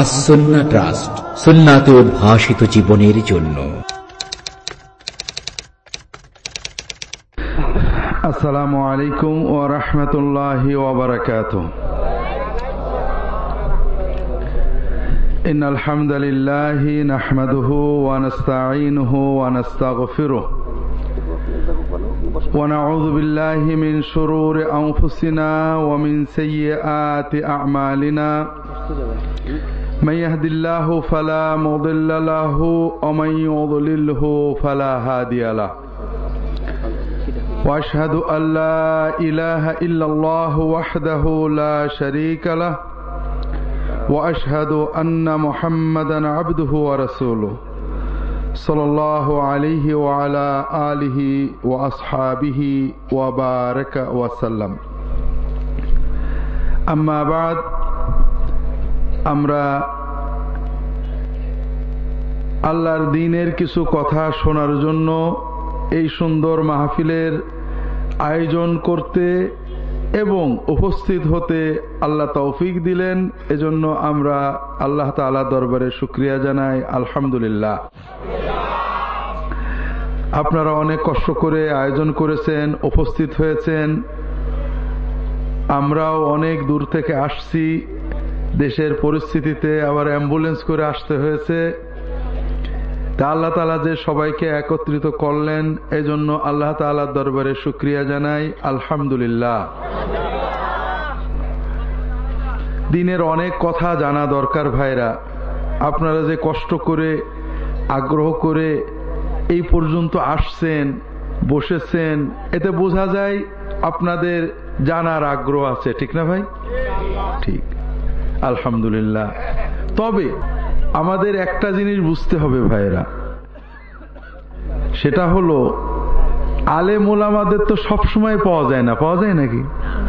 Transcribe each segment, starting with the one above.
আসন্না trust সুন্নাতে উদ্ভাসিত জীবনের জন্য আসসালামু আলাইকুম ও রহমতুল্লাহ ওবরাকাত إن الحمد لله نحمده ونستعينه ونستغفره ونعوذ بالله من شرور أنفسنا ومن سيئات أعمالنا من يهد الله فلا مضل له ومن يضلله فلا هادي له. وأشهد أن لا إله إلا الله وحده لا شريك له وأشهد أن محمدا عبده ورسوله صلى الله عليه وعلى آله وأصحابه وبارك وسلم. أما بعد আমরা আল্লাহর দিনের কিছু কথা শোনার জন্য এই সুন্দর মাহফিলের আয়োজন করতে এবং উপস্থিত হতে আল্লাহ তৌফিক দিলেন। এজন্য আমরা আল্লাহ তালা দরবারে শুক্রিয়া জানাই। আলহামদুলিল্লাহ। আপনারা অনেক কষ্ট করে আয়োজন করেছেন, উপস্থিত হয়েছেন। আমরাও অনেক দূর থেকে আসছি। দেশের পরিস্থিতিতে আবার অ্যাম্বুলেন্স করে আসতে হয়েছে। তা আল্লাহ তালা যে সবাইকে একত্রিত করলেন, এজন্য আল্লাহ তালার দরবারে শুক্রিয়া জানাই। আলহামদুলিল্লাহ। দিনের অনেক কথা জানা দরকার ভাইরা। আপনারা যে কষ্ট করে, আগ্রহ করে এই পর্যন্ত আসছেন, বসেছেন, এতে বোঝা যায় আপনাদের জানার আগ্রহ আছে, ঠিক না ভাই? ঠিক। আলহামদুলিল্লাহ। তবে আমাদের একটা জিনিস বুঝতে হবে ভাইরা সেটা হলো আলে মোলামাদের তো সব সময় পাওয়া যায় না। পাওয়া যায় নাকি?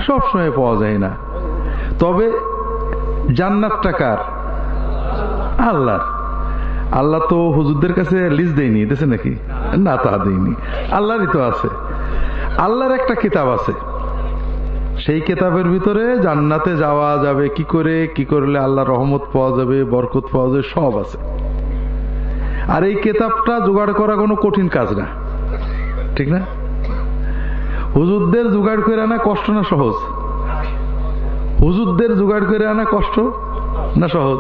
সব সময় পাওয়া যায় না। তবে জান্নাত টাকার আল্লাহর। আল্লাহ তো হুজুরদের কাছে লিস্ট দেয়নি দেশে নাকি? না তা দেয়নি। আল্লাহরই তো আছে। আল্লাহর একটা কিতাব আছে। সেই কেতাবের ভিতরে জান্নাতে যাওয়া যাবে, কি করে? কি করলে আল্লাহ রহমত পাওয়া যাবে, বরকত পাওয়া যাবে, সব আছে। আর এই কেতাবটা জোগাড় করা কোনো কঠিন কাজ না। ঠিক না? হুজুরদের জোগাড় করে আনা কষ্ট না সহজ? হুজুরদের জোগাড় করে আনা কষ্ট না সহজ?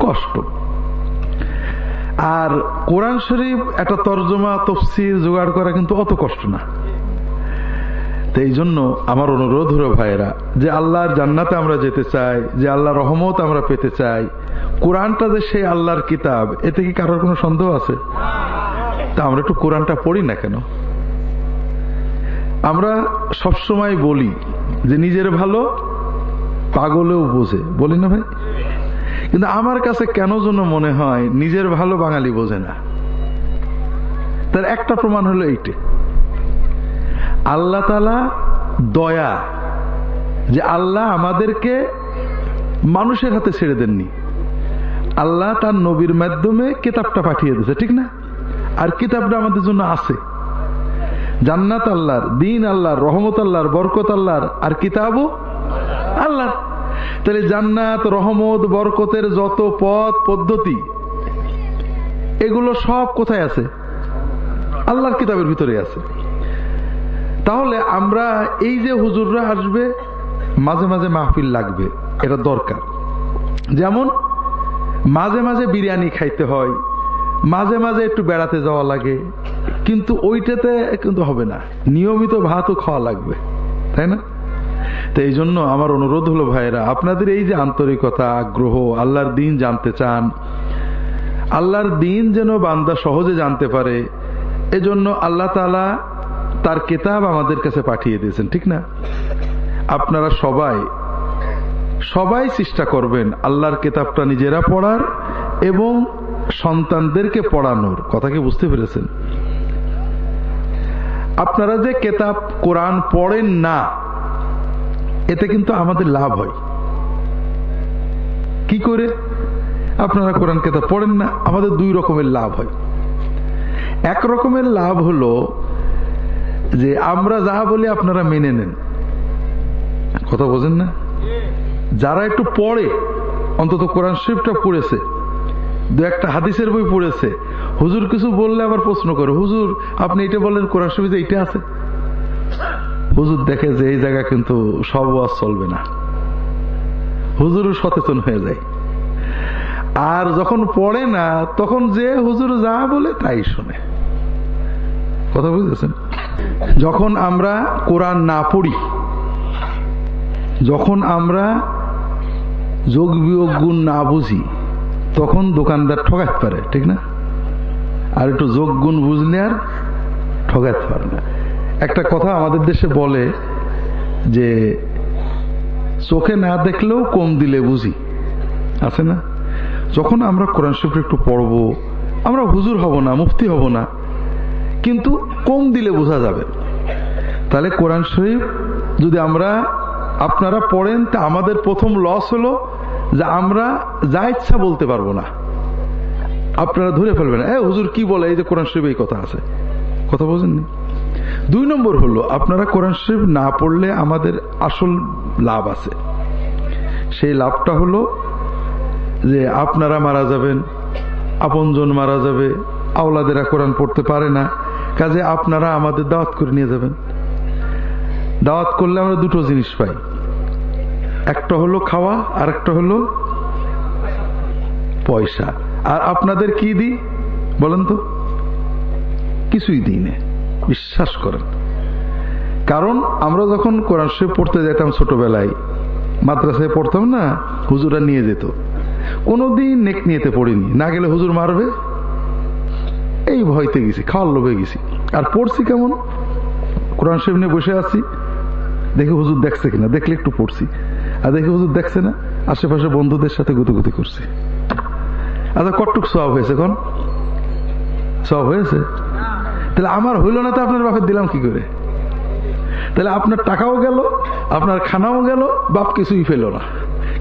কষ্ট। আর কোরআন শরীফ একটা তর্জমা, তফসির জোগাড় করা কিন্তু অত কষ্ট না। তো এই জন্য আমার অনুরোধ হলো ভাইয়েরা, যে আল্লাহর জান্নাতে আমরা যেতে চাই, যে আল্লাহ রহমত আমরা পেতে চাই, কোরআনটা যে সেই আল্লাহর কিতাব, এতে কি কারোর কোনো সন্দেহ আছে? তা আমরা একটু কোরআনটা পড়ি না কেন? আমরা সবসময় বলি যে নিজের ভালো পাগলেও বোঝে, বলি না ভাই? কিন্তু আমার কাছে কেন যেন মনে হয় নিজের ভালো বাঙালি বোঝে না। তার একটা প্রমাণ হলো এইটা। আল্লাহ তালা দয়া যে আল্লাহ আমাদেরকে মানুষের হাতে ছেড়ে দেননি। আল্লাহ তার নবীর মাধ্যমে কিতাবটা পাঠিয়ে দিয়েছে, ঠিক না? আর কিতাবটা আমাদের জন্য আছে। জান্নাত আল্লাহর, দিন আল্লাহর, রহমত আল্লাহর, বরকত আল্লাহর, আর কিতাবও আল্লাহর। তাহলে জান্নাত, রহমত, বরকতের যত পথ, পদ্ধতি, এগুলো সব কোথায় আছে? আল্লাহর কিতাবের ভিতরে আছে। তাহলে আমরা এই যে হুজুররা আসবে, মাঝে মাঝে মাহফিল লাগবে, এটা দরকার। যেমন, মাঝে মাঝে বিরিয়ানি খাইতে হয়, মাঝে মাঝে একটু বেড়াতে যাওয়া লাগে, কিন্তু ওইটাতে কিন্তু হবে না, নিয়মিত ভাতও খাওয়া লাগবে, তাই না? তো এই জন্য আমার অনুরোধ হলো ভাইয়েরা, আপনাদের এই যে আন্তরিকতা, আগ্রহ, আল্লাহর দিন জানতে চান, আল্লাহর দিন যেন বান্দা সহজে জানতে পারে, এজন্য আল্লাহ তালা তার কেতাব আমাদের কাছে পাঠিয়ে দিয়েছেন, ঠিক না? আপনারা সবাই সবাই চেষ্টা করবেন আল্লাহর কেতাবটা নিজেরা পড়ার এবং সন্তানদেরকে পড়ানোর। কথা কি বুঝতে পেরেছেন? আপনারা যে কেতাব কোরআন পড়েন না, এতে কিন্তু আমাদের লাভ হয়। কি করে? আপনারা কোরআন কেতাব পড়েন না, আমাদের দুই রকমের লাভ হয়। এক রকমের লাভ হলো যে আমরা যা বলি আপনারা মেনে নেন। কথা বোঝেন না? যারা একটু পড়ে, অন্তত কোরআন শরীফটা পড়েছে, দু একটা হাদিসের বই পড়েছে, হুজুর কিছু বললে আবার প্রশ্ন করে, হুজুর, আপনি এটা বলেন কোরআন শরীফে এইটা আছে? হুজুর দেখে যে এই জায়গা কিন্তু সব ওয়াজ চলবে না। হুজুরও সচেতন হয়ে যায়। আর যখন পড়ে না, তখন যে হুজুর যা বলে তাই শোনে। কথা বুঝতেছেন যখন আমরা কোরআন না পড়ি, যখন আমরা যোগ বিয়োগ গুণ না বুঝি, তখন দোকানদার ঠকাতে পারে, ঠিক না? আর একটু যোগ গুণ বুঝলে আর ঠকাতে পারে না। একটা কথা আমাদের দেশে বলে যে, চোখে না দেখলেও কম দিলে বুঝি। আছে না? যখন আমরা কোরআন শরীফ একটু পড়ব, আমরা হুজুর হব না, মুফতি হব না কিন্তু কম দিলে বোঝা যাবে। তাহলে কোরআন শরীফ যদি আমরা, আপনারা পড়েন, তা আমাদের প্রথম লস হলো যে আমরা যা ইচ্ছা বলতে পারব না। আপনারা ধরে ফেলবেন, এ, হুজুর কি বলে? এই যে কোরআন শরীফ এই কথা আছে। কথা বোঝেননি। দুই নম্বর হলো, আপনারা কোরআন শরীফ না পড়লে আমাদের আসল লাভ আছে। সেই লাভটা হলো যে আপনারা মারা যাবেন, আপনজন মারা যাবে, আওলাদেরা কোরআন পড়তে পারে না। কাজে আপনারা আমাদের দাওয়াত করে নিয়ে যাবেন। দাওয়াত করলে আমরা দুটো জিনিস পাই। একটা হলো খাওয়া আর একটা হলো পয়সা। আর আপনাদের কি দিই? বলেন তো। কিছুই দিই না। বিশ্বাস করেন। কারণ আমরা যখন কোরআন শরীফ পড়তে যেতাম ছোটবেলায়, মাদ্রাসায় পড়তাম না হুজুরা নিয়ে যেত। কোনোদিন নেক নিয়েতে পড়িনি। না গেলে হুজুর মারবে? এই ভয়তে গেছি, খাওয়ার লোভে গেছি। আর পড়ছি কেমন? কোরআন শরীফ নিয়ে বসে আছি। দেখে হুজুর দেখছে কিনা, দেখলে একটু পড়ছি। আর দেখে হুজুর দেখছে না, আশেপাশে বন্ধুদের সাথে গুতুগুতি করছি। আচ্ছা কটটুক সব হয়েছে এখন? সব হয়েছে? তাহলে আমার হইল না তো আপনার বাপের দিলাম কি করে? তাহলে আপনার টাকাও গেল, আপনার খানাও গেল, বাপ কিছুই পেল না।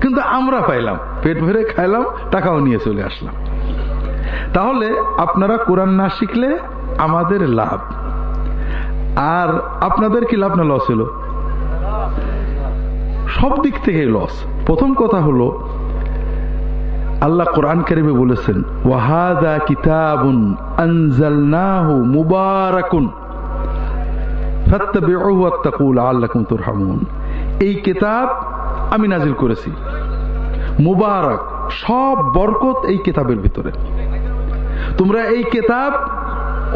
কিন্তু আমরা পাইলাম, পেট ভরে খাইলাম, টাকাও নিয়ে চলে আসলাম। তাহলে আপনারা কোরআন না শিখলে আমাদের লাভ। আর আপনাদের কি লাভ না লস হলো? সব দিক থেকে লস। প্রথম কথা হলো, আল্লাহ কোরআন কারিমে বলেছেন, ওয়াহাদা কিতাবুন আনজালনাহু মুবারাকুন ফাত্তাবিউহু ওয়াত্তাকু লাআল্লাকুম তুরহামুন। এই কিতাব আমি নাজিল করেছি। মুবারক, সব বরকত এই কিতাবের ভিতরে। তোমরা এই কেতাব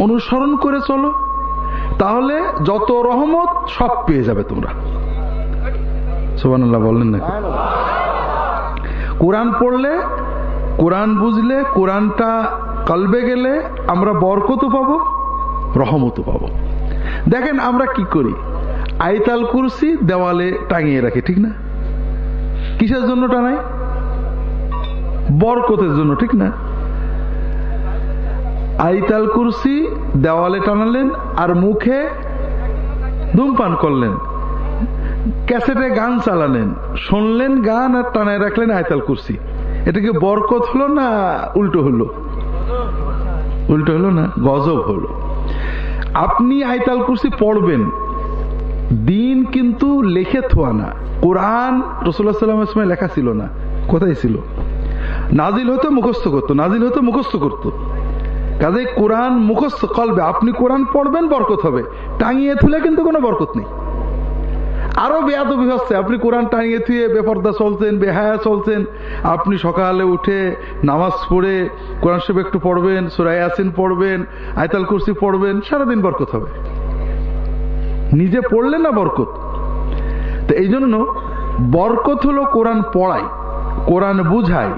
অনুসরণ করে চলো, তাহলে যত রহমত সব পেয়ে যাবে তোমরা। সুবহানাল্লাহ বললেন না কোরআন পড়লে, কোরআন বুঝলে, কোরআনটা কলবে গেলে আমরা বরকতও পাবো, রহমতও পাবো। দেখেন আমরা কি করি? আইতাল কুরসি দেওয়ালে টাঙিয়ে রাখি, ঠিক না? কিসের জন্য টানাই? বরকতের জন্য, ঠিক না? আইতাল কুরসি, দেওয়ালে টানালেন আর মুখে ধূমপান করলেন। ক্যাসেটে গান চালালেন। শুনলেন গান আর টানায় রাখলেন আয়তাল কুরসি। এটা কি বরকত হলো না উল্টো হলো? উল্টো হলো না, গজব হলো। আপনি আয়তাল কুরসি পড়বেন। দিন কিন্তু লেখে থোয়া না। কোরআন রসুল্লাহ সাল্লামের সময় লেখা ছিল না। কোথায় ছিল? নাজিল হতে মুখস্থ করতো, নাজিল হতে মুখস্থ করতো। কাজে কোরআন মুখস্থ কলবে। আপনি কোরআন পড়বেন, বরকত হবে। টাঙিয়ে থুলে কিন্তু কোনো বরকত নেই। আরও বেয়াদবি হচ্ছে। আপনি কোরআন টাঙিয়ে থুয়ে বেপর্দা চলছেন, বেহায়া চলছেন। আপনি সকালে উঠে নামাজ পড়ে কোরআন শরীফ একটু পড়বেন সুরাই আসিন পড়বেন, আয়তাল কুরসি পড়বেন, সারাদিন বরকত হবে। নিজে পড়লে না বরকত? তো এই জন্য বরকত হলো কোরআন পড়াই, কোরআন বুঝাই,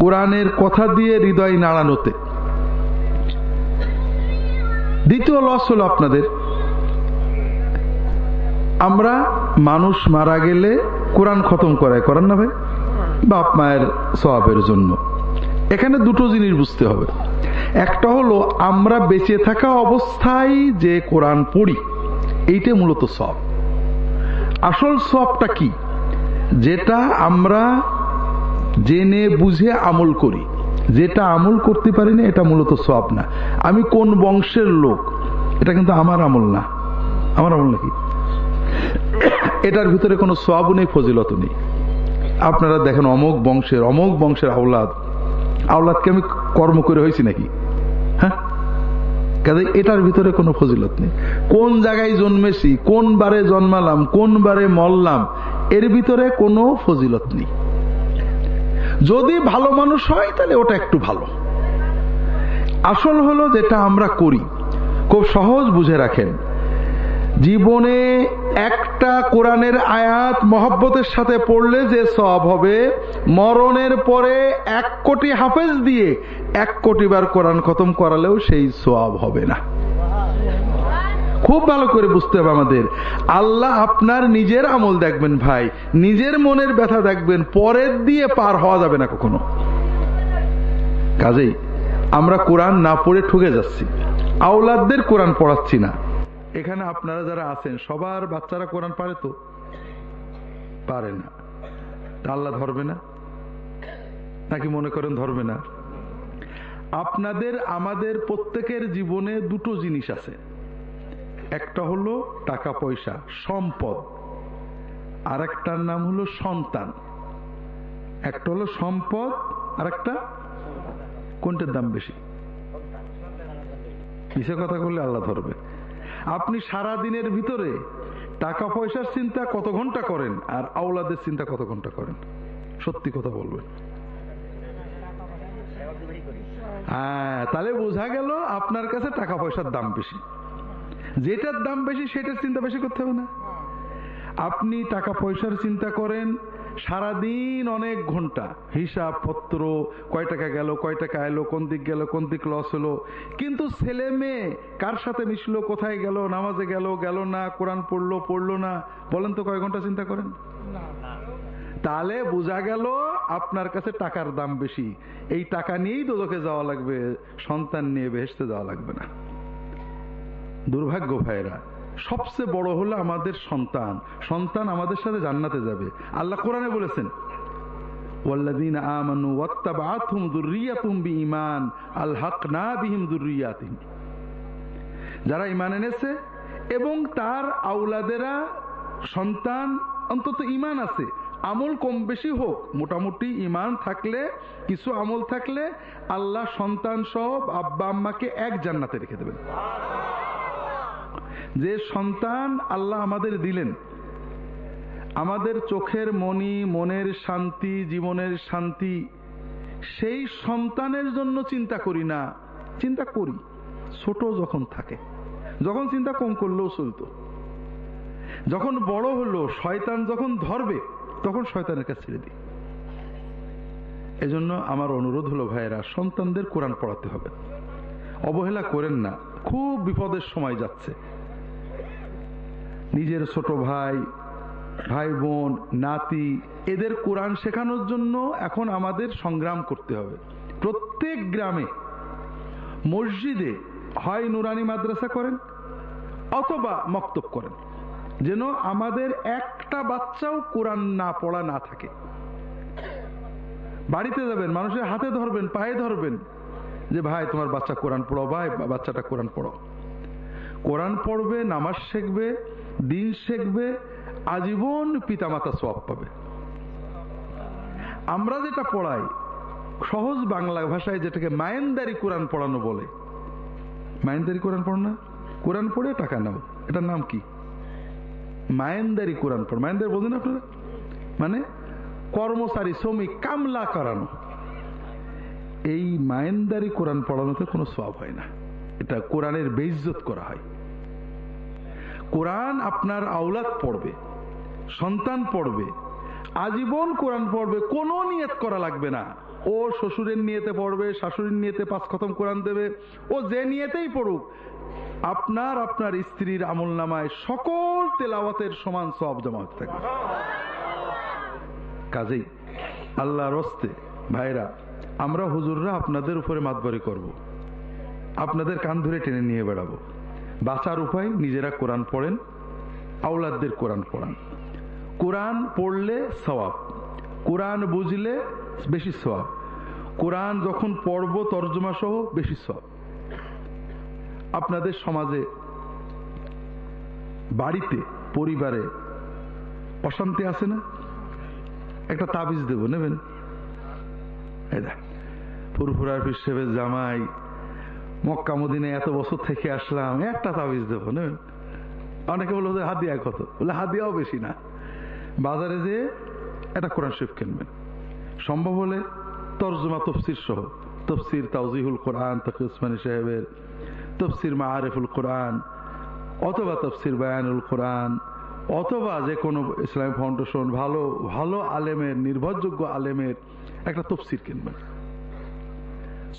কোরআনের কথা দিয়ে হৃদয় নাড়ানোতে। দ্বিতীয় লস হলো আপনাদের। আমরা মানুষ মারা গেলে কোরআন খতম করায়, করান না ভাই? বাপ মায়ের স্বভাবের জন্য। এখানে দুটো জিনিস বুঝতে হবে। একটা হলো, আমরা বেঁচে থাকা অবস্থায় যে কোরআন পড়ি এইটা মূলত সব আসল সবটা কি? যেটা আমরা জেনে বুঝে আমল করি। যেটা আমল করতে পারি না এটা মূলত সব না। আমি কোন বংশের লোক, এটা কিন্তু আমার আমল না। আমার আমল নাকি? এটার ভিতরে কোনো সব নেই, ফজিলত নেই। আপনারা দেখেন অমুক বংশের অমুক বংশের আওলাদ। আওলাদকে আমি কর্ম করে হয়েছি নাকি? হ্যাঁ? কাজে এটার ভিতরে কোনো ফজিলত নেই। কোন জায়গায় জন্মেছি, কোন বারে জন্মালাম, কোন বারে মরলাম, এর ভিতরে কোনো ফজিলত নেই। যদি ভালো মানুষ হয়, তাহলে ওটা একটু ভালো। আসল হলো যেটা আমরা করি, খুব সহজ বুঝে রাখেন। জীবনে একটা কোরআনের আয়াত মহব্বতের সাথে পড়লে যে সব হবে, মরণের পরে এক কোটি হাফেজ দিয়ে এক কোটি বার কোরআন খতম করালেও সেই সব হবে না। খুব ভালো করে বুঝতে হবে আমাদের। আল্লাহ আপনার নিজের আমল দেখবেন ভাই। নিজের মনের ব্যথা দেখবেন, পরের দিয়ে পার হওয়া যাবে না কখনো। কাজেই আমরা কোরআন না পড়ে ঠুকে যাচ্ছি। আওলাদদের কোরআন পড়াচ্ছি না। এখানে আপনারা যারা আছেন, সবার বাচ্চারা কোরআন পারে তো? পারে না। তা আল্লাহ ধরবে না? নাকি মনে করেন ধরবে না? আপনাদের, আমাদের প্রত্যেকের জীবনে দুটো জিনিস আছে। একটা হলো টাকা পয়সা, সম্পদ। আর একটার নাম হলো সন্তান। একটা হলো সম্পদ আর একটা কোনটার দাম বেশি? কিসে কথা করলে আল্লাহ ধরবে। আপনি সারা দিনের ভিতরে টাকা পয়সার চিন্তা কত ঘণ্টা করেন আর আওলাদের চিন্তা কত ঘণ্টা করেন? সত্যি কথা বলবেন। হ্যাঁ তাহলে বোঝা গেল আপনার কাছে টাকা পয়সার দাম বেশি। যেটার দাম বেশি, সেটার চিন্তা বেশি করতে হবে না। আপনি টাকা পয়সার চিন্তা করেন, সারাদিন অনেক ঘণ্টা হিসাব পত্র কয় টাকা গেল, কয় টাকা এলো, কোন দিক গেল, কোন দিক লস হলো। কিন্তু ছেলে মেয়ে কার সাথে মিশলো, কোথায় গেল, নামাজে গেল গেল না, কোরআন পড়ল পড়ল না, বলেন তো কয় ঘণ্টা চিন্তা করেন? তাহলে বোঝা গেল আপনার কাছে টাকার দাম বেশি। এই টাকা নিয়েই দোদকে যাওয়া লাগবে, সন্তান নিয়ে বেহেসতে যাওয়া লাগবে না। দুর্ভাগ্য ভাইরা সবচেয়ে বড় হলো আমাদের সন্তান। সন্তান আমাদের সাথে জান্নাতে যাবে। আল্লাহ কোরআনে বলেছেন যারা ঈমান এনেছে এবং তার আওলাদেরা সন্তান, অন্তত ঈমান আছে আমল কম বেশি হোক, মোটামুটি ঈমান থাকলে, কিছু আমল থাকলে আল্লাহ সন্তান সব আব্বা আম্মাকে এক জান্নাতে রেখে দেবেন। যে সন্তান আল্লাহ আমাদের দিলেন, আমাদের চোখের মনি, মনের শান্তি, জীবনের শান্তি, সেই সন্তানের জন্য চিন্তা করি না, চিন্তা করি। ছোট যখন থাকে, যখন চিন্তা কম করলেও চলতো। যখন বড় হলো, শয়তান যখন ধরবে তখন শয়তানের কাছে ছেড়ে দিই। এজন্য আমার অনুরোধ হলো, ভাইয়েরা, সন্তানদের কোরআন পড়াতে হবে। অবহেলা করেন না, খুব বিপদের সময় যাচ্ছে। নিজের ছোট ভাই ভাই বোন, নাতি, এদের কোরআন শেখানোর জন্য এখন আমাদের সংগ্রাম করতে হবে। প্রত্যেক গ্রামে, মসজিদে হয় নুরানি মাদ্রাসা করেন অথবা মক্তব করেন। যেন আমাদের একটা বাচ্চাও কোরআন না পড়া না থাকে। বাড়িতে যাবেন, মানুষের হাতে ধরবেন, পায়ে ধরবেন যে, ভাই, তোমার বাচ্চা কোরআন পড়ো, ভাই বাচ্চাটা কোরআন পড়ো। কোরআন পড়বে, নামাজ শিখবে, দিন শিখবে, আজীবন পিতামাতা সব পাবে। আমরা যেটা পড়াই, সহজ বাংলা ভাষায় যেটাকে মায়েন্দারি কোরআন পড়ানো বলে। মায়েন্দারি কোরআন পড়ো না। কোরআন পড়ে টাকা নাও। এটার নাম কি? মায়েন্দারি কোরআন পড়। মায়েন্দারি বলছেন আপনারা? মানে কর্মচারী, শ্রমিক, কামলা করানো। এই মায়েন্দারি কোরআন পড়ানোতে কোনো সব হয় না। এটা কোরআনের বেইজ্জত করা হয়। কোরআন আপনার আওলাদ পড়বে, সন্তান পড়বে, আজীবন কোরআন পড়বে, কোনো নিয়ত করা লাগবে না। ও শ্বশুরের নিয়েতে পড়বে, শাশুড়ির নিয়েতে পাঁচ খতম কোরআন দেবে, ও যে নিয়েতেই পড়ুক, আপনার আপনার স্ত্রীর আমল নামায় সকল তেলাওয়াতের সমান সব জমা থাকবে। কাজেই আল্লাহর রস্তে ভাইরা, আমরা হুজুররা আপনাদের উপরে মাতবারি করব। আপনাদের কান ধরে টেনে নিয়ে বেড়াবো। বাঁচার উপায় নিজেরা কোরআন পড়েন, আওলাদদের কোরআন পড়ান। কোরআন পড়লে সওয়াব, কোরআন বুঝলে বেশি সওয়াব। কোরআন যখন পর্ব, তর্জমা সহ বেশি সওয়াব। আপনাদের সমাজে, বাড়িতে, পরিবারে অশান্তি আছে না? একটা তাবিজ দেবো, নেবেন? ফুরফুরার পিসেবের জামাই, মক্কা মদিনে এত বছর থেকে আসলাম, একটা তাবিজ দেবো, নেবেন? অনেকে বলে, ওদের হাদিয়া কত? বলে, হাদিয়াও বেশি না। বাজারে যে একটা কোরআন শরীফ কিনবেন। সম্ভব হলে তর্জমা তফসির সহ, তফসির তাউজিহুল কোরআন তকি উসমানী সাহেবের, তফসির মা আরেফুল কোরআন, অথবা তফসির বায়ানুল কোরআন, অথবা যে কোনো ইসলামিক ফাউন্ডেশন, ভালো ভালো আলেমের, নির্ভরযোগ্য আলেমের একটা তফসির কিনবেন।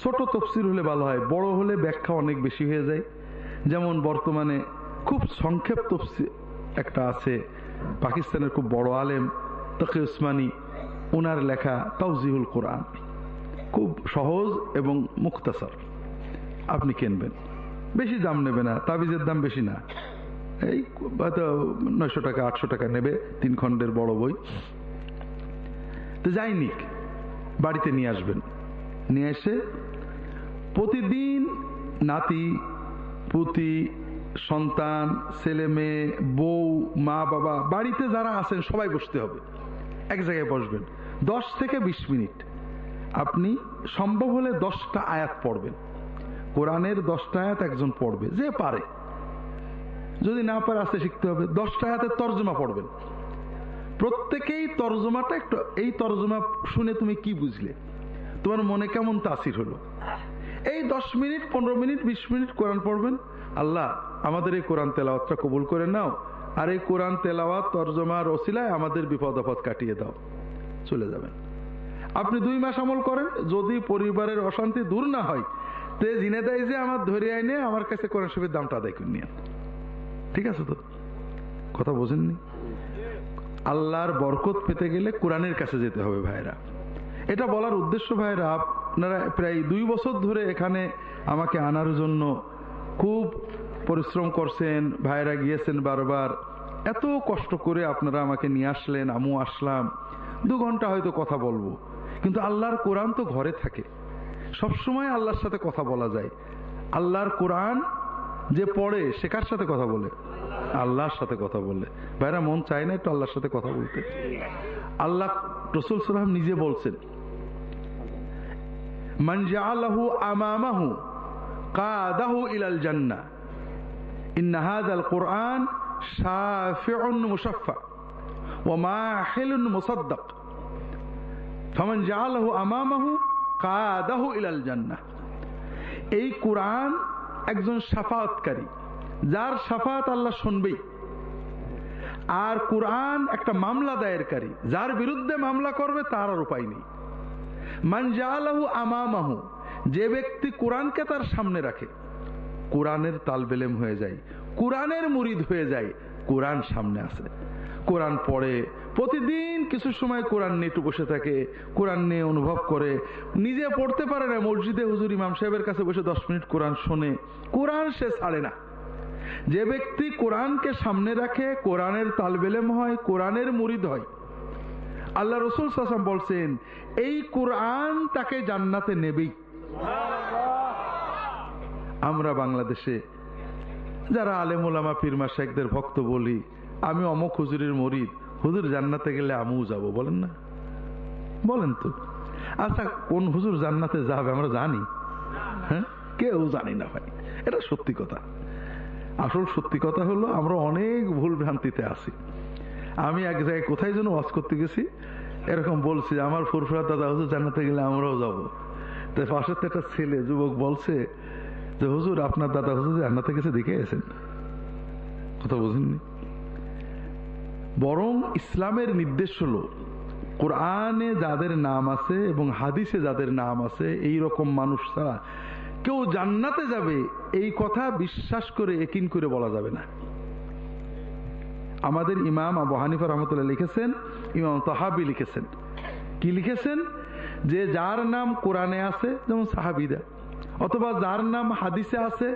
ছোট তফসির হলে ভালো হয়, বড় হলে ব্যাখ্যা অনেক বেশি হয়ে যায়। যেমন বর্তমানে খুব সংক্ষেপ তফসির একটা আছে, পাকিস্তানের খুব বড় আলেম তকি উসমানী ওনার লেখা তাউজিহুল কোরআন। খুব সহজ এবং মুক্তাসার। আপনি কিনবেন। বেশি দাম নেবে না, তাবিজের দাম বেশি না। এই হয়তো নয়শো টাকা, আটশো টাকা নেবে, তিন খণ্ডের বড় বই। তো যাই নিক, বাড়িতে নিয়ে আসবেন। নিয়ে এসে প্রতিদিন নাতি, পুতি, সন্তান, ছেলে মেয়ে, বউ, মা, বাবা, বাড়িতে যারা আছেন সবাই বসতে হবে। এক জায়গায় বসবেন। দশ থেকে বিশ মিনিট। আপনি সম্ভব হলে দশটা আয়াত পড়বেন। কোরআনের দশটা আয়াত একজন পড়বে, যে পারে। যদি না পারে, আসতে শিখতে হবে। দশটা আয়াতের তর্জমা পড়বেন। প্রত্যেকেই তর্জমাটা একটু, এই তর্জমা শুনে তুমি কি বুঝলে? তোমার মনে কেমন তাসির হলো? এই দশ মিনিট, পনেরো মিনিট, বিশ মিনিট কোরআন পড়বেন। আল্লাহ, আমাদের এই কোরআন তেলাওয়াতটা কবুল করে নাও। আর এই কোরআন তেলাওয়াত, তর্জমার ওসিলায় আমাদের বিপদ আপদ কাটিয়ে দাও। চলে যাবেন। আপনি দুই মাস আমল করেন, যদি পরিবারের অশান্তি দূর না হয়, তে জিনে দেয় যে আমার ধরে আইনে আমার কাছে কোরআন শরীফের দামটা আদায় করে নিয়ে ঠিক আছে তো? কথা বোঝেননি? আল্লাহর বরকত পেতে গেলে কোরআনের কাছে যেতে হবে ভাইরা। এটা বলার উদ্দেশ্য ভাইরা, আপনারা প্রায় দুই বছর ধরে এখানে আমাকে আনার জন্য খুব পরিশ্রম করছেন, ভাইরা গিয়েছেন বারবার। এত কষ্ট করে আপনারা আমাকে নিয়ে আসলেন আমু আসলাম। দু ঘণ্টা হয়তো কথা বলব। কিন্তু আল্লাহর কোরআন তো ঘরে থাকে। সবসময় আল্লাহর সাথে কথা বলা যায়। আল্লাহর কোরআন যে পড়ে, সে কার সাথে কথা বলে? আল্লাহর সাথে কথা বলে। ভাইরা, মন চায় না একটু আল্লাহর সাথে কথা বলতে? আল্লাহ রসুল সাল্লাম নিজে বলছেন মনজালাহু আমামাহু কাদাহু ইলাল জান্না হাযাল কোরআন এই কোরআন একজন সাফাতকারী যার সাফাত আল্লাহ শুনবেই। আর কোরআন একটা মামলা দায়েরকারী, যার বিরুদ্ধে মামলা করবে তার আর উপায় নেই। মানজালাহু আমামাহু, যে ব্যক্তি কোরআনকে তার সামনে রাখে, কোরআনের তালবেলেম হয়ে যায়। কোরআনের মুরিদ হয়ে যায়, কোরআন সামনে আসে। কোরআন পড়ে, প্রতিদিন কিছু সময় কোরআন নিয়ে একটু বসে থাকে, কোরআন নিয়ে অনুভব করে। নিজে পড়তে পারে না, মসজিদে হুজুর ইমাম সাহেবের কাছে বসে দশ মিনিট কোরআন শোনে। কোরআন সে ছাড়ে না। যে ব্যক্তি কোরআনকে সামনে রাখে, কোরআনের তালবেলেম হয়, কোরআনের মুরিদ হয়। আল্লাহ রসুল সাসাম বলছেন, এই কোরআন তাকে জান্নাতে নেবেই। আমরা বাংলাদেশে যারা আলেমুলামা পীরমা শেখদের ভক্ত বলি, আমি অমক হুজুরের মরিদ, হুজুর জান্নাতে গেলে আমিও যাব, বলেন না? বলেন তো। আচ্ছা কোন হুজুর জান্নাতে যাবে আমরা জানি। হ্যাঁ? কেউ জানি না ভাই। এটা সত্যি কথা। আসল সত্যি কথা হলো, আমরা অনেক ভুল ভ্রান্তিতে আছি। আমি এক জায়গায় কোথায় যেন ওয়াজ করতে গেছি, এরকম বলছি, আমার ফুরফুরা দাদা হুজুর জান্নাতে গেলে আমরাও যাব। তো পাশের একটা ছেলে, যুবক বলছে যে হুজুর, আপনার দাদা হুজুর জান্নাতে গেছে দেখে এসেন কথা বুঝেননি? বরং ইসলামের নির্দেশ হলো, কোরআনে যাদের নাম আছে এবং হাদিসে যাদের নাম আছে, এই রকম মানুষ ছাড়া কেউ জান্নাতে যাবে, এই কথা বিশ্বাস করে, একিন করে বলা যাবে না। আমাদের ইমাম আবু হানিফা রহমতুল্লাহ লিখেছেন, ইমাম তাহাবি লিখেছেন। কি লিখেছেন? যে যার নাম কোরআনে আছে, যেমন সাহাবিদা অথবা যার নাম হাদিসে আছে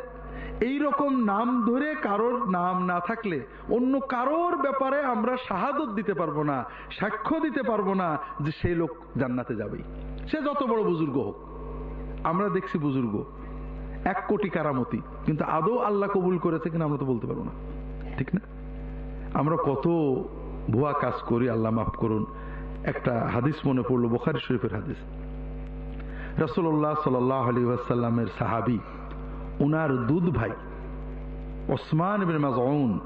এই রকম নাম ধরে কারোর নাম না থাকলে অন্য কারোর ব্যাপারে আমরা শাহাদত দিতে পারব না, সাক্ষ্য দিতে পারব না যে সেই লোক জান্নাতে যাবেই সে যত বড় বুজুর্গ হোক, আমরা দেখছি বুজুর্গ এক কোটি কারামতি, কিন্তু আদৌ আল্লাহ কবুল করেছে কিনা আমরা তো বলতে পারব না। ঠিক না? আমরা কত ভুয়া কাজ করি, আল্লাহ মাফ করুন, একটা হাদিস মনে পড়ল, বোখারি শরীফের হাদিস। রসুল্লাহ সাল্লাহ আলী আসাল্লামের সাহাবি, উনার দুধ ভাই ওসমান বিন মাজউন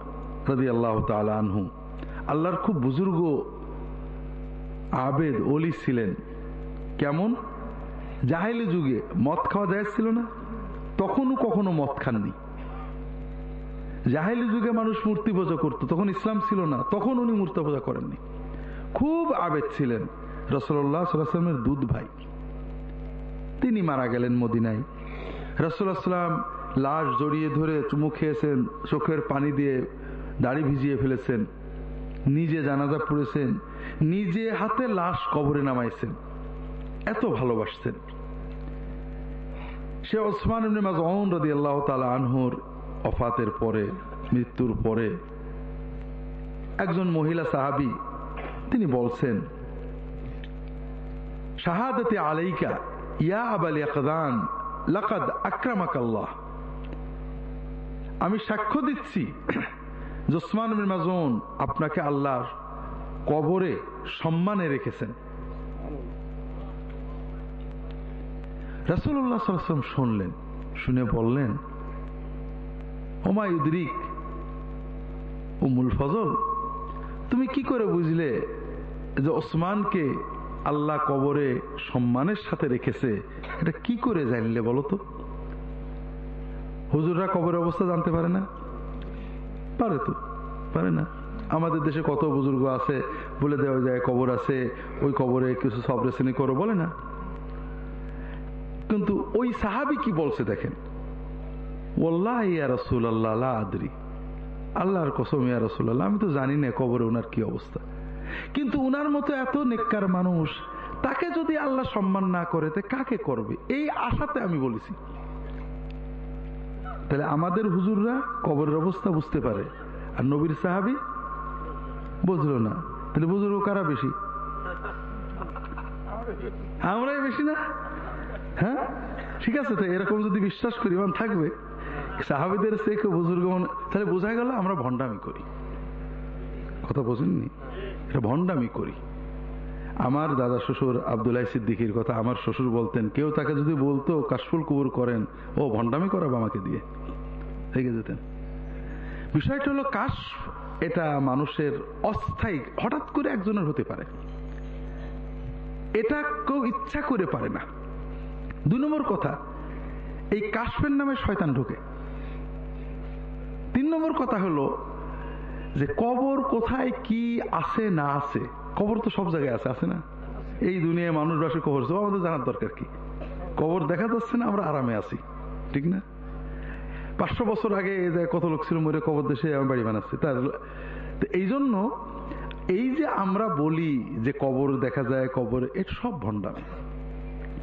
রাদি আল্লাহ আনহু। আল্লাহর খুব বুজুর্গ আবেদ অলি ছিলেন। কেমন? জাহেলি যুগে মদ খাওয়া যায় ছিল না? তখনও কখনো মদ খাননি। জাহেলি যুগে মানুষ মূর্তি পূজা করত, তখন ইসলাম ছিল না, তখন উনি মূর্তি পূজা করেননি। খুব আবেদ ছিলেন রসল্লাহ সাল্লামের দুধ ভাই। তিনি মারা গেলেন মদিনায়। সাল্লাম লাশ জড়িয়ে ধরে চুমু খেয়েছেন, চোখের পানি দিয়ে দাড়ি ভিজিয়ে ফেলেছেন, নিজে জানাজা পড়েছেন, নিজে হাতে লাশ কবরে নামাইছেন। এত ভালোবাসতেন। সে ওসমান মাজউন রদি আল্লাহ তালা আনহুর অফাতের পরে, মৃত্যুর পরে একজন মহিলা সাহাবি, তিনি বলছেন, শাহাদতে আলাইকা আমি সাক্ষ্য দিচ্ছি জোসমান মাজুন আপনাকে আল্লাহর কবরে সম্মানে রেখেছেন। রাসুল্লাহ সাল্লাম শুনলেন, শুনে বললেন, ওমা ইউদ্রিক উমুল ফজল? তুমি কি করে বুঝলে যে ওসমানকে আল্লাহ কবরে সম্মানের সাথে রেখেছে। এটা কি করে জানলে বলো তো? হুজুররা কবরের অবস্থা জানতে পারে না? পারে তো, পারে না। আমাদের দেশে কত বুজুর্গ আছে, বলে দেওয়া যায়, কবর আছে, ওই কবরে কিছু সবরেশনি করো বলে না। কিন্তু ওই সাহাবি কি বলছে দেখেন? ওল্লাহ ইয়া রসুল আল্লাহ আদরি। আল্লাহর কসম ইয়া রসুল আল্লাহ আমি তো জানি না কবরে ওনার কি অবস্থা। কিন্তু উনার মতো এত নেককার মানুষ, তাকে যদি আল্লাহ সম্মান না করে, তে কাকে করবে? এই আশাতে আমি বলেছি। তাহলে আমাদের হুজুররা কবরের অবস্থা বুঝতে পারে, আর নবীর সাহাবি বুঝলো না। তাহলে বুজুর্গ কারা বেশি? আমরাই বেশি না? হ্যাঁ? ঠিক আছে তো এরকম যদি বিশ্বাস করি মান থাকবে, সাহাবিদের সে কেউ বুজুর্গ তাহলে বোঝা গেল আমরা ভণ্ডামি করি। কথা বোঝেননি? ভণ্ডামি করি। আমার দাদা শ্বশুর আবদুল্লাহ সিদ্দিকির কথা আমার শ্বশুর বলতেন, কেউ তাকে যদি বলতো কাশফুল কুবুর করেন, ও ভণ্ডামি করাবে আমাকে দিয়ে। থেকে যেতেন। বিষয়টা হলো কাশ এটা মানুষের অস্থায়ী, হঠাৎ করে একজনের হতে পারে। এটা কেউ ইচ্ছা করে পারে না। দুই নম্বর কথা, এই কাশফের নামে শয়তান ঢুকে। তিন নম্বর কথা হলো যে কবর কোথায় কি আছে না আছে? কবর তো সব জায়গায় আছে আছে না? এই দুনিয়ায় মানুষ বাসে কবর সব আমাদের জানার দরকার কি? কবর দেখা যাচ্ছে না, আমরা আরামে আছি। ঠিক না? পাঁচশো বছর আগে যে কত লোক ছিল মরে কবর দেশে আমি বাড়ি বানাচ্ছে। তার এই জন্য এই যে আমরা বলি যে কবর দেখা যায়, কবর, এটা সব ভণ্ডামি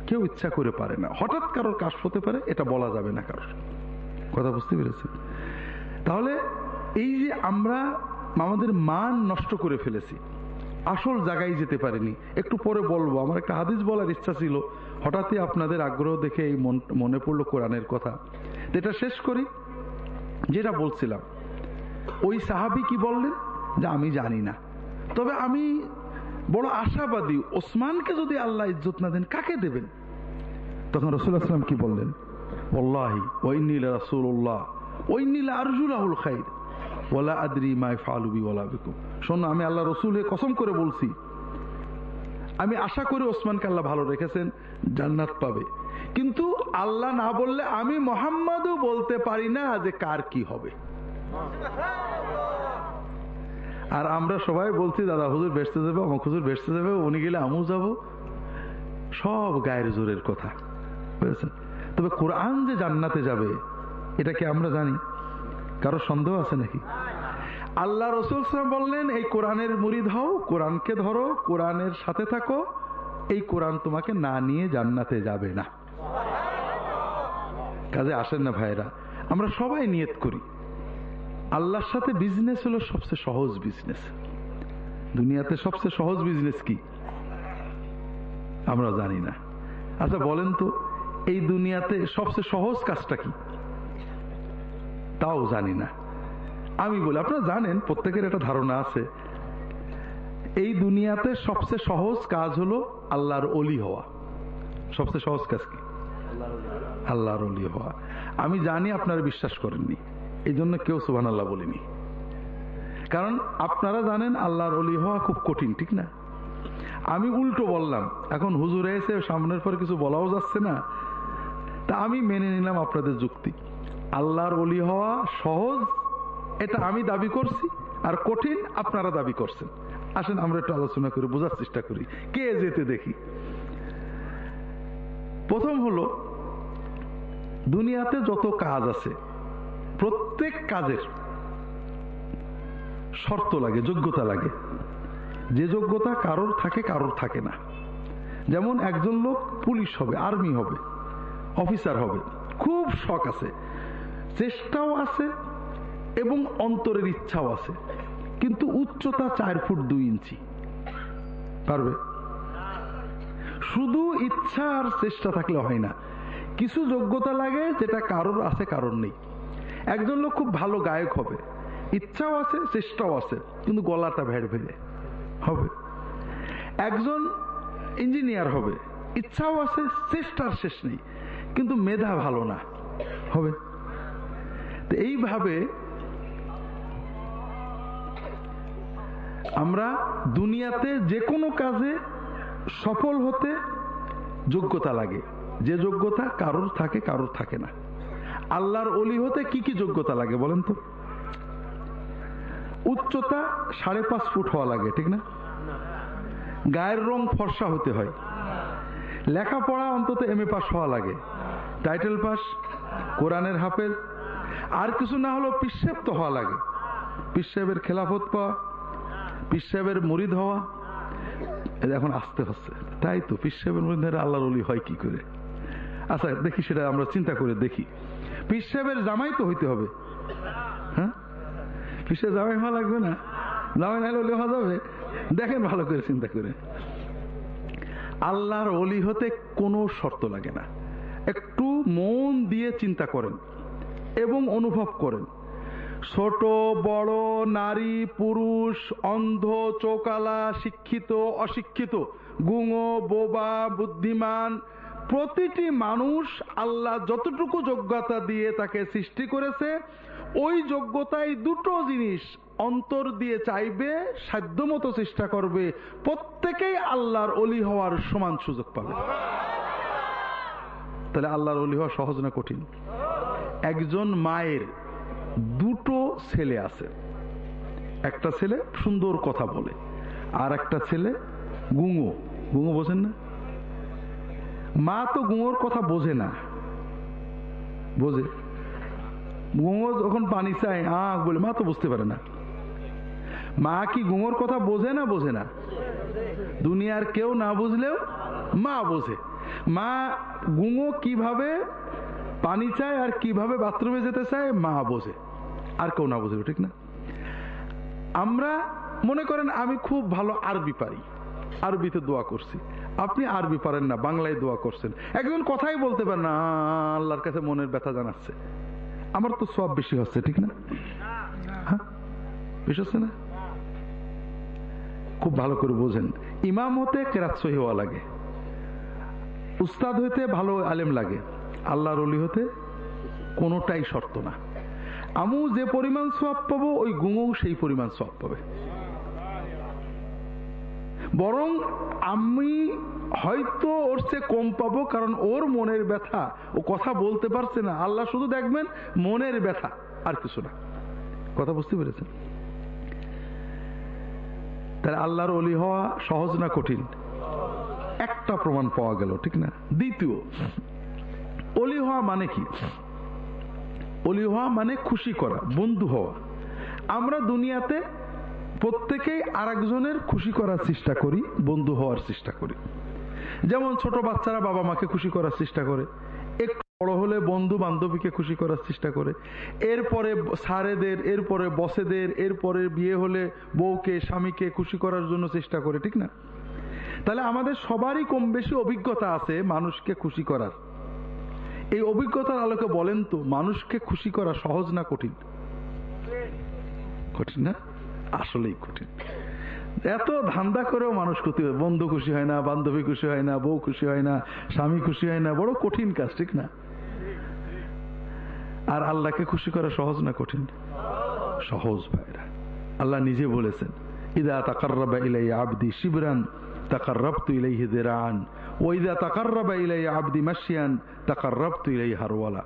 কেউ ইচ্ছা করে পারে না। হঠাৎ কারোর কাশ হতে পারে, এটা বলা যাবে না কারোর। কথা বুঝতে পেরেছি তাহলে এই যে আমরা আমাদের মান নষ্ট করে ফেলেছি, আসল জায়গায় যেতে পারিনি। একটু পরে বলব, আমার একটা হাদিস বলার ইচ্ছা ছিল। হঠাৎই আপনাদের আগ্রহ দেখে এই মনে পড়ল কোরআনের কথা। এটা শেষ করি, যেটা বলছিলাম। ওই সাহাবি কি বললেন? যে আমি জানি না। তবে আমি বড় আশাবাদী, ওসমানকে যদি আল্লাহ ইজ্জত না দেন, কাকে দেবেন? তখন রসুল আসলাম কি বললেন? ওল্লাহি ওই নীল রাসুল্লাহ ওই নীল আরজুলাহুল খাইর। ওলা আদরি মাই ফালুবি ওলা বেকুম। শোনো আমি আল্লাহ রসুল কসম করে বলছি, আমি আশা করি ওসমানকে আল্লাহ ভালো রেখেছেন, জান্নাত পাবে। কিন্তু আল্লাহ না বললে আমি মোহাম্মদও বলতে পারি না যে কার কি হবে। আর আমরা সবাই বলছি, দাদা, হুজুর বেসতে যাবে, অমুক হুজুর বেসতে যাবে, উনি গেলে আমু যাব। সব গায়ের জোরের কথা। বুঝেছেন? তবে কোরআন যে জান্নাতে যাবে, এটা কি আমরা জানি? কারও সন্দেহ আছে নাকি? আল্লাহ রসুল বললেন, এই কোরআনের মুরিদ হও, কোরআনকে ধরো, কোরআনের সাথে থাকো। এই কোরআন তোমাকে না নিয়ে জান্নাতে যাবে না। কাজে আসেন না ভাইরা আমরা সবাই নিয়ত করি। আল্লাহর সাথে বিজনেস হলো সবচেয়ে সহজ বিজনেস দুনিয়াতে সবচেয়ে সহজ বিজনেস কি? আমরা জানি না। আচ্ছা বলেন তো, এই দুনিয়াতে সবচেয়ে সহজ কাজটা কি? তাও জানি না। আমি বলি, আপনারা জানেন, প্রত্যেকের একটা ধারণা আছে। এই দুনিয়াতে সবচেয়ে সহজ কাজ হলো আল্লাহর অলি হওয়া। সবচেয়ে সহজ কাজ কি? আল্লাহর অলি হওয়া। আমি জানি আপনারা বিশ্বাস করেননি। এই জন্য কেউ সুবান আল্লাহ বলিনি। কারণ আপনারা জানেন, আল্লাহর অলি হওয়া খুব কঠিন, ঠিক না? আমি উল্টো বললাম, এখন হুজুর এসে সামনের পর কিছু বলাও যাচ্ছে না। তা আমি মেনে নিলাম আপনাদের যুক্তি। আল্লাহর অলি হওয়া সহজ, এটা আমি দাবি করছি, আর কঠিন আপনারা দাবি করছেন। আসেন, আমরা একটু আলোচনা করে বোঝার চেষ্টা করি, কে যেতে দেখি। প্রথম হলো, দুনিয়াতে যত কাজ আছে, প্রত্যেক কাজের শর্ত লাগে, যোগ্যতা লাগে। যে যোগ্যতা কারোর থাকে কারোর থাকে না। যেমন একজন লোক পুলিশ হবে, আর্মি হবে, অফিসার হবে, খুব শখ আছে। চেষ্টাও আছে এবং অন্তরের ইচ্ছাও আছে। কিন্তু উচ্চতা চার ফুট দুই ইঞ্চি। পারবে? শুধু ইচ্ছা আর চেষ্টা থাকলে হয় না। কিছু যোগ্যতা লাগে যেটা কারোর আছে, কারোর নেই। একজন লোক খুব ভালো গায়ক হবে। ইচ্ছাও আছে, চেষ্টাও আছে, কিন্তু গলাটা ভেড় ভেড়ে হবে। একজন ইঞ্জিনিয়ার হবে। ইচ্ছাও আছে, চেষ্টার শেষ নেই, কিন্তু মেধা ভালো না। হবে? এইভাবে আমরা দুনিয়াতে যে কোনো কাজে সফল হতে যোগ্যতা লাগে। যে যোগ্যতা কারোর থাকে কারোর থাকে না। আল্লাহর অলি হতে কি কি যোগ্যতা লাগে বলেন তো? উচ্চতা সাড়ে পাঁচ ফুট হওয়া লাগে, ঠিক না? গায়ের রং ফর্সা হতে হয়। লেখাপড়া অন্তত এম এ পাস হওয়া লাগে। টাইটেল পাস কোরআনের হাফেজ আর কিছু না হলেও পিসেব তো হওয়া লাগে। পিসেবের খেলাফত পাওয়া, পিসেবের মুরিদ হওয়া এখন আসতে হচ্ছে। তাই তো পিসেবের মধ্যে আল্লাহর অলি হয় কি করে? আচ্ছা দেখি সেটা আমরা চিন্তা করে দেখি। পিসেবের জামাই তো হইতে হবে। হ্যাঁ? পিসের জামাই হওয়া লাগবে না? জামাই নাহলে অলি হওয়া যাবে? দেখেন ভালো করে চিন্তা করে। আল্লাহর অলি হতে কোনো শর্ত লাগে না। একটু মন দিয়ে চিন্তা করেন। এবং অনুভব করেন। ছোট, বড়, নারী, পুরুষ, অন্ধ, চোকালা, শিক্ষিত, অশিক্ষিত, গুঙো, বোবা, বুদ্ধিমান, প্রতিটি মানুষ আল্লাহ যতটুকু যোগ্যতা দিয়ে তাকে সৃষ্টি করেছে, ওই যোগ্যতায় দুটো জিনিস অন্তর দিয়ে চাইবে, সাধ্যমতো চেষ্টা করবে, প্রত্যেকেই আল্লাহর অলি হওয়ার সমান সুযোগ পাবে। তাহলে আল্লাহর অলি হওয়া সহজ না কঠিন? একজন মায়ের দুটো ছেলে আছে। একটা ছেলে সুন্দর কথা বলে, আর একটা ছেলে গুঙো। গুঙো বোঝেন না? মা তো গুঁয়োর কথা বোঝে না। বোঝে? গুঁয়ো যখন পানি চায়, আহ বলে, মা তো বুঝতে পারে না। মা কি গুঁয়োর কথা বোঝে না বোঝে না? দুনিয়ার কেউ না বুঝলেও মা বোঝে। মা গুঁয়ো কীভাবে পানি চায় আর কীভাবে বাথরুমে যেতে চায়, মা বোঝে। আর কেউ না বোঝে, ঠিক না? আমরা মনে করেন আমি খুব ভালো আরবি পারি। আরবিতে দোয়া করছি। আপনি আরবি পারেন না, বাংলায় দোয়া করছেন। একজন কথাই বলতে পারেন না, আল্লাহর কাছে মনের ব্যথা জানাচ্ছে। আমার তো সব বেশি হচ্ছে, ঠিক না? হ্যাঁ? হচ্ছে না? খুব ভালো করে বোঝেন। ইমাম হতে কেরাত সহি হওয়া লাগে। উস্তাদ হইতে ভালো আলেম লাগে। আল্লাহর অলি হতে কোনোটাই শর্ত না। আমু যে পরিমাণ সব পাবো, ওই গুঙও সেই পরিমাণ সব পাবে। বরং আমি হয়তো ওর চেয়ে কম পাবো, কারণ ওর মনের ব্যথা, ও কথা বলতে পারছে না। আল্লাহ শুধু দেখবেন মনের ব্যথা, আর কিছু না। কথা বুঝতে পেরেছেন? তাহলে আল্লাহর অলি হওয়া সহজ না কঠিন? একটা প্রমাণ পাওয়া গেল, ঠিক না? দ্বিতীয় অলি হওয়া মানে কি? অলি হওয়া মানে খুশি করা, বন্ধু হওয়া। আমরা দুনিয়াতে প্রত্যেকেই আর একজনের খুশি করার চেষ্টা করি, বন্ধু হওয়ার চেষ্টা করি। যেমন ছোট বাচ্চারা বাবা মাকে খুশি করার চেষ্টা করে, একটু বড় হলে বন্ধু বান্ধবীকে খুশি করার চেষ্টা করে। এরপরে সারেদের এরপরে বসেদের, এরপরে বিয়ে হলে বউকে, স্বামীকে খুশি করার জন্য চেষ্টা করে, ঠিক না? তাহলে আমাদের সবারই কম বেশি অভিজ্ঞতা আছে মানুষকে খুশি করার। এই অভিজ্ঞতার আলোকে বলেন তো, মানুষকে খুশি করা সহজ না কঠিন? কঠিন না? আসলেই কঠিন। এত ধান্দা করেও মানুষ ক্ষতি হয়। বন্ধু খুশি হয় না, বান্ধবী খুশি হয় না, বউ খুশি হয় না, স্বামী খুশি হয় না, বড় কঠিন কাজ, ঠিক না? আর আল্লাহকে খুশি করা সহজ না কঠিন? সহজ ভাইরা। আল্লাহ নিজে বলেছেন, ইদা তাকাররাবা ইলাই আবদি শিবরান তাকাররাবতু ইলাইহি দিরান ও ইদা তাকাররাবা ইলাই আবদি মাসিয়ান তাকাররাবতু ইলাইহি হারওয়ালা।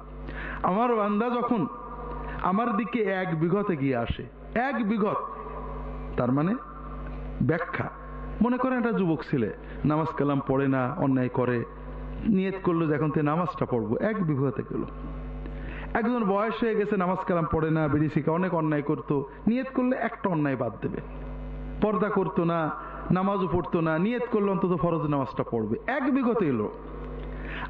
আমার বান্দা যখন আমার দিকে এক বিঘতে গিয়ে আসে, এক বিঘত, তার মানে ব্যাখ্যা, মনে করেন একটা যুবক ছেলে, নামাজ কালাম পড়ে না, অন্যায় করে, নিয়ত করল যে এখন থেকে নামাজটা পড়ব, এক বিঘতে গেল। একজন বয়স হয়ে গেছে, নামাজ কালাম পড়ে না বেরিয়ে শিখে অনেক অন্যায় করতো, নিয়ত করলে একটা অন্যায় বাদ দেবে। পর্দা করতো না নামাজও পড়তো না, নিয়ত করলে অন্তত ফরজ নামাজটা পড়বে। এক বিগত এলো।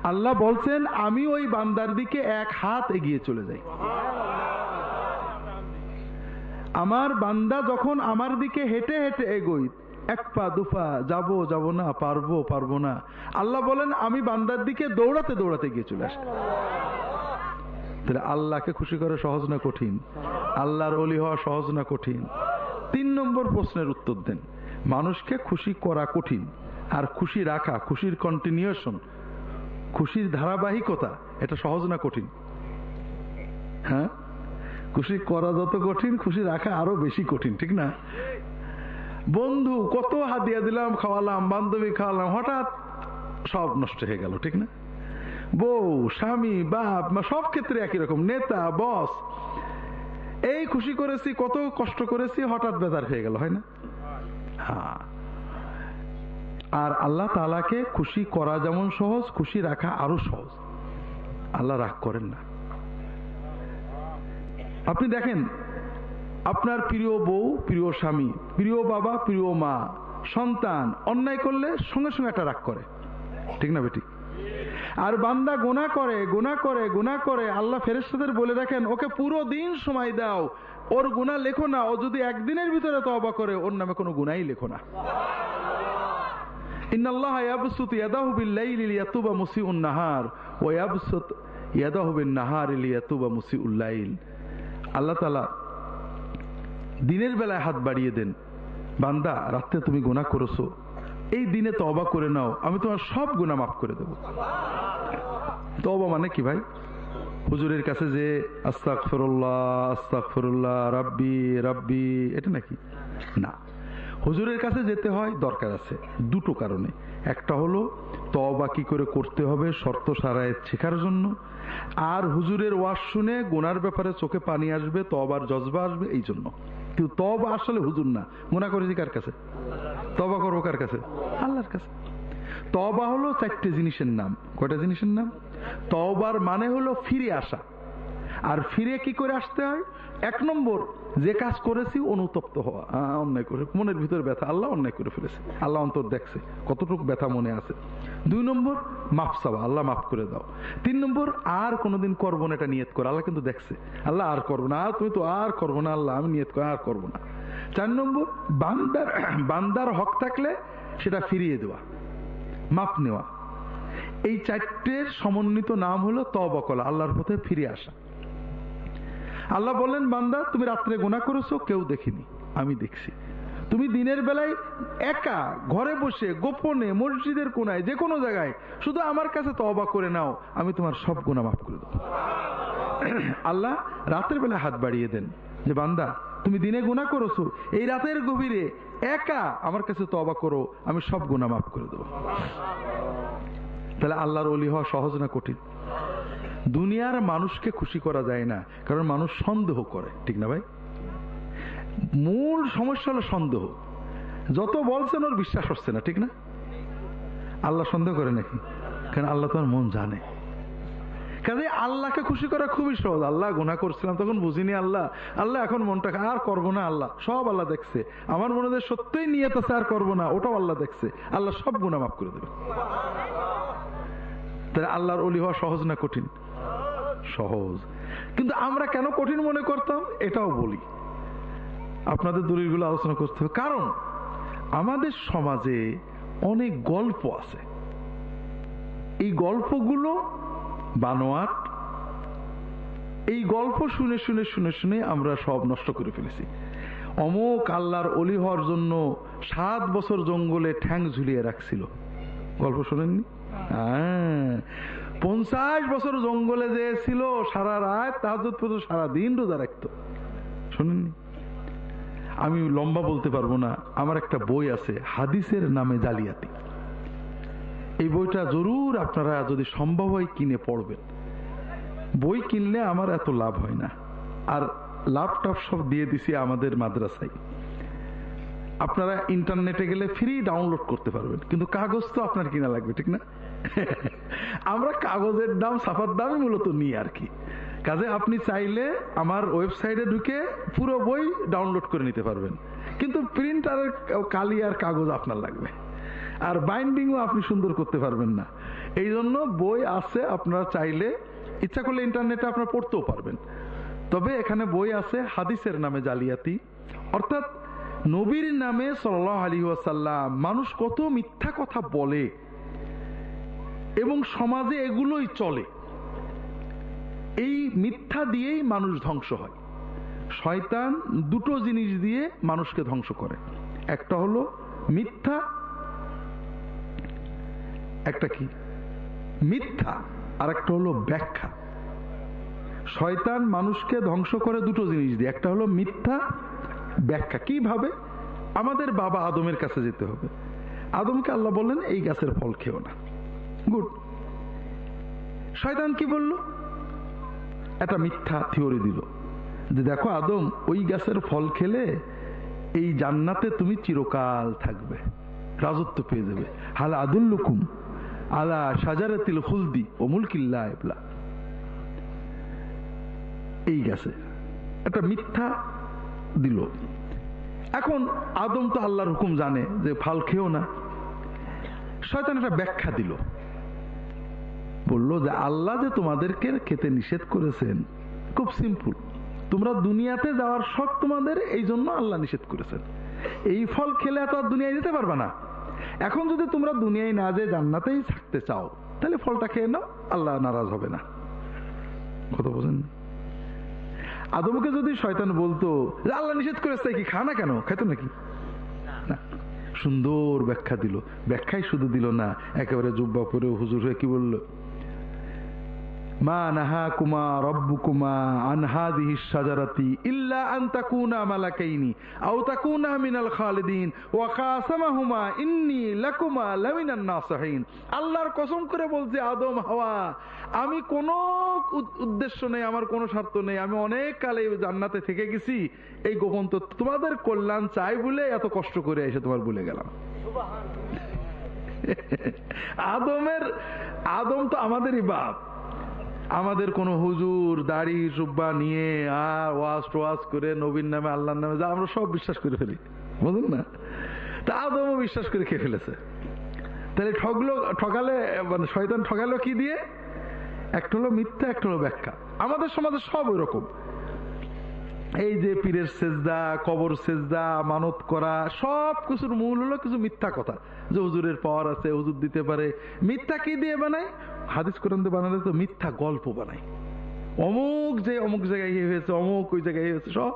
আল্লাহ বলছেন, আমি ওই বান্দার দিকে এক হাত এগিয়ে চলে যাই। আমার বান্দা যখন আমার দিকে হেঁটে হেঁটে এগোই এক পা দুপা যাব, যাব না, পারব পারব না। আল্লাহ বলেন, আমি বান্দার দিকে দৌড়াতে দৌড়াতে গিয়ে চলে আসি তাহলে আল্লাহকে খুশি করা সহজ না কঠিন? আল্লাহর অলি হওয়া সহজ না কঠিন? তিন নম্বর প্রশ্নের উত্তর দেন। মানুষকে খুশি করা কঠিন, আর খুশি রাখা, খুশির কন্টিনিউশন খুশির ধারাবাহিকতা, এটা সহজ না কঠিন? হ্যাঁ? খুশি করা যত কঠিন, খুশি রাখা আরও বেশি কঠিন, ঠিক না? বন্ধু, কত হাদিয়া দিলাম, খাওয়ালাম, বান্ধবী খাওয়ালাম, হঠাৎ সব নষ্ট হয়ে গেল, ঠিক না? বউ, স্বামী, বাপ সব ক্ষেত্রে একই রকম, নেতা বস এই খুশি করেছি, কত কষ্ট করেছি, হঠাৎ বেজার হয়ে গেল, হয় না? হ্যাঁ আর আল্লাহ তালাকে খুশি করা যেমন সহজ, খুশি রাখা আরও সহজ। আল্লাহ রাগ করেন না। আপনি দেখেন, আপনার প্রিয় বউ, প্রিয় স্বামী, প্রিয় বাবা, প্রিয় মা, সন্তান, অন্যায় করলে সঙ্গে সঙ্গে একটা রাগ করে। ঠিক না বেটি? আর বান্দা গোনা করে গোনা করে গোনা করে, আল্লাহ ফেরেস্তাদের বলে রাখেন ওকে পুরো দিন সময় দাও ওর গুণা লেখো না, ও যদি একদিনের ভিতরে তবা করে, ওর নামে কোনো গুণাই লেখো না। আল্লাহ দিনের বেলায় হাত বাড়িয়ে দেন, বান্দা, রাত্রে তুমি গুনাহ করেছ, এই দিনে তবা করে নাও, আমি তোমার সব গুনাহ মাফ করে দেব। তবা মানে কি ভাই? হুজুরের কাছে যে আস্তাক ফেরুল্লাহ আস্তাক ফেরুল্লাহ রাব্বি রাব্বি, এটা নাকি? না। হুজুরের কাছে যেতে হয়, দরকার আছে। দুটো কারণে। একটা হলো তবা কি করে করতে হবে, শর্ত সারায় শেখার জন্য। আর হুজুরের ওয়াজ শুনে গোনার ব্যাপারে চোখে পানি আসবে তবার জজবা আসবে, এই জন্য। কিন্তু তবা আসলে হুজুর না। গোনা করেছি কার কাছে? তবা করব কার কাছে? আল্লাহর কাছে। তবা হলো চারটে জিনিসের নাম। কয়টা জিনিসের নাম? তবার মানে হলো ফিরে আসা। আর ফিরে কি করে আসতে হয়? এক নম্বর, যে কাজ করেছি অনুতপ্ত হওয়া। অন্যায় করে। মনের ভিতরে ব্যথা, আল্লাহ অন্যায় করে ফেলেছে। আল্লাহ অন্তর দেখছে, কতটুকু ব্যথা মনে আছে। দুই নম্বর, মাফ চাওয়া, আল্লাহ মাফ করে দাও। তিন নম্বর, আর কোনোদিন করব না, এটা নিয়ত করে। আল্লাহ কিন্তু দেখছে, আল্লাহ আর করব না। আর তুমি তো আর করব না, আল্লাহ, আমি নিয়ত করে, আর করব না। চার নম্বর, বান্দার বান্দার হক থাকলে সেটা ফিরিয়ে দেওয়া, মাপ নেওয়া। এই চারটের সমন্বিত নাম হলো তবকলা আল্লাহর পথে ফিরে আসা। আল্লাহ বললেন, বান্দা, তুমি রাত্রে গোনা করেছ, কেউ দেখিনি, আমি দেখছি। তুমি দিনের বেলায় একা, ঘরে বসে, গোপনে, মসজিদের কোনায় যে কোনো জায়গায়, শুধু আমার কাছে তবা করে নাও, আমি তোমার সব গুণা মাফ করে দেবো। আল্লাহ রাতের বেলা হাত বাড়িয়ে দেন যে, বান্দা, তুমি দিনে গুণা করেছ, এই রাতের গভীরে একা আমার কাছে তবা করো, আমি সব গুণা মাফ করে দেবো। তাহলে আল্লাহর অলি হওয়া সহজ না কঠিন? দুনিয়ার মানুষকে খুশি করা যায় না, কারণ মানুষ সন্দেহ করে, ঠিক না ভাই? মূল সমস্যা হলো সন্দেহ। যত বলছেন ওর বিশ্বাস হচ্ছে না, ঠিক না? আল্লাহ সন্দেহ করে নাকি? কারণ আল্লাহ তোমার মন জানে। কাজে আল্লাহকে খুশি করা খুবই সহজ। আল্লাহ গুণা করছিলাম, তখন বুঝিনি আল্লাহ। আল্লাহ এখন মনটা আর করব না আল্লাহ। সব আল্লাহ দেখছে। আমার মনে হয় সত্যই নিয়ে আছে, আর করব না। ওটাও আল্লাহ দেখছে। আল্লাহ সব গুণা মাফ করে দেবে। তাহলে আল্লাহর অলি হওয়া সহজ না কঠিন? সহজ। কিন্তু আমরা কেন কঠিন মনে করতাম? এটাও বলি। আপনাদের দলিলগুলো আলোচনা করতে হবে। কারণ আমাদের সমাজে অনেক গল্প আছে। এই গল্পগুলো বানোয়াট, এই গল্প শুনে শুনে শুনে শুনে আমরা সব নষ্ট করে ফেলেছি। অমুক আল্লাহর অলি হওয়ার জন্য সাত বছর জঙ্গলে ঠ্যাং ঝুলিয়ে রাখছিল। গল্প শোনেননি? পঞ্চাশ বছর জঙ্গলে যে ছিল সারা রাত তাহাজত পর্যন্ত সারা দিন রোজা রাখত। শোনেননি? আমি লম্বা বলতে পারব না। আমার একটা বই আছে, হাদিসের নামে জালিয়াতি। এই বইটা জরুর আপনারা যদি সম্ভব হয় কিনে পড়বেন। বই কিনলে আমার এত লাভ হয় না। আর লাভ ল্যাপটপ সব দিয়ে দিছি আমাদের মাদ্রাসায়। আপনারা ইন্টারনেটে গেলে ফ্রি ডাউনলোড করতে পারবেন। কিন্তু কাগজ তো আপনার কিনা লাগবে, ঠিক না? আমরা কাগজের দাম, সাফার দামই মূলত নিই আর কি। কাজে আপনি চাইলে আমার ওয়েবসাইটে ঢুকে পুরো বই ডাউনলোড করে নিতে পারবেন। কিন্তু প্রিন্ট আর কালি আর কাগজ আপনার লাগবে। আর বাইন্ডিংও আপনি সুন্দর করতে পারবেন না। এই জন্য বই আছে, আপনারা চাইলে ইচ্ছা করলে ইন্টারনেটে আপনারা পড়তেও পারবেন। তবে এখানে বই আছে হাদিসের নামে জালিয়াতি। অর্থাৎ নবীর নামে সাল্লাহ আলী ওয়াসাল্লাম মানুষ কত মিথ্যা কথা বলে। এবং সমাজে এগুলোই চলে। এই মিথ্যা দিয়েই মানুষ ধ্বংস হয়। শয়তান দুটো জিনিস দিয়ে মানুষকে ধ্বংস করে। একটা হলো মিথ্যা, একটা কি? মিথ্যা। আর একটা হলো ব্যাখ্যা। শয়তান মানুষকে ধ্বংস করে দুটো জিনিস দিয়ে। একটা হলো মিথ্যা, ব্যাখ্যা। কীভাবে? আমাদের বাবা আদমের কাছে যেতে হবে। আদমকে আল্লাহ বললেন, এই গাছের ফল খেও না। গুড। শয়তান কি বলল? একটা মিথ্যা থিওরি দিল যে দেখো আদম ওই গাছের ফল খেলে এই জান্নাতে তুমি চিরকাল থাকবে, রাজত্ব পেয়ে যাবে। হাল আদুল্লুকুম আলা সাজারাতিল খুলদি ও মুলকিল্লা এবলা এই গেছে একটা মিথ্যা দিল। এখন আদম তো আল্লাহর হুকুম জানে যে ফাল খেও না। শয়তান একটা ব্যাখ্যা দিল। বলল যে আল্লাহ যে তোমাদেরকে খেতে নিষেধ করেছেন। খুব সিম্পল তোমরা দুনিয়াতে যাওয়ার শখ তোমাদের, এই জন্য আল্লাহ নিষেধ করেছেন। এই ফল খেলে তো আর দুনিয়ায় যেতে পারবে না। এখন যদি তোমরা দুনিয়ায় না যে জান্নাতেই থাকতে চাও, তাহলে ফলটা খেয়ে নাও, আল্লাহ নারাজ হবে না। কথা বোঝেন? আদমকে যদি শয়তান বলতো, যে আল্লাহ নিষেধ করেছে, কি খা না কেন? খেত নাকি? না। সুন্দর ব্যাখ্যা দিল। ব্যাখ্যাই শুধু দিল না, একেবারে জুব্বা পরে হুজুর হয়ে কি বলল? মা নাহা কুমা রব্বু কুমা আনহাদিহি সাজারাতি ইল্লা আন তাকুনা মালাকাইনি আও তাকুনা মিনাল খালিদিন ওয়া কাসামাহুমা ইন্নী লাকুমা লামিনান নাসিহিন। আল্লাহর কসম করে বলছে আদম হাওয়া আমি কোনো উদ্দেশ্য নেই আমার কোনো স্বার্থ নেই আমি অনেক কালে জান্নাতে থেকে গেছি এই গোপন তো তোমাদের কল্যাণ চাই বলে এত কষ্ট করে এসে তোমার ভুলে গেলাম। আদমের আদম তো আমাদেরই বাপ। আমাদের কোন হুজুর দাড়ি সুব্বা নিয়ে আর ওয়াজ টোয়াজ করে নবীন নামে, আল্লাহর নামে যা, আমরা সব বিশ্বাস করে ফেলি। বুঝুন না? তা আদমও বিশ্বাস করে খেয়ে ফেলেছে। তাহলে ঠগলো ঠকালে মানে শয়তান ঠকালো কি দিয়ে? একটা হলো মিথ্যা, একটা হলো ব্যাখ্যা। আমাদের সমাজে সব ওই রকম এই যে পীরের সেজদা, কবর সেজদা, মানত করা, সব কিছুর মূল হলো কিছু মিথ্যা কথা। যে হুজুরের পাওয়ার আছে, হুজুর দিতে পারে। মিথ্যা কি দিয়ে বানায়? হাদিস কোরআন বানালে তো মিথ্যা গল্প বানায়। অমুক যে অমুক জায়গায় ইয়ে হয়েছে, অমুক ওই জায়গায় হয়েছে, সব।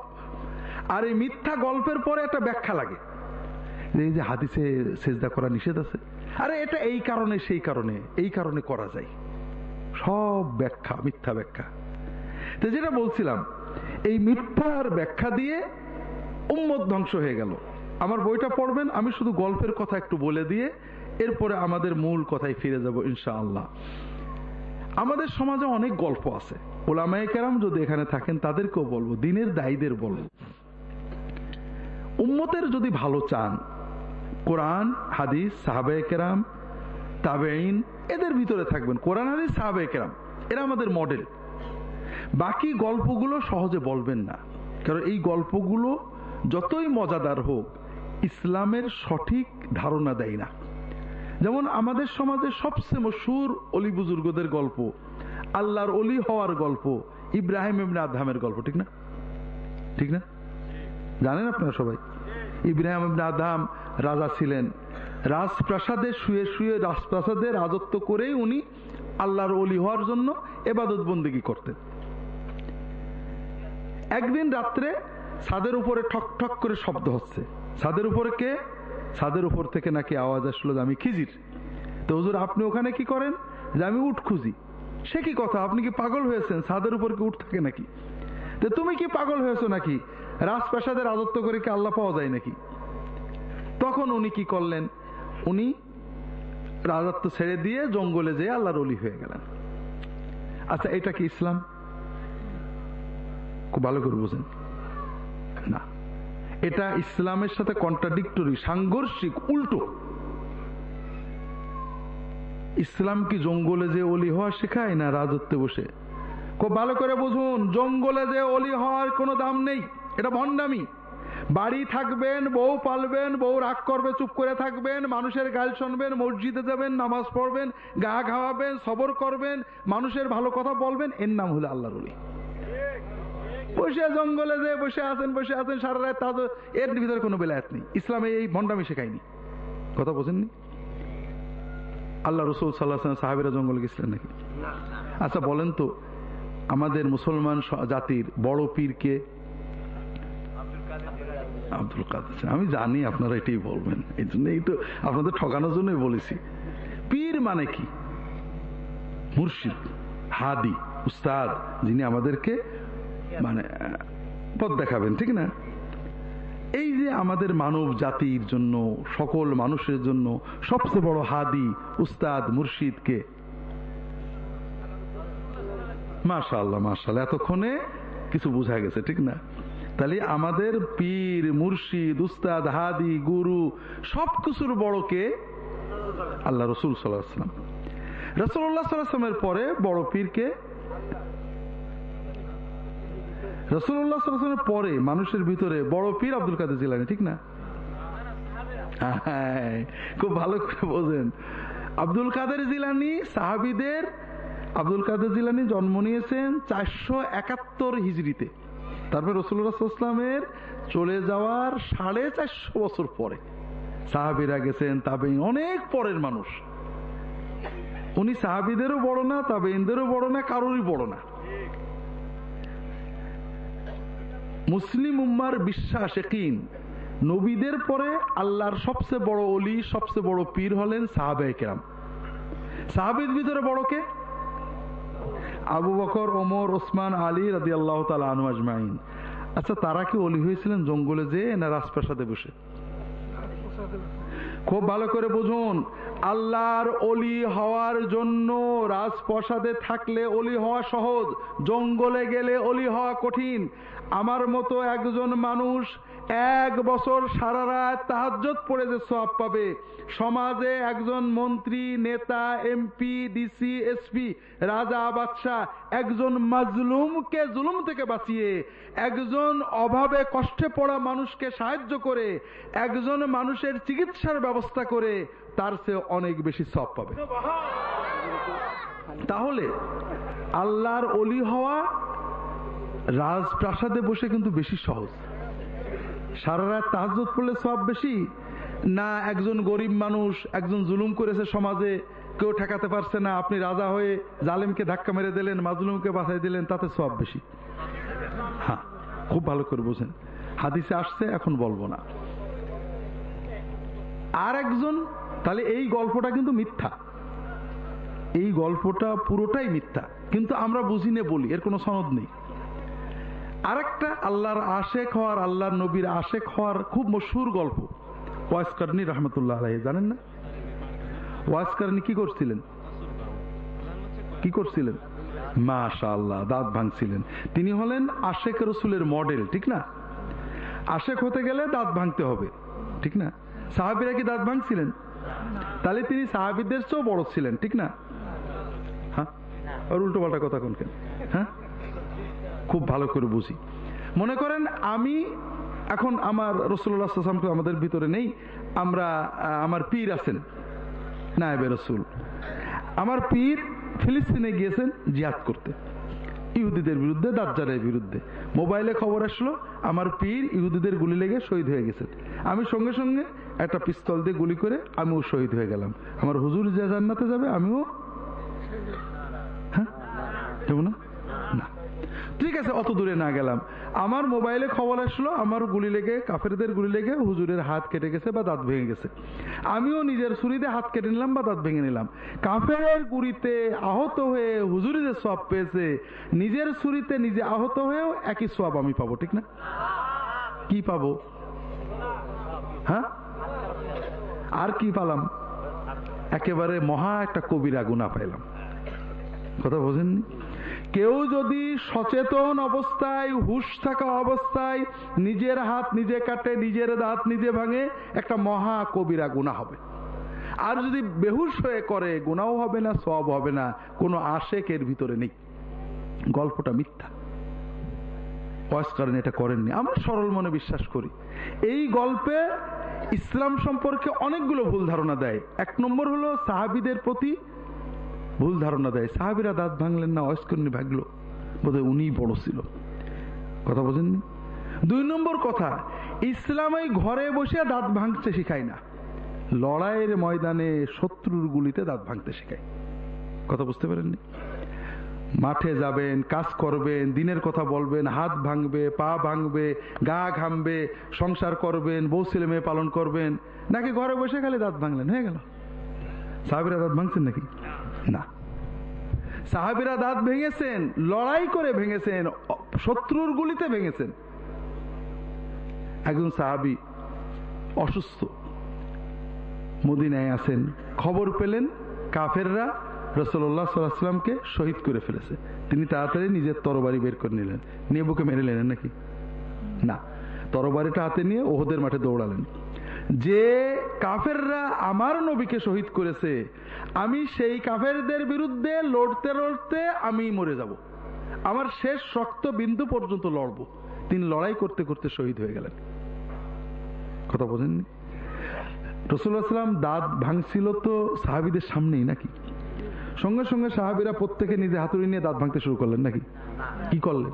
আর এই মিথ্যা গল্পের পরে একটা ব্যাখ্যা লাগে। এই যে হাদিসে সেজদা করা নিষেধ আছে। আরে এটা এই কারণে, সেই কারণে, এই কারণে করা যায়। সব ব্যাখ্যা, মিথ্যা ব্যাখ্যা। তো যেটা বলছিলাম, এই মিথ্যার ব্যাখ্যা দিয়ে উম্মত ধ্বংস হয়ে গেল। আমার বইটা পড়বেন, আমি শুধু গল্পের কথা একটু বলে দিয়ে এরপরে আমাদের মূল কথায় ফিরে যাব ইনশাআল্লাহ। আমাদের সমাজে অনেক গল্প আছে। ওলামায় কেরাম যদি এখানে থাকেন, তাদেরকেও বলব, দিনের দায়ীদের বলব। উম্মতের যদি ভালো চান, কোরআন, হাদিস সাহাবে কেরাম তাবেইন এদের ভিতরে থাকবেন। কোরআন, হাদিস সাহাবে কেরাম, এরা আমাদের মডেল। বাকি গল্পগুলো সহজে বলবেন না। কারণ এই গল্পগুলো যতই মজাদার হোক, ইসলামের সঠিক ধারণা দেয় না। যেমন আমাদের সমাজে সবচেয়ে মশুর অলি বুজুর্গদের গল্প, আল্লাহর অলি হওয়ার গল্প, ইব্রাহিম ইবনে আদহামের গল্প, ঠিক না? ঠিক না? জানেন আপনারা সবাই? ইব্রাহিম ইবনে আদহাম রাজা ছিলেন। রাজপ্রাসাদে শুয়ে শুয়ে রাজপ্রাসাদে রাজত্ব করেই উনি আল্লাহর অলি হওয়ার জন্য এবাদত বন্দিগি করতেন। একদিন রাত্রে ছাদের উপরে ঠক ঠক করে শব্দ হচ্ছে। ছাদের উপরে কে? ছাদের উপর থেকে নাকি আওয়াজ আসলো যে আমি খিজির। তো হুজুর, আপনি ওখানে কি করেন? যে আমি উঠ খুঁজি। সে কি কথা? আপনি কি পাগল হয়েছেন? ছাদের উপর কি উঠ থাকে নাকি? তো তুমি কি পাগল হয়েছো নাকি? রাজপ্রাসাদের রাজত্ব করে কি আল্লাহ পাওয়া যায় নাকি? তখন উনি কি করলেন? উনি রাজত্ব ছেড়ে দিয়ে জঙ্গলে যেয়ে আল্লাহর অলি হয়ে গেলেন। আচ্ছা এটা কি ইসলাম? খুব ভালো করে বুঝেন। না। এটা ইসলামের সাথে কন্ট্রাডিক্টরি সাংঘর্ষিক, উল্টো। ইসলাম কি জঙ্গলে যে অলি হওয়া শেখায় না রাজত্বে বসে? খুব ভালো করে বুঝুন, জঙ্গলে যে অলি হওয়ার কোনো দাম নেই, এটা ভণ্ডামি। বাড়ি থাকবেন, বউ পালবেন, বউ রাগ করবে, চুপ করে থাকবেন, মানুষের গাল শুনবেন, মসজিদে যাবেন, নামাজ পড়বেন, গা খাওয়াবেন সবর করবেন, মানুষের ভালো কথা বলবেন, এর নাম হলো আল্লাহর অলি। বসে জঙ্গলে যে বসে আছেন বসে আছেন, সারা রাত তা এর ভিতরে কোনো বেলায়াত নেই। ইসলামে এই ভণ্ডামি শেখায়নি। কথা বোঝেননি? আল্লাহ রসুল সাল্লাহ সাহাবিরা জঙ্গলে গেছিলেন নাকি? আচ্ছা বলেন তো, আমাদের মুসলমান জাতির বড় পীরকে? আব্দুল কাদের। আমি জানি আপনারা এটাই বলবেন। এই জন্য এই তো আপনাদের ঠকানোর জন্যই বলেছি। পীর মানে কি? মুর্শিদ, হাদি, উস্তাদ, যিনি আমাদেরকে মানে পথ দেখাবেন, ঠিক না? এই যে আমাদের মানব জাতির জন্য, সকল মানুষের জন্য সবচেয়ে বড় হাদি উস্তাদ মুর্শিদকে মাশাল্লাহ মাশাল্লাহ এতক্ষণে কিছু বোঝা গেছে, ঠিক না? তাহলে আমাদের পীর, মুর্শিদ, উস্তাদ, হাদি, গুরু সবকিছুর বড়কে আল্লাহ রসুল সাল্লাহাম রসুল্লাহ সাল্লাহামের পরে বড় পীরকে সাল্লাহামের পরে মানুষের ভিতরে বড় পীর আব্দুল কাদের জিলানি ঠিক না? হ্যাঁ, খুব ভালো করে বোঝেন। আব্দুল কাদের জিলানি সাহাবিদের আব্দুল কাদের জিলানি জন্ম নিয়েছেন চারশো একাত্তর হিজড়িতে। তারপর রসুল্লাহামের চলে যাওয়ার সাড়ে চারশো বছর পরে সাহাবিরা গেছেন তবে অনেক পরের মানুষ। উনি সাহাবিদেরও বড় না তবে ইন্দেরও বড় না কারোরই বড় না। মুসলিম উম্মার বিশ্বাস একিন নবীদের পরে আল্লাহর সবচেয়ে বড় অলি সবচেয়ে বড় পীর হলেন সাহাবে কেরাম। সাহাবির ভিতরে বড় কে? আবু বকর, ওমর, ওসমান, আলী রাদি আল্লাহ আনু আজমাইন। আচ্ছা তারা কি অলি হয়েছিলেন জঙ্গলে যে না রাজপ্রাসাদে বসে? খুব ভালো করে বুঝুন, আল্লাহর অলি হওয়ার জন্য রাজপ্রাসাদে থাকলে অলি হওয়া সহজ, জঙ্গলে গেলে অলি হওয়া কঠিন। আমার মতো একজন মানুষ এক বছর সারা রাত তাহাজ্জত পড়ে যে সব পাবে। সমাজে একজন মন্ত্রী, নেতা, এমপি, ডিসি, এসপি, রাজা, বাদশাহ, একজন মাজলুমকে জুলুম থেকে বাঁচিয়ে, একজন অভাবে কষ্টে পড়া মানুষকে সাহায্য করে, একজন মানুষের চিকিৎসার ব্যবস্থা করে, তার সে অনেক বেশি সব পাবে। তাহলে আল্লাহর অলি হওয়া রাজপ্রাসাদে বসে কিন্তু বেশি সহজ। সারা রাত তাহাজত পড়লে সব বেশি, না একজন গরিব মানুষ, একজন জুলুম করেছে সমাজে, কেউ ঠেকাতে পারছে না, আপনি রাজা হয়ে জালেমকে ধাক্কা মেরে দিলেন, মাজলুমকে বাঁচাই দিলেন, তাতে সব বেশি। হ্যাঁ খুব ভালো করে বুঝেন। হাদিসে আসছে, এখন বলব না। আর একজন তাহলে এই গল্পটা কিন্তু মিথ্যা। এই গল্পটা পুরোটাই মিথ্যা। কিন্তু আমরা বুঝি নে বলি, এর কোনো সনদ নেই। আরেকটা আল্লাহর আশেক হওয়ার, আল্লাহর নবীর আশেক হওয়ার খুব মশুর গল্প। ওয়াইস কারনি রহমতুল্লাহ আলাই জানেন না? ওয়াইস কারনি কি করছিলেন? কি করছিলেন? মাশা আল্লাহ দাঁত ভাঙছিলেন। তিনি হলেন আশেক রসুলের মডেল, ঠিক না? আশেক হতে গেলে দাঁত ভাঙতে হবে, ঠিক না? সাহাবিরা কি দাঁত ভাঙছিলেন? তাহলে তিনি সাহাবিদের চেয়েও বড় ছিলেন, ঠিক না? হ্যাঁ? আর উল্টো পাল্টা কথা কোন কেন? হ্যাঁ? খুব ভালো করে বুঝি। মনে করেন আমি এখন আমার রসুল্লাহামকে আমাদের ভিতরে নেই, আমরা আমার পীর আছেন, নায়েবে রসুল। আমার পীর ফিলিস্তিনে গিয়েছেন জিহাদ করতে, ইহুদিদের বিরুদ্ধে, দাজ্জালের বিরুদ্ধে। মোবাইলে খবর আসলো, আমার পীর ইহুদিদের গুলি লেগে শহীদ হয়ে গেছেন। আমি সঙ্গে সঙ্গে একটা পিস্তল দিয়ে গুলি করে আমিও শহীদ হয়ে গেলাম। আমার হুজুর যে জান্নাতে যাবে, আমিও হ্যাঁ? না? ঠিক আছে, অত দূরে না গেলাম। আমার মোবাইলে খবর আসলো, আমার গুলি লেগে, কাফেরদের গুলি লেগে হুজুরের হাত কেটে গেছে বা দাঁত ভেঙে গেছে। আমিও নিজের ছুরিতে হাত কেটে নিলাম বা দাঁত ভেঙে নিলাম। কাফের গুড়িতে আহত হয়ে হুজুরিদের সব পেয়েছে, নিজের ছুরিতে নিজে আহত হয়েও একই সব আমি পাবো, ঠিক না? কি পাবো? হ্যাঁ? আর কি পালাম? একেবারে মহা একটা কবিরা গুণা পাইলাম। কথা বোঝেননি? কেউ যদি সচেতন অবস্থায়, হুশ থাকা অবস্থায় নিজের হাত নিজে কাটে, নিজের দাঁত নিজে ভাঙে, একটা মহা কবিরা গুণা হবে। আর যদি বেহুশ হয়ে করে গুণাও হবে না সব হবে না, কোনো আশেকের ভিতরে নেই। গল্পটা মিথ্যা। কারণ এটা করেননি। আমরা সরল মনে বিশ্বাস করি। এই গল্পে ইসলাম সম্পর্কে অনেকগুলো ভুল ধারণা দেয়। এক নম্বর হলো সাহাবিদের প্রতি ভুল ধারণা দেয়। সাহাবিরা দাঁত ভাঙলেন না অস্করণী ভাগলো। বোধহয় উনি বড় ছিল। কথা বোঝেননি? দুই নম্বর কথা, ইসলাম ঘরে বসে দাঁত ভাঙতে শেখায় না। লড়াইয়ের ময়দানে শত্রুর গুলিতে দাঁত ভাঙতে শেখায়। কথা বুঝতে পারেননি? মাঠে যাবেন, কাজ করবেন, দিনের কথা বলবেন, হাত ভাঙবে, পা ভাঙবে, গা ঘামবে, সংসার করবেন, বউ ছেলে মেয়ে পালন করবেন, নাকি ঘরে বসে খালি দাঁত ভাঙলেন? হয়ে গেল। সাহাবিরা দাঁত ভাঙছেন নাকি? না। সাহাবিরা দাঁত ভেঙেছেন, লড়াই করে ভেঙেছেন, শত্রুর গুলিতে ভেঙেছেন। একজন সাহাবি অসুস্থ, মদিনায় আছেন। খবর পেলেন, কাফেররা রসল্লাহ সাল্লাহামকে শহীদ করে ফেলেছে। তিনি তাড়াতাড়ি নিজের তরবারি বের করে নিলেন। নিয়ে বুকে মেরে নাকি? না। তরবারিটা হাতে নিয়ে ওহদের মাঠে দৌড়ালেন। যে কাফেররা আমার নবীকে শহীদ করেছে, আমি সেই কাফেরদের বিরুদ্ধে লড়তে লড়তে আমি মরে যাব। আমার শেষ শক্ত বিন্দু পর্যন্ত লড়ব। তিনি লড়াই করতে করতে শহীদ হয়ে গেলেন। কথা বোঝেননি? রসুল্লাহ সাল্লাম দাঁত ভাঙছিল তো সাহাবিদের সামনেই নাকি? সঙ্গে সঙ্গে সাহাবিরা প্রত্যেকে নিজে হাতুড়ি নিয়ে দাঁত ভাঙতে শুরু করলেন নাকি? কি করলেন?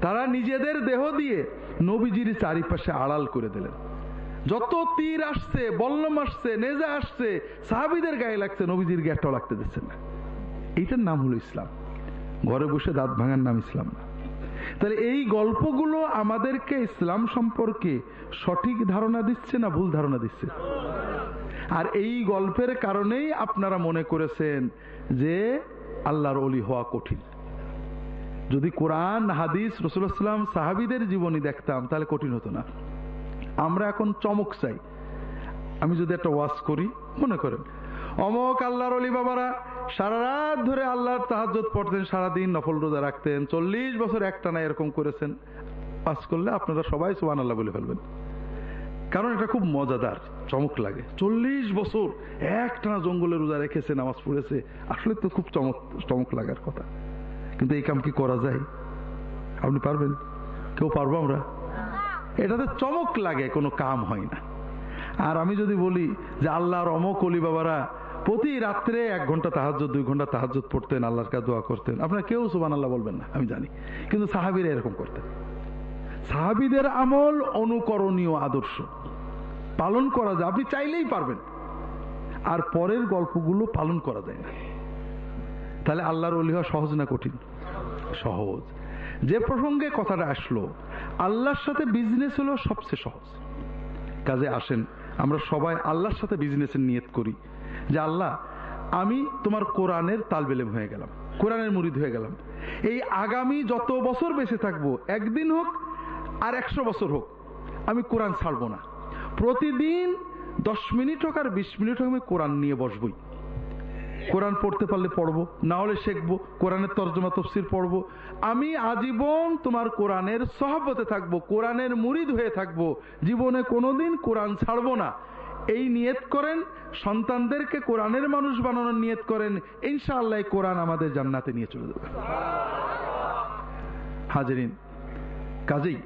তারা নিজেদের দেহ দিয়ে নবীজির চারিপাশে আড়াল করে দিলেন। যত তীর আসছে, বল্লম আসছে, নেজা আসছে, সাহাবিদের গায়ে লাগছে, নবীজির গায়েটাও লাগতে দিচ্ছে না। এইটার নাম হলো ইসলাম। ঘরে বসে দাঁত ভাঙার নাম ইসলাম না। তাহলে এই গল্পগুলো আমাদেরকে ইসলাম সম্পর্কে সঠিক ধারণা দিচ্ছে না ভুল ধারণা দিচ্ছে? আর এই গল্পের কারণেই আপনারা মনে করেছেন যে আল্লাহর অলি হওয়া কঠিন। যদি কোরআন, হাদিস রসুলাম সাহাবিদের জীবনী দেখতাম, তাহলে কঠিন হতো না। আমরা এখন চমক চাই। আমি যদি একটা ওয়াজ করি, মনে করেন, অমক আল্লাহর অলি বাবারা সারা রাত ধরে আল্লাহর তাহাজত পড়তেন, সারাদিন নফল রোজা রাখতেন, চল্লিশ বছর একটানা এরকম করেছেন। পাস করলে আপনারা সবাই সোহান আল্লাহ বলে ফেলবেন। কারণ এটা খুব মজাদার, চমক লাগে। চল্লিশ বছর একটানা জঙ্গলে রোজা রেখেছে, নামাজ পড়েছে, আসলে তো খুব চমক চমক লাগার কথা। কিন্তু এই কাম কি করা যায়? আপনি পারবেন? কেউ পারব আমরা? এটাতে চমক লাগে, কোনো কাম হয় না। আর আমি যদি বলি যে আল্লাহর অমক অলি বাবারা প্রতি রাত্রে এক ঘণ্টা তাহাজ দুই ঘণ্টা তাহাজ পড়তেন, আল্লাহর কাছে দোয়া করতেন। আপনারা কেউ সুবান আল্লাহ বলবেন না, আমি জানি। কিন্তু সাহাবিরা এরকম করতেন। সাহাবিদের আমল অনুকরণীয় আদর্শ। পালন করা যায়, আপনি চাইলেই পারবেন। আর পরের গল্পগুলো পালন করা যায় না। তাহলে আল্লাহর অলি হওয়া সহজ না কঠিন? সহজ। যে প্রসঙ্গে কথাটা আসলো, আল্লাহর সাথে বিজনেস হলো সবচেয়ে সহজ। কাজে আসেন, আমরা সবাই আল্লাহর সাথে বিজনেসের নিয়ত করি যে, আল্লাহ, আমি তোমার কোরআনের তালবেলেম হয়ে গেলাম, কোরআনের মুরিদ হয়ে গেলাম। এই আগামী যত বছর বেঁচে থাকব, একদিন হোক আর একশো বছর হোক, আমি কোরআন ছাড়বো না। প্রতিদিন দশ মিনিট হোক আর বিশ মিনিট হোক আমি কোরআন নিয়ে বসবই। কোরআন পড়তে পারলে পড়ব, না হলে শিখব, কোরআনের তর্জমা, তফসির পড়ব। আমি আজীবন তোমার কোরআনের সহাবতে থাকব, কোরআনের মুরিদ হয়ে থাকব। জীবনে কোনোদিন কোরআন ছাড়বো না। এই নিয়ত করেন, সন্তানদেরকে কোরআনের মানুষ বানানোর নিয়ত করেন, ইনশাআল্লাহ কোরআন আমাদের জান্নাতে নিয়ে চলে যাবে। হাজারিন, কাজেই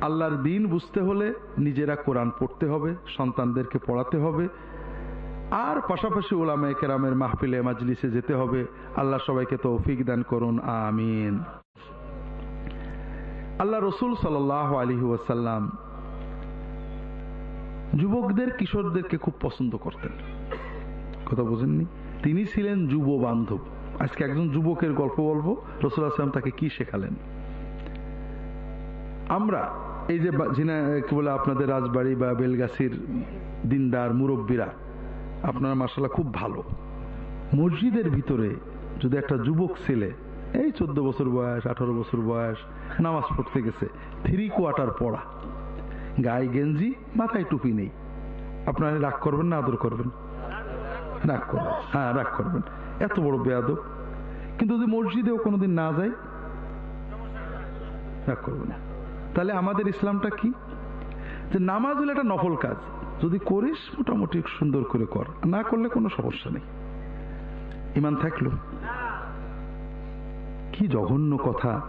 আল্লাহর দিন বুঝতে হলে নিজেরা কোরআন পড়তে হবে, সন্তানদেরকে পড়াতে হবে আর পাশাপাশি ওলামে কেরামের মাহফিলে, মাজলিসে যেতে হবে। আল্লাহ সবাইকে তো তৌফিক দান করুন, আমিন। আল্লাহ রসুল সাল আলী ওয়াসাল্লাম যুবকদের, কিশোরদেরকে খুব পছন্দ করতেন। কথা বুঝেননি? তিনি ছিলেন যুব বান্ধব আজকে একজন যুবকের গল্প বলব। রসুল আসলাম তাকে কি শেখালেন? আমরা এই যে কি বলে আপনাদের রাজবাড়ি বা বেলগাছির দিনদার, মুরব্বীরা আপনারা মাসাল্লাহ খুব ভালো। মসজিদের ভিতরে যদি একটা যুবক ছেলে, এই চোদ্দ বছর বয়স, আঠারো বছর বয়স, নামাজ পড়তে গেছে থ্রি কোয়ার্টার পড়া। গায়ে গেঞ্জি, মাথায় টুপি নেই। আপনারা রাগ করবেন না, আদর করবেন? রাগ করবেন। হ্যাঁ রাগ করবেন। এত বড় বেয়াদব। কিন্তু যদি মসজিদেও কোনোদিন না যায়, রাগ করবে না। তাহলে আমাদের ইসলামটা কি? যে নামাজ হলো একটা নফল কাজ। যদি করিস, মোটামুটি সুন্দর করে কর। না করলে কোনো সমস্যা নেই। ইমান থাকল। কি জঘন্য কথা।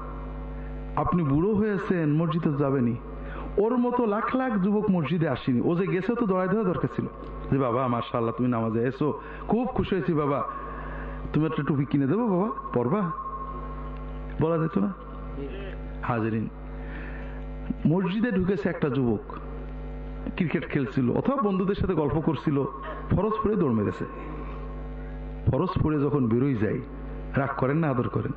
আপনি বুড়ো হয়েছেন, মসজিদে যাবেনি ওর মতো লাখ লাখ যুবক মসজিদে আসেনি। ও যে গেছে তো দড়াই দেওয়া দরকার ছিল। যে বাবা, মাশাআল্লাহ, তুমি নামাজে এসো। খুব খুশি হয়েছি বাবা। তুমি একটা টুপি কিনে দেবো বাবা? পরবা? বলা যেত না? হাজারিন। মসজিদে ঢুকেছে একটা যুবক। ক্রিকেট খেলছিল, অথবা বন্ধুদের সাথে গল্প করছিল ফরজ পড়ে দৌড় মেরেছে। ফরজ পড়ে যখন বেরোই যায়, রাগ করেন না, আদর করেন?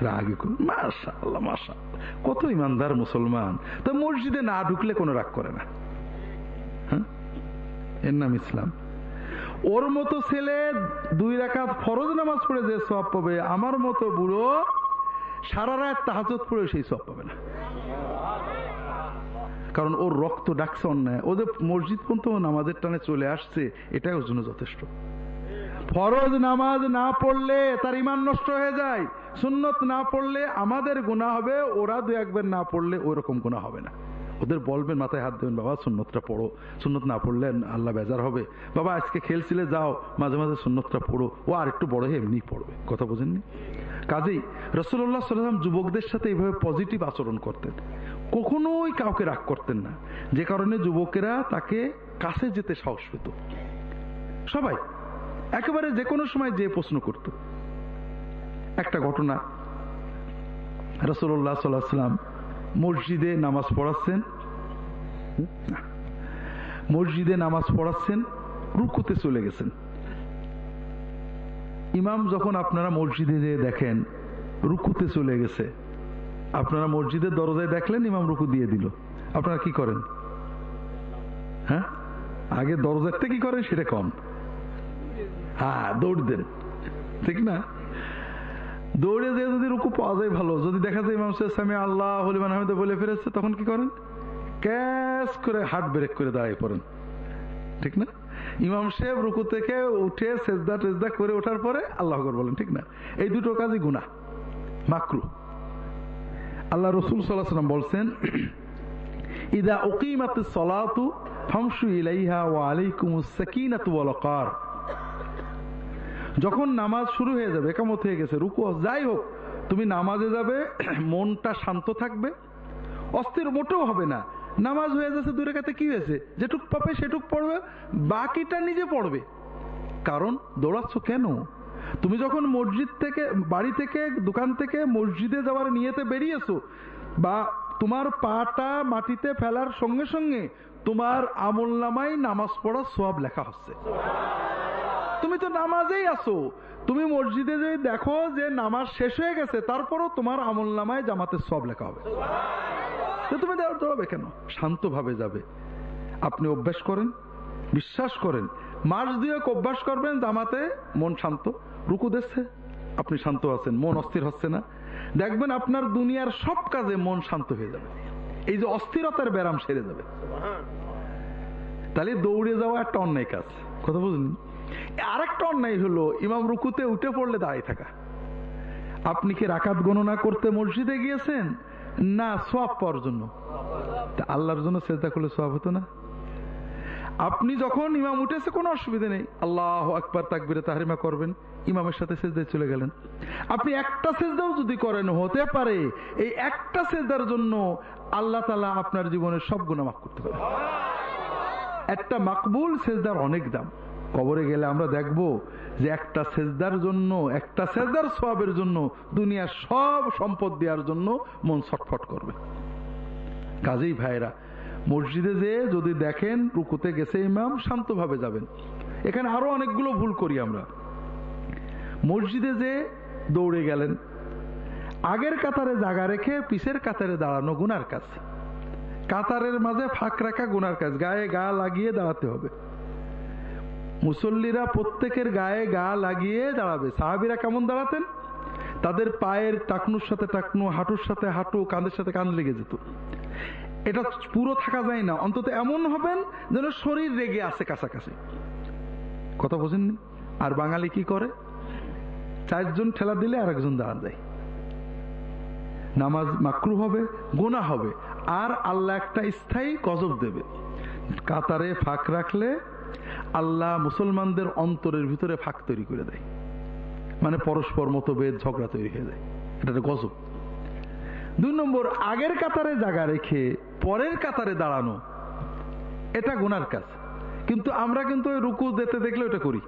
রাগে মাসা মাসা কত ইমানদার মুসলমান। তো মসজিদে না ঢুকলে কোনো রাগ করে না। হ্যাঁ? এর নাম ইসলাম। ওর মতো ছেলে দুই রাকাত ফরজ নামাজ পড়ে যে সব পাবে, আমার মতো বুড়ো সারা রাত তাহাজত পড়ে সেই সব পাবে না। কারণ ওর রক্ত ডাকছে অন্যায় ও যে মসজিদ পর্যন্ত নামাজের টানে চলে আসছে, এটাই ওর জন্য যথেষ্ট। ফরজ নামাজ না পড়লে তার ইমান নষ্ট হয়ে যায়। সুন্নত না পড়লে আমাদের গুণা হবে, ওরা দু একবার না পড়লে ওই রকম গুণা হবে না। ওদের বলবেন, মাথায় হাত দেবেন, বাবা, সুন্নতটা পড়ো। সুন্নত না পড়লে আল্লাহ বেজার হবে। বাবা, আজকে খেলছিলে, যাও, মাঝে মাঝে সুন্নতটা পড়ো। ও আর একটু বড় হয়ে এমনি পড়বে। কথা বোঝেননি? কাজেই রসুল্লাহ সাল্লাম যুবকদের সাথে এইভাবে পজিটিভ আচরণ করতেন। কখনোই কাউকে রাগ করতেন না। যে কারণে যুবকেরা তাকে কাছে যেতে সাহস পেত। সবাই, একেবারে যে কোনো সময় যে প্রশ্ন করত। একটা ঘটনা রসুল্লাহ সাল্লাম মসজিদে নামাজ পড়াচ্ছেন। মসজিদে নামাজ পড়াচ্ছেন, রুকুতে চলে গেছেন। ইমাম যখন আপনারা মসজিদে যে দেখেন, রুকুতে চলে গেছে। আপনারা মসজিদের দরজায় দেখলেন, ইমাম রুকু দিয়ে দিল। আপনারা কি করেন? হ্যাঁ? আগে দরজাতে কি করেন? সেটা কম হ্যাঁ দৌড় দেন। ঠিক না? দৌড়ে দিয়ে যদি রুকু পাওয়া যায় ভালো। যদি দেখা যায় ইমাম সাহেব আল্লাহ হলিমান আহমেদ বলে ফেরেছে তখন কি করেন? ক্যাশ করে হাট ব্রেক করে দাঁড়িয়ে পড়েন। ঠিক না? ইমাম সাহেব রুকু থেকে উঠে সেজদা টেজদা করে ওঠার পরে আল্লাহ বলেন, ঠিক না? এই দুটো কাজই গুণা মাকরু। আল্লাহ রসুল সাল্লাহ সাল্লাম বলছেন, ইদা উকিমাত সলাতু ফামসু ইলাইহা ওয়া আলাইকুমুস সাকিনাতু ওয়াল যখন নামাজ শুরু হয়ে যাবে, একামত হয়ে গেছে, রুকু যাই হোক, তুমি নামাজে যাবে, মনটা শান্ত থাকবে, অস্থির মোটেও হবে না। নামাজ হয়ে যাচ্ছে দূরে কাতে কি হয়েছে? যেটুক পাবে সেটুক পড়বে, বাকিটা নিজে পড়বে। কারণ দৌড়াচ্ছ কেন? তুমি যখন মসজিদ থেকে, বাড়ি থেকে, দোকান থেকে মসজিদে যাওয়ার নিয়েতে বেরিয়েছো বা তোমার পাটা মাটিতে ফেলার সঙ্গে সঙ্গে তোমার আমল নামাজ পড়ার সব লেখা হচ্ছে। তুমি তো নামাজেই আসো তুমি মসজিদে যে দেখো যে নামাজ শেষ হয়ে গেছে, তারপরও তোমার আমল নামায় জামাতের সব লেখা হবে। তুমি দৌড়াবে কেন? শান্তভাবে যাবে। আপনি অভ্যাস করেন, বিশ্বাস করেন। মাস দুয়েক অভ্যাস করবেন, জামাতে মন শান্ত। রুকু দিচ্ছে, আপনি শান্ত আছেন, মন অস্থির হচ্ছে না। দেখবেন আপনার দুনিয়ার সব কাজে মন শান্ত হয়ে যাবে। এই যে অস্থিরতার ব্যারাম সেরে যাবে। তাহলে দৌড়ে যাওয়া একটা অন্যায় কাজ। কথা বুঝলেন? আরেকটা অন্যায় হলো, ইমাম রুকুতে উঠে পড়লে দাঁড়িয়ে থাকা। আপনি কি রাকাত গণনা করতে মসজিদে গিয়েছেন? না সোয়াব পাওয়ার জন্য। আল্লাহর জন্য চেষ্টা করলে সোয়াব হতো না। আপনি যখন ইমাম উঠেছে, কোনো অসুবিধা নেই। আল্লাহ আকবার, তাকবিরে তাহারিমা করবেন, ইমামের সাথে সেজদায় চলে গেলেন। আপনি একটা সেজদাও যদি করেন, হতে পারে এই একটা সেজদার জন্য আল্লাহ তালা আপনার জীবনের সব গুণা মাফ করতে পারে একটা মাকবুল সেজদার অনেক দাম। কবরে গেলে আমরা দেখব যে একটা সেজদার জন্য, একটা সেজদার সবের জন্য দুনিয়ার সব সম্পদ দেওয়ার জন্য মন ছটফট করবে। কাজেই ভাইরা মসজিদে যে যদি দেখেন রুকুতে গেছে ইমাম, শান্তভাবে যাবেন। এখানে আরও অনেকগুলো ভুল করি আমরা। মসজিদে যে দৌড়ে গেলেন, আগের কাতারে জাগা রেখে পিছের কাতারে দাঁড়ানো গুনার কাজ। কাতারের মাঝে ফাঁক রাখা গুনার কাজ, গায়ে গা লাগিয়ে দাঁড়াতে হবে। মুসল্লিরা প্রত্যেকের গায়ে গা লাগিয়ে দাঁড়াবে। সাহাবিরা কেমন দাঁড়াতেন? তাদের পায়ের টাকনুর সাথে টাকনু, হাঁটুর সাথে হাঁটু, কাঁধের সাথে কাঁধ লেগে যেত। এটা পুরো থাকা যায় না। অন্তত এমন হবেন যেন শরীর রেগে আছে কাছাকাছি। কথা বোঝেননি? আর বাঙালি কি করে? চারজন ঠেলা দিলে আর একজন দাঁড়ান যায়। নামাজ মাকরু হবে গোনা হবে। আর আল্লাহ একটা স্থায়ী গজব দেবে। কাতারে ফাঁক রাখলে আল্লাহ মুসলমানদের অন্তরের ভিতরে ফাঁক তৈরি করে দেয়। মানে পরস্পর মতভেদ, ঝগড়া তৈরি হয়ে যায়। এটা গজব। দুই নম্বর, আগের কাতারে জায়গা রেখে পরের কাতারে দাঁড়ানো, এটা গুনার কাজ। কিন্তু আমরা কিন্তু ওই রুকু দিতে দেখলে ওটা করি।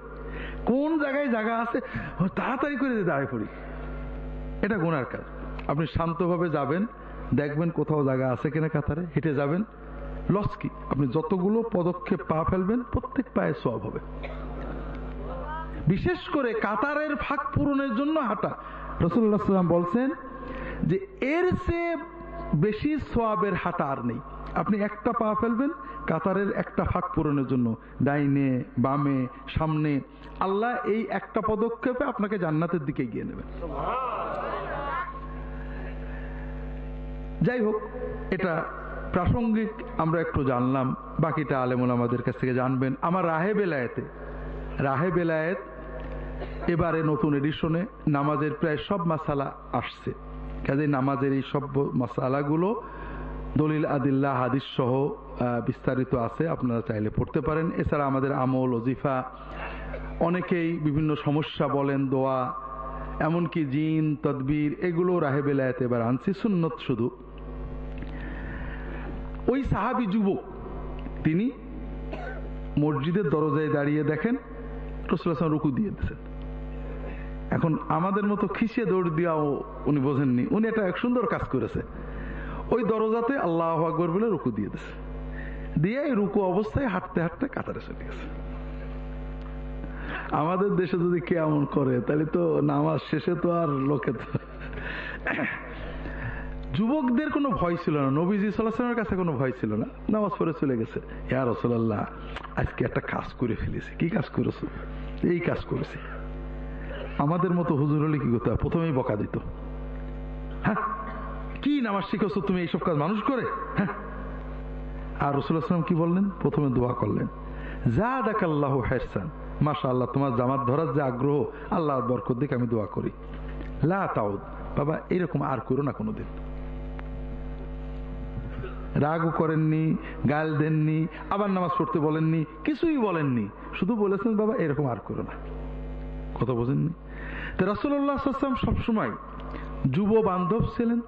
কোন জায়গায় জায়গা আছে তাড়াতাড়ি করে দাঁড়ায় পড়ি। এটা গুনার কাজ। আপনি শান্তভাবে যাবেন, দেখবেন কোথাও জায়গা আছে কিনা কাতারে, হেঁটে যাবেন লস কি আপনি যতগুলো পদক্ষেপ পা ফেলবেন, প্রত্যেক পায়ে সব হবে। বিশেষ করে কাতারের ফাঁক পূরণের জন্য হাঁটা। রসুল্লাহ সাল্লাম বলছেন যে, এর চেয়ে বেশি সোয়াবের হাঁটা আর নেই। আপনি একটা পা ফেলবেন, কাতারের একটা ফাঁক পূরণের জন্য। ডাইনে, বামে, সামনে, আল্লাহ এই একটা পদক্ষেপে আপনাকে জান্নাতের দিকে গিয়ে নেবেন যাই হোক, এটা প্রাসঙ্গিক আমরা একটু জানলাম, বাকিটা আলেমুল আমাদের কাছ থেকে জানবেন। আমার রাহে বেলায়েতে, রাহে বেলায়েত এবারে নতুন এডিশনে নামাজের প্রায় সব মাসালা আসছে। কাজে নামাজের এই সব মাসালাগুলো দলিল আদিল্লা হাদিস সহ বিস্তারিত আছে, আপনারা চাইলে পড়তে পারেন। এছাড়া আমাদের আমল, ওজিফা, অনেকেই বিভিন্ন সমস্যা বলেন, দোয়া, এমনকি জিন, তদবির, এগুলো রাহে বেলায়েত এবার আনছি, সুন্নত শুধু। ওই সাহাবি যুবক, তিনি মসজিদের দরজায় দাঁড়িয়ে দেখেন রসুল্লাহ রুকু দিয়ে দিয়েছেন। এখন আমাদের মতো খিসিয়ে দৌড় দিয়াও উনি বোঝেননি, উনি একটা এক সুন্দর কাজ করেছে। ওই দরজাতে আল্লাহ আকবর বলে রুকু দিয়ে দিয়েছে। দিয়ে এই রুকু অবস্থায় হাঁটতে হাঁটতে কাতারে চলে গেছে। আমাদের দেশে যদি কে এমন করে, তাহলে তো নামাজ শেষে তো আর লোকে তো যুবকদের কোনো ভয় ছিল না। নবীজি সাল্লাহামের কাছে কোনো ভয় ছিল না। নামাজ পড়ে চলে গেছে। ইয়া রসোল্লাহ আজকে একটা কাজ করে ফেলেছে। কি কাজ করেছ? এই কাজ করেছে। আমাদের মতো হুজুর হলে কি করতে প্রথমেই বকা দিত। হ্যাঁ? কি নামাজ শিখেছো তুমি এইসব কাজ? মানুষ করে? হ্যাঁ? আর রসুল্লাহাম কি বললেন? প্রথমে দোয়া করলেন। যা দেখ আল্লাহ হেরসান মাসা আল্লাহ তোমার জামাত ধরার যে আগ্রহ আল্লাহ বরকর দিকে আমি দোয়া করি। লা তাউদ। বাবা, এরকম আর করো না কোনোদিন। রাগও করেননি, গাল দেননি, আবার নামাজ পড়তে বলেননি, কিছুই বলেননি। শুধু বলেছেন, বাবা, এরকম আর করো না। কথা বোঝেননি? তো রাসুল্লাহাম সবসময় যুব বান্ধব ছিলেন।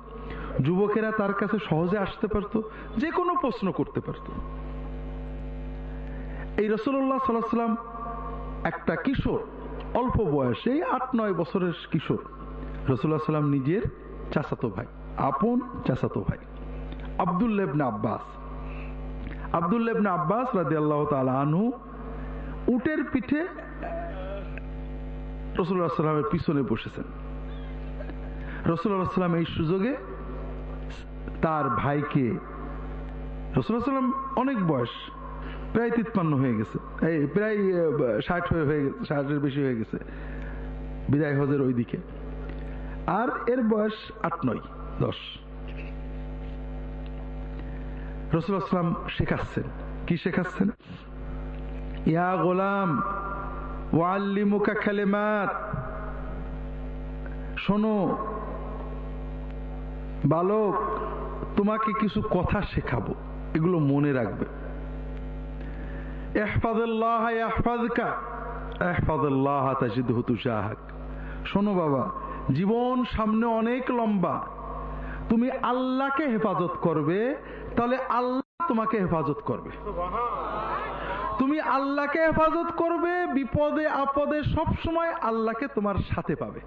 যুবকেরা তার কাছে সহজে আসতে পারত যে কোনো প্রশ্ন করতে পারত। এই রসুল্লাহ সাল্লাম একটা কিশোর, অল্প বয়সে আট, নয় বছরের কিশোর। রসুল্লাহ সাল্লাম নিজের চাচাতো ভাই, আপন চাচাতো ভাই। আবদুল্লেবনে আব্বাস। আবদুল্লেবনে আব্বাস রাজি আল্লাহ আনহু উটের পিঠে রসুল্লাহ সাল্লামের পিছনে বসেছেন। রসুল্লাহ সাল্লাম এই সুযোগে তার ভাইকে রসুল্লাহ সাল্লাম অনেক বয়স, প্রায় তিপ্পান্ন হয়ে গেছে। এই প্রায় ষাট হয়ে হয়ে গেছে, ষাটের বেশি হয়ে গেছে। বিদায় হজের ওই দিকে আর এর বয়স আট নয়, দশ। রসুলাম শেখাচ্ছেন। কি শেখাচ্ছেন? ইয়া গোলাম ওয়াল্লিমুকা খালেমাত শোনো, বালক, তোমাকে কিছু কথা শেখাবো, এগুলো মনে রাখবে। শোনো বাবা, জীবন সামনে অনেক লম্বা। তুমি আল্লাহকে হেফাজত করবে, তাহলে আল্লাহ তোমাকে হেফাজত করবে। তুমি আল্লাহকে হেফাজত করবে, বিপদে, আপদে সব সময় আল্লাহকে তোমার সাথে পাবে।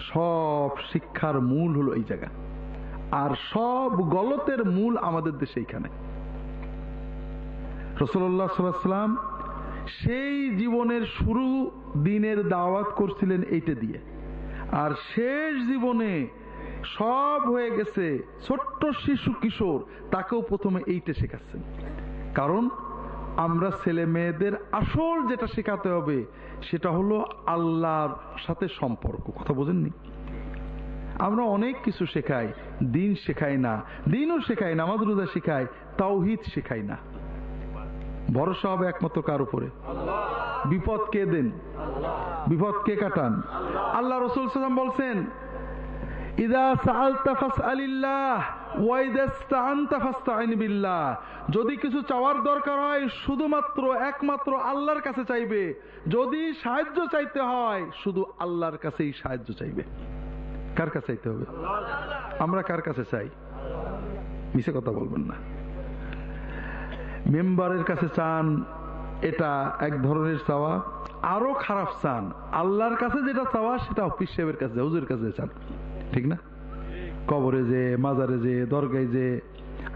সব শিক্ষার মূল হলো এই জায়গা। আর সব গলতের মূল আমাদের দেশে এইখানে। রসল্লাহ সাল্লাম সেই জীবনের শুরু দিনের দাওয়াত করছিলেন এইটা দিয়ে। আর শেষ জীবনে সব হয়ে গেছে ছোট্ট শিশু কিশোর, তাকেও প্রথমে এইটা শেখাচ্ছেন। কারণ আমরা ছেলে মেয়েদের আসল যেটা শেখাতে হবে, সেটা হলো আল্লাহর সাথে সম্পর্ক। কথা বোঝেননি? আমরা অনেক কিছু শেখাই, দিন শেখাই না, দিনও শেখাই নামাজ রোজা শেখাই, তাওহিদ শেখাই না। ভরসা হবে একমাত্র কার উপরে? বিপদ কে দেন? বিপদ কে কাটান? আল্লাহ রসুল সাল্লাম বলছেন যদি কিছু চাওয়ার দরকার হয়, শুধুমাত্র একমাত্র আল্লাহর কাছে চাইবে। যদি সাহায্য চাইতে হয়, শুধু আল্লাহর কাছেই সাহায্য চাইবে। কার কাছে চাইতে হবে? আমরা কার কাছে চাই? মিশে কথা বলবেন না। মেম্বারের কাছে চান, এটা এক ধরনের চাওয়া। আরও খারাপ চান, আল্লাহর কাছে যেটা চাওয়া, সেটা অফিস সাহেবের কাছে হুজুর কাছে চান। ঠিক না? কবরে যে, মাজারে যে, দরগায় যে,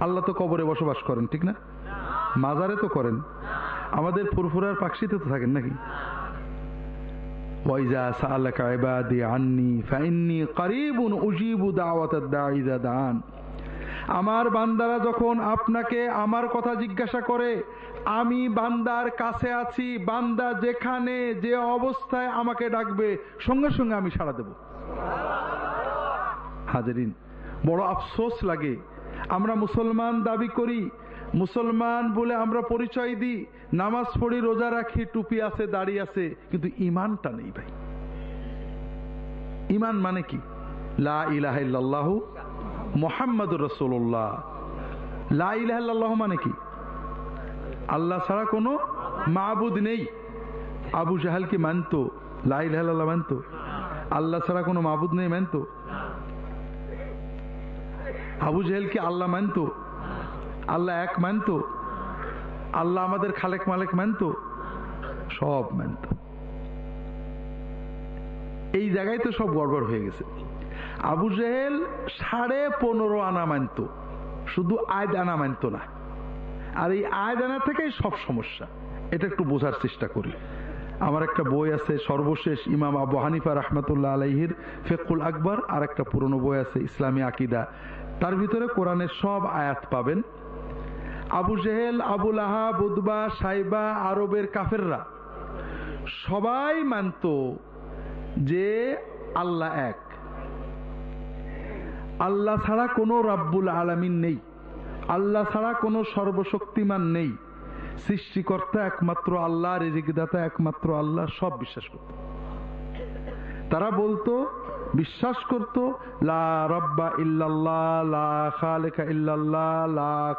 আল্লাহ তো কবরে বসবাস করেন, ঠিক না? মাজারে তো করেন। আমাদের ফুরফুরার পাকশিতে তো থাকেন নাকি? আমার বান্দারা যখন আপনাকে আমার কথা জিজ্ঞাসা করে, আমি বান্দার কাছে আছি, বান্দা যেখানে, যে অবস্থায় আমাকে ডাকবে, সঙ্গে সঙ্গে আমি সাড়া দেব। হাজারিন। বড় আফসোস লাগে। আমরা মুসলমান দাবি করি, মুসলমান বলে আমরা পরিচয় দিই, নামাজ পড়ি, রোজা রাখি, টুপি আছে, দাড়ি আছে, কিন্তু ইমানটা নেই ভাই। ইমান মানে কি? লা ইলাহা ইল্লাল্লাহু মোহাম্মদুর রসুল্লাহ লা ইলাহা ইল্লাল্লাহু মানে কি? আল্লাহ ছাড়া কোনো মাবুদ নেই। আবু জাহাল কি মানতো, লা ইলাহা ইল্লাল্লাহ মানতো। আল্লাহ ছাড়া কোনো মাবুদ নেই, মানতো। আবু জাহেল কি আল্লাহ মানতো, আল্লাহ এক মানতো, আল্লাহ আমাদের খালেক মালেক মানতো, সব মানত। এই জায়গায় তো সব গড়বড় হয়ে গেছে। আবু জেহেল সাড়ে পনেরো আনা মানত, শুধু আয় আনা মানত না। আর এই আয় আনা থেকেই সব সমস্যা। এটা একটু বোঝার চেষ্টা করি। আমার একটা বই আছে, সর্বশেষ ইমাম আবু হানিফা রহমতুল্লাহ আলহির ফেকুল আকবর আর একটা পুরনো বই আছে, ইসলামী আকিদা। তার ভিতরে কোরআনের সব আয়াত পাবেন। আবু জেহেল আবুল আহা বুদবা সাইবা, আরবের কাফেররা সবাই মানত যে আল্লাহ এক। আল্লাহ ছাড়া কোনো রাব্বুল আলামিন নেই। আল্লাহ ছাড়া কোনো সর্বশক্তিমান নেই। সৃষ্টিকর্তা একমাত্র আল্লাহ, রেজিকদাতা একমাত্র আল্লাহ, সব বিশ্বাস করত। তারা বলতো বিশ্বাস করত, লা রব্বা ইল্লাল্লাহ, লা ইল্লাল্লাহ লা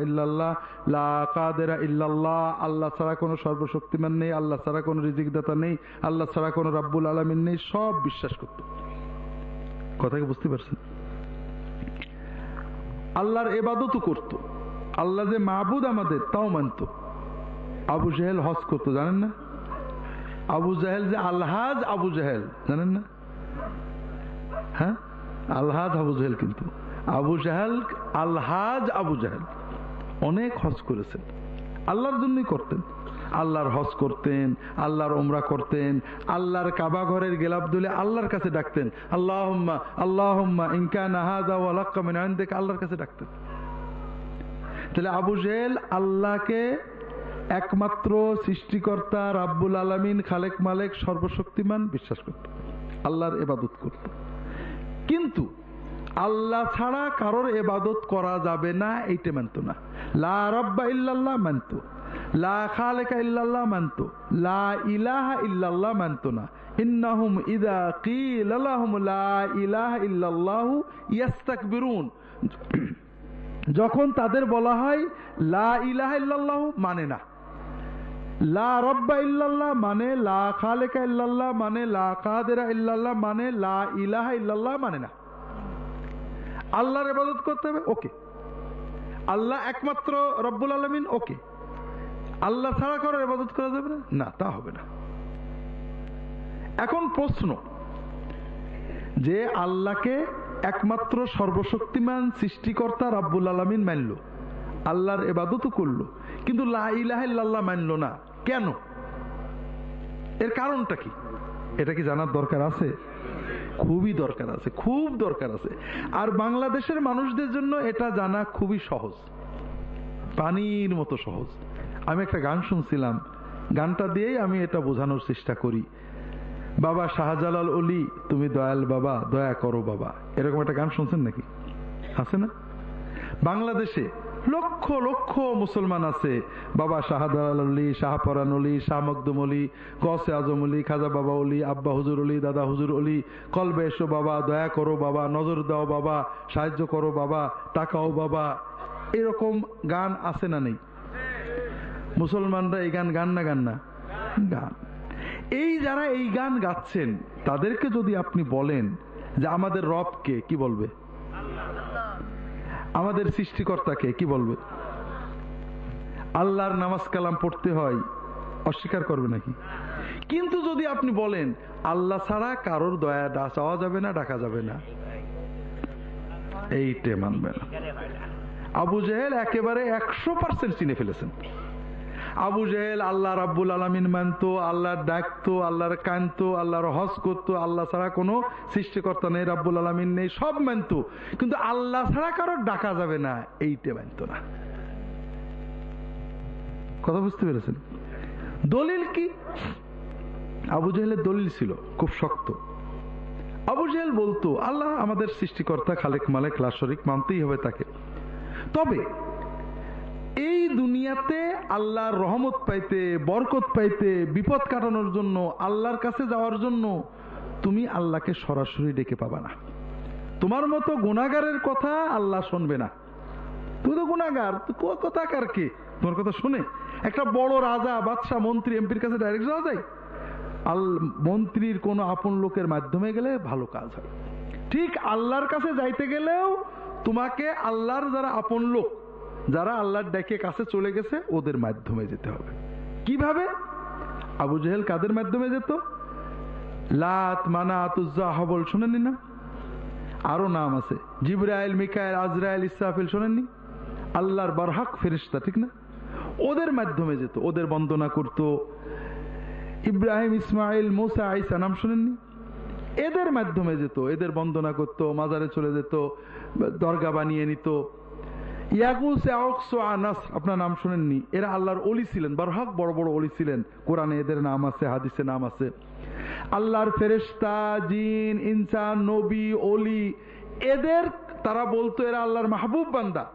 ইল্লাল্লাহ লা ইল্লাল্লাহ। আল্লাহ ছাড়া কোনো সর্বশক্তিমান নেই, আল্লাহ ছাড়া কোনো রিজিকদাতা নেই, আল্লাহ ছাড়া কোনো রাব্বুল আলামিন নেই, সব বিশ্বাস করত। কথা কি বুঝতে পারছেন? আল্লাহর এবাদতও করত। আল্লাহ যে মাহবুদ আমাদের, তাও মানত। আবু জাহেল হজ করতো, জানেন না? আবু জাহেল যে আলহাজ, আবু জাহেল, জানেন না? হ্যাঁ? আলহাজ আবু জাহেল কিন্তু। আবু জাহেল, আলহাজ আবু জাহেল। অনেক হজ করেছেন। আল্লাহর জন্যই করতেন। আল্লাহর হজ করতেন, আল্লাহর ওমরা করতেন, আল্লাহর কাবা ঘরের গেলাপ দুলে আল্লাহর কাছে ডাকতেন। আল্লাহ আল্লাহ ইনকান দেখে আল্লাহর কাছে ডাকতেন। তাহলে আবু জেল আল্লাহকে একমাত্র সৃষ্টিকর্তা, রাব্বুল আলমিন, খালেক মালেক, সর্বশক্তিমান বিশ্বাস করত আল্লাহর এবাদত করত কিন্তু আল্লাহ ছাড়া কারোর এবাদত করা যাবে না, এইটা মানত না। লা রব্বা ইল্লাল্লাহ মানত। লা খালেকা ইল্লাল্লাহ মানত। লা ইলাহা ইল্লাল্লাহ মানত না। ইন্নাহুম ইদা কিল লাহুম লা ইলাহা ইল্লাল্লাহু ইয়াস্তাকবিরুন। যখন তাদের বলা হয় লা ইলাহা ইল্লাল্লাহ মানে না। লা রব্বা ইল্লাল্লাহ মানে লা খালেকা ইল্লাল্লাহ মানে লা কাদেরা ইল্লাল্লাহ মানে লা ইলাহা ইল্লাল্লাহ মানে না। আল্লাহর ইবাদত করতে হবে, ওকে। আল্লাহ একমাত্র রব্বুল আলমিন, ওকে। আল্লাহ ছাড়া করার ইবাদত করা যাবে না? না, তা হবে না। এখন প্রশ্ন, যে আল্লাহকে একমাত্র সর্বশক্তিমান সৃষ্টিকর্তা রাব্বুল আলমিন মানল, আল্লাহর এবাদতও করল কিন্তু লাহ মানল না। কেন? এর কারণটা কি? এটা কি জানার দরকার আছে? খুবই দরকার আছে, খুব দরকার আছে। আর বাংলাদেশের মানুষদের জন্য এটা জানা খুবই সহজ। পানির মতো সহজ। আমি একটা গান শুনছিলাম। গানটা দিয়েই আমি এটা বোঝানোর চেষ্টা করি। বাবা শাহজালাল অলি, তুমি দয়াল বাবা, দয়া করো বাবা। এরকম একটা গান শুনছেন নাকি? আছে না? বাংলাদেশে লক্ষ লক্ষ মুসলমান আছে। বাবা শাহদাল অলি শাহপরান অলি শাহ মকদুম অলি গসে আজম অলি খাজা বাবা অলি আব্বা হুজুর অলি দাদা হুজুর অলি কলবে এসো বাবা, দয়া করো বাবা, নজর দাও বাবা, সাহায্য করো বাবা টাকাও বাবা। এরকম গান আছে না নেই? মুসলমানরা এই গান গান না গান না? গান। এই যারা এই গান গাচ্ছেন, তাদেরকে যদি আপনি বলেন যে আমাদের রবকে কি বলবে? আমাদের সৃষ্টিকর্তাকে কি বলবে? আল্লাহর নামাজ কালাম পড়তে হয়, অস্বীকার করবে নাকি? কিন্তু যদি আপনি বলেন, আল্লাহ ছাড়া কারোর দয়া চাওয়া যাবে না, ডাকা যাবে না, এইটে মানবে না। আবু জাহেল একেবারে একশো পার্সেন্ট চিনে ফেলেছেন। আবু জেহেল আল্লাহ রাব্বুল আলমিন মানতো, আল্লাহর ডাকতো, আল্লাহর কানতো, আল্লাহর হজ করতো, আল্লাহ ছাড়া কোনো সৃষ্টিকর্তা নেই, রাব্বুল আলমিন নেই, সব মানতো। কিন্তু আল্লাহ ছাড়া কারোর ডাকা যাবে না, এইটা মানতো না। কথা বুঝতে পেরেছেন? দলিল কি? আবু জেহেলের দলিল ছিল, খুব শক্ত। আবু জেহেল বলতো, আল্লাহ আমাদের সৃষ্টিকর্তা খালেক মালেক লাশরিক মানতেই হবে তাকে। তবে এই দুনিয়াতে আল্লাহর রহমত পাইতে, বরকত পাইতে, বিপদ কাটানোর জন্য, আল্লাহর কাছে যাওয়ার জন্য তুমি আল্লাহকে সরাসরি ডেকে পাবা না। তোমার মতো গুণাগারের কথা আল্লাহ শুনবে না। তুই তো গুণাগার কথা কার কে? তোমার কথা শুনে একটা বড় রাজা, বাদশাহ, মন্ত্রী, এমপির কাছে ডাইরেক্ট যাওয়া যায়? আল, মন্ত্রীর কোনো আপন লোকের মাধ্যমে গেলে ভালো কাজ হয়। ঠিক আল্লাহর কাছে যাইতে গেলেও তোমাকে আল্লাহর যারা আপন লোক যারা আল্লাহর ডেকে কাছে চলে গেছে, ওদের মাধ্যমে যেতে হবে। কীভাবে? আবু জেহেল কাদের মাধ্যমে যেত? লাত মানা তুজা হবল শোনেননি না? আরও নাম আছে। জিব্রাইল, মিকাইল, আজরাইল, ইসরাফিল, শোনেননি? আল্লাহর বারহাক ফেরিস্তা ঠিক না? ওদের মাধ্যমে যেত, ওদের বন্দনা করত। ইব্রাহিম, ইসমাইল, মোসা আইসা নাম শোনেননি? এদের মাধ্যমে যেত, এদের বন্দনা করত, মাজারে চলে যেত, দরগা বানিয়ে নিত। আপনার নাম শুনেননি? এরা আল্লাহর অলি ছিলেন, বারহাক বড় বড় অলি ছিলেন। কোরআনে এদের নাম আছে, হাদিসে নাম আছে। আল্লাহর ফেরেস্তা জিন, ইনসান, নবী অলি এদের, তারা বলতো এরা আল্লাহর মাহবুব বান্দা।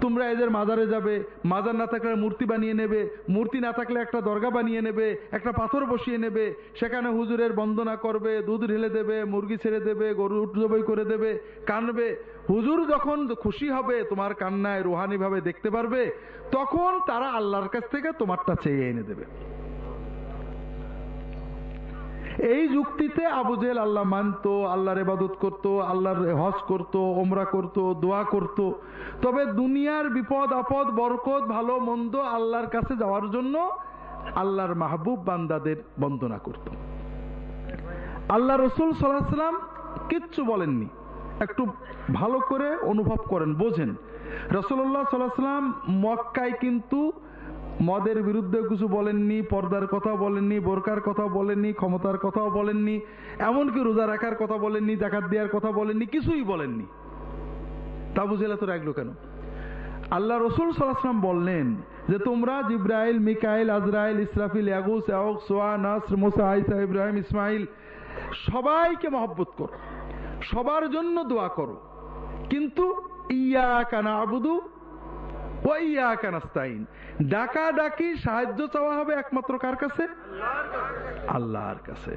তোমরা এদের মাজারে যাবে, মাজার না থাকলে মূর্তি বানিয়ে নেবে, মূর্তি না থাকলে একটা দরগা বানিয়ে নেবে, একটা পাথর বসিয়ে নেবে, সেখানে হুজুরের বন্দনা করবে, দুধ ঢেলে দেবে, মুরগি ছেড়ে দেবে গরু জবই করে দেবে, কানবে। হুজুর যখন খুশি হবে, তোমার কান্নায় রুহানিভাবে দেখতে পারবে, তখন তারা আল্লাহর কাছ থেকে তোমারটা চেয়ে এনে দেবে। এই যুক্তিতে আবু জেল আল্লাহ মানত, আল্লাহর এবাদত করত, আল্লাহর হজ করত ওমরা করত, দোয়া করত। তবে দুনিয়ার বিপদ, আপদ, বরকত, ভালো, মন্দ আল্লাহর কাছে যাওয়ার জন্য আল্লাহর মাহবুব বান্দাদের বন্দনা করত। আল্লাহ রসুল সাল্লাম কিচ্ছু বলেননি। একটু ভালো করে অনুভব করেন, বোঝেন। রসুল্লাহ সাল্লাম মক্কায় কিন্তু মদের বিরুদ্ধে কিছু বলেননি, পর্দার কথা বলেননি, বোরকার কথা বলেননি, ক্ষমতার কথাও বলেননি, এমনকি রোজা রাখার কথা বলেননি, জাকাত দেওয়ার কথা বলেননি, কিছুই বলেননি। তা বুঝে তো রাখল কেন আল্লাহ রসুল সাল্লাহাম বললেন যে, তোমরা জিব্রাইল, মিকাইল, আজরাইল, ইসরাফিল আইসা ইব্রাহিম ইসমাইল সবাইকে মহব্বত করো, সবার জন্য দোয়া করো। কিন্তু ইয়া কানা আবুদু ওয়াইয়া ডাকা ডাকি সাহায্য চাওয়া হবে একমাত্র কার কাছে? আল্লাহর কাছে।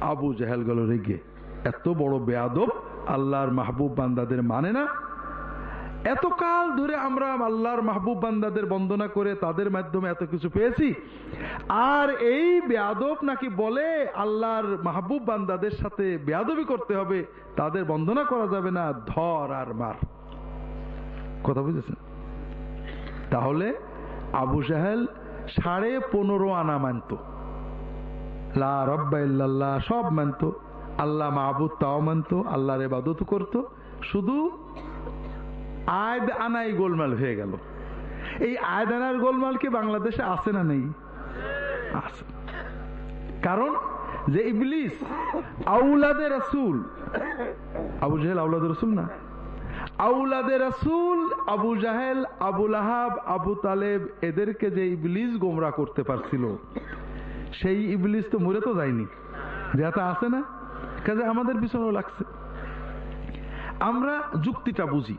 আবু জাহেল গেল রেগে। এত বড় বেয়াদব আল্লাহর মাহবুব বান্দাদের মানে না? এতকাল ধরে আমরা আল্লাহর মাহবুব বান্দাদের বন্দনা করে তাদের মাধ্যমে এত কিছু পেয়েছি। আর এই বেয়াদব নাকি বলে আল্লাহর মাহবুব বান্দাদের সাথে বেয়াদবি করতে হবে, তাদের বন্দনা করা যাবে না, ধর আর মার। কথা বুঝেছেন? তাহলে আবু সাহেল সাড়ে পনেরো আনা মানত। লা রব্বা ইল্লাল্লাহ, সব মানত। আল্লাহ মাহবুদ তাও মানত, আল্লাহর এবাদত করত। শুধু আয়দ আনাই গোলমাল হয়ে গেল। এই আয়দ আনার গোলমাল কি বাংলাদেশে আছে না নেই? কারণ যে ইবলিস আউলাদের রসুল, আবু জাহেল আউলাদের রসুল না? আউলাদে রসুল, আবু জাহেল আবুল আহাব আবু তালেব এদেরকে যে ইবলিস গোমরা করতে পারছিল, সেই ইবলিস তো মরে তো যায়নি। যেটা আছে না? কাজে আমাদের পিছনেও লাগছে। আমরা যুক্তিটা বুঝি।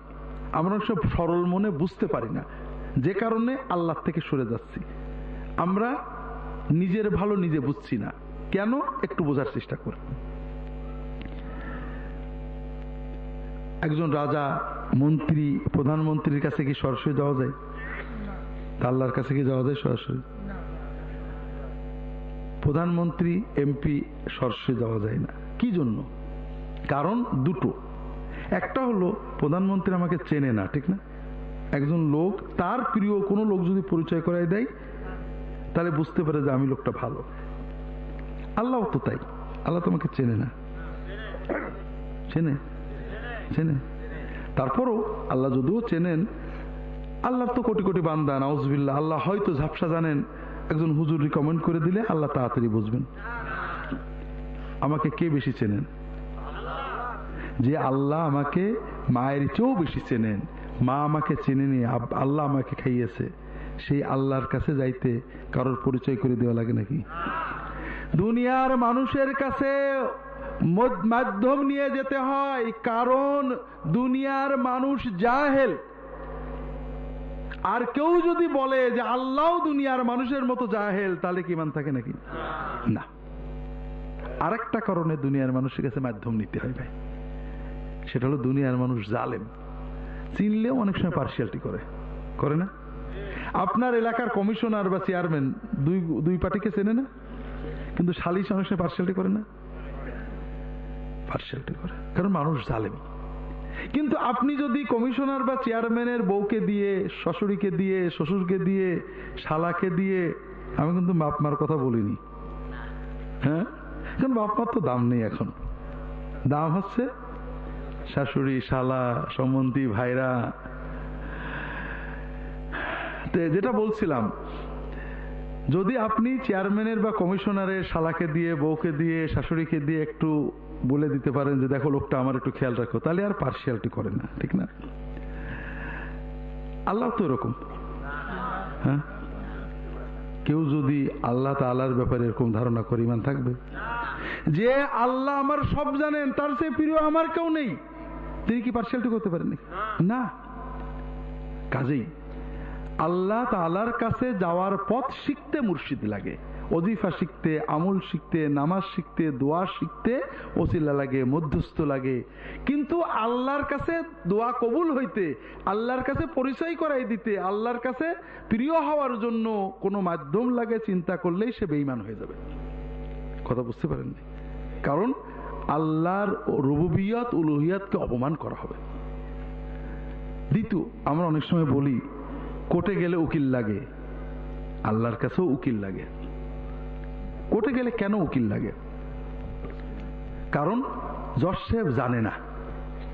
আমরা সব সরল মনে বুঝতে পারি না। যে কারণে আল্লাহ থেকে সরে যাচ্ছি। আমরা নিজের ভালো নিজে বুঝছি না। কেন? একটু বোঝার চেষ্টা করি। একজন রাজা, মন্ত্রী, প্রধানমন্ত্রীর কাছে কি সরাসরি যাওয়া যায়? তা আল্লাহর কাছে কি যাওয়া যায় সরাসরি? প্রধানমন্ত্রী, এমপি সরাসরি যাওয়া যায় না। কি জন্য? কারণ দুটো। একটা হলো, প্রধানমন্ত্রী আমাকে চেনে না, ঠিক না? একজন লোক, তার প্রিয় কোনো লোক যদি পরিচয় করাই দেয়, তাহলে বুঝতে পারে যে আমি লোকটা ভালো। আল্লাহ তো তাই। আল্লাহ তোমাকে চেনে না। চেনে? চেনে। তারপরও আল্লাহ যদিও চেনেন, আল্লাহর তো কোটি কোটি বান্দা নাউজবিল্লা আল্লাহ হয়তো ঝাপসা জানেন, একজন হুজুর রিকমেন্ড করে দিলে আল্লাহ তাড়াতাড়ি বুঝবেন। আমাকে কে বেশি চেনেন? যে আল্লাহ আমাকে মায়ের চেয়েও বেশি চেনেন। মা আমাকে চেনেনি আল্লাহ আমাকে খাইয়েছে। সেই আল্লাহর কাছে যাইতে কারোর পরিচয় করে দেওয়া লাগে নাকি? দুনিয়ার মানুষের কাছে মাধ্যম নিয়ে যেতে হয়, কারণ দুনিয়ার মানুষ জাহেল। আর কেউ যদি বলে যে আল্লাহ দুনিয়ার মানুষের মতো জাহেল, তাহলে কি মান থাকে নাকি? না। আরেকটা কারণে দুনিয়ার মানুষের কাছে মাধ্যম নিতে হয় ভাই। সেটা হলো দুনিয়ার মানুষ জালেম। চিনলেও অনেক সময় পার্সিয়ালটি করে। করে না? আপনার এলাকার কমিশনার বা চেয়ারম্যান দুই দুই পার্টিকে চেনে না? কিন্তু সালিশ অনেক সময় পার্সিয়ালটি করে না? পার্সিয়ালিটি করে। কারণ মানুষ জালেম। কিন্তু আপনি যদি কমিশনার বা চেয়ারম্যানের বউকে দিয়ে শ্বশুরিকে দিয়ে, শ্বশুরকে দিয়ে, শালাকে দিয়ে, আমি কিন্তু বাপমার কথা বলিনি। হ্যাঁ? কারণ বাপমার তো দাম নেই এখন। দাম হচ্ছে শাশুড়ি, শালা, সম্বন্ধী, ভাইরা। যেটা বলছিলাম, যদি আপনি চেয়ারম্যানের বা কমিশনারের শালাকে দিয়ে, বউকে দিয়ে, শাশুড়িকে দিয়ে একটু বলে দিতে পারেন যে দেখো লোকটা আমার একটু খেয়াল রাখো। তাহলে আর পার্সিয়ালিটি করে না, ঠিক না? আল্লাহ তো এরকম। হ্যাঁ? কেউ যদি আল্লাহ তালার ব্যাপারে এরকম ধারণা করে ইমান থাকবে? যে আল্লাহ আমার সব জানেন, তার সে প্রিয় আমার কেউ নেই। তিনি কি পার্সিয়ালিটি করতে পারেন না। কাজেই আল্লাহ তালার কাছে যাওয়ার পথ শিখতে মুর্শিদ লাগে। অজিফা শিখতে, আমল শিখতে, নামাজ শিখতে, দোয়া শিখতে ওসিলা লাগে, মধ্যস্থ লাগে। কিন্তু আল্লাহর কাছে দোয়া কবুল হইতে, আল্লাহর কাছে পরিচয় করাই দিতে, আল্লাহর কাছে প্রিয় হওয়ার জন্য কোনো মাধ্যম লাগে, চিন্তা করলেই সে বেইমান হয়ে যাবে। কথা বুঝতে পারেননি? কারণ আল্লাহর রুবুবিয়ত, উলুহিয়াতকে অপমান করা হবে। দ্বিতীয়, আমরা অনেক সময় বলি কোর্টে গেলে উকিল লাগে, আল্লাহর কাছেও উকিল লাগে। কোর্টে গেলে কেন উকিল লাগে? কারণ জজ সাহেব জানে না।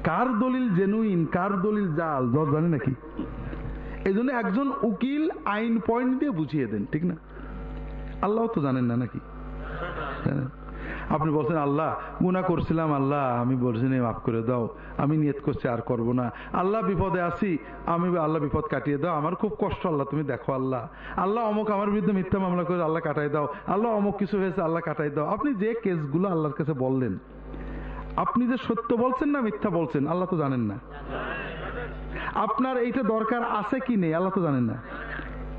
কার দলিল জেনুইন কার দলিল জাল জজ জানে নাকি? এই জন্য একজন উকিল আইন পয়েন্ট দিয়ে বুঝিয়ে দেন, ঠিক না? আল্লাহ তো জানেন না নাকি? জানেন? আপনি বলছেন, আল্লাহ গুণা করছিলাম, আল্লাহ, আমি বলছি মাফ করে দাও, আমি নিয়ত করছি, আর করব না। আল্লাহ বিপদে আছি, আমি আল্লাহ বিপদ কাটিয়ে দাও, আমার খুব কষ্ট, আল্লাহ, তুমি দেখো, আল্লাহ। আল্লাহ অমুক আমার বিরুদ্ধে মিথ্যা মামলা করে আল্লাহ কাটাই দাও। আল্লাহ অমুক কিছু হয়েছে, আল্লাহ কাটাই দাও। আপনি যে কেসগুলো আল্লাহর কাছে বললেন, আপনি যে সত্য বলছেন না মিথ্যা বলছেন, আল্লাহ তো জানেন না। আপনার এইটা দরকার আছে কি নেই, আল্লাহ তো জানেন না।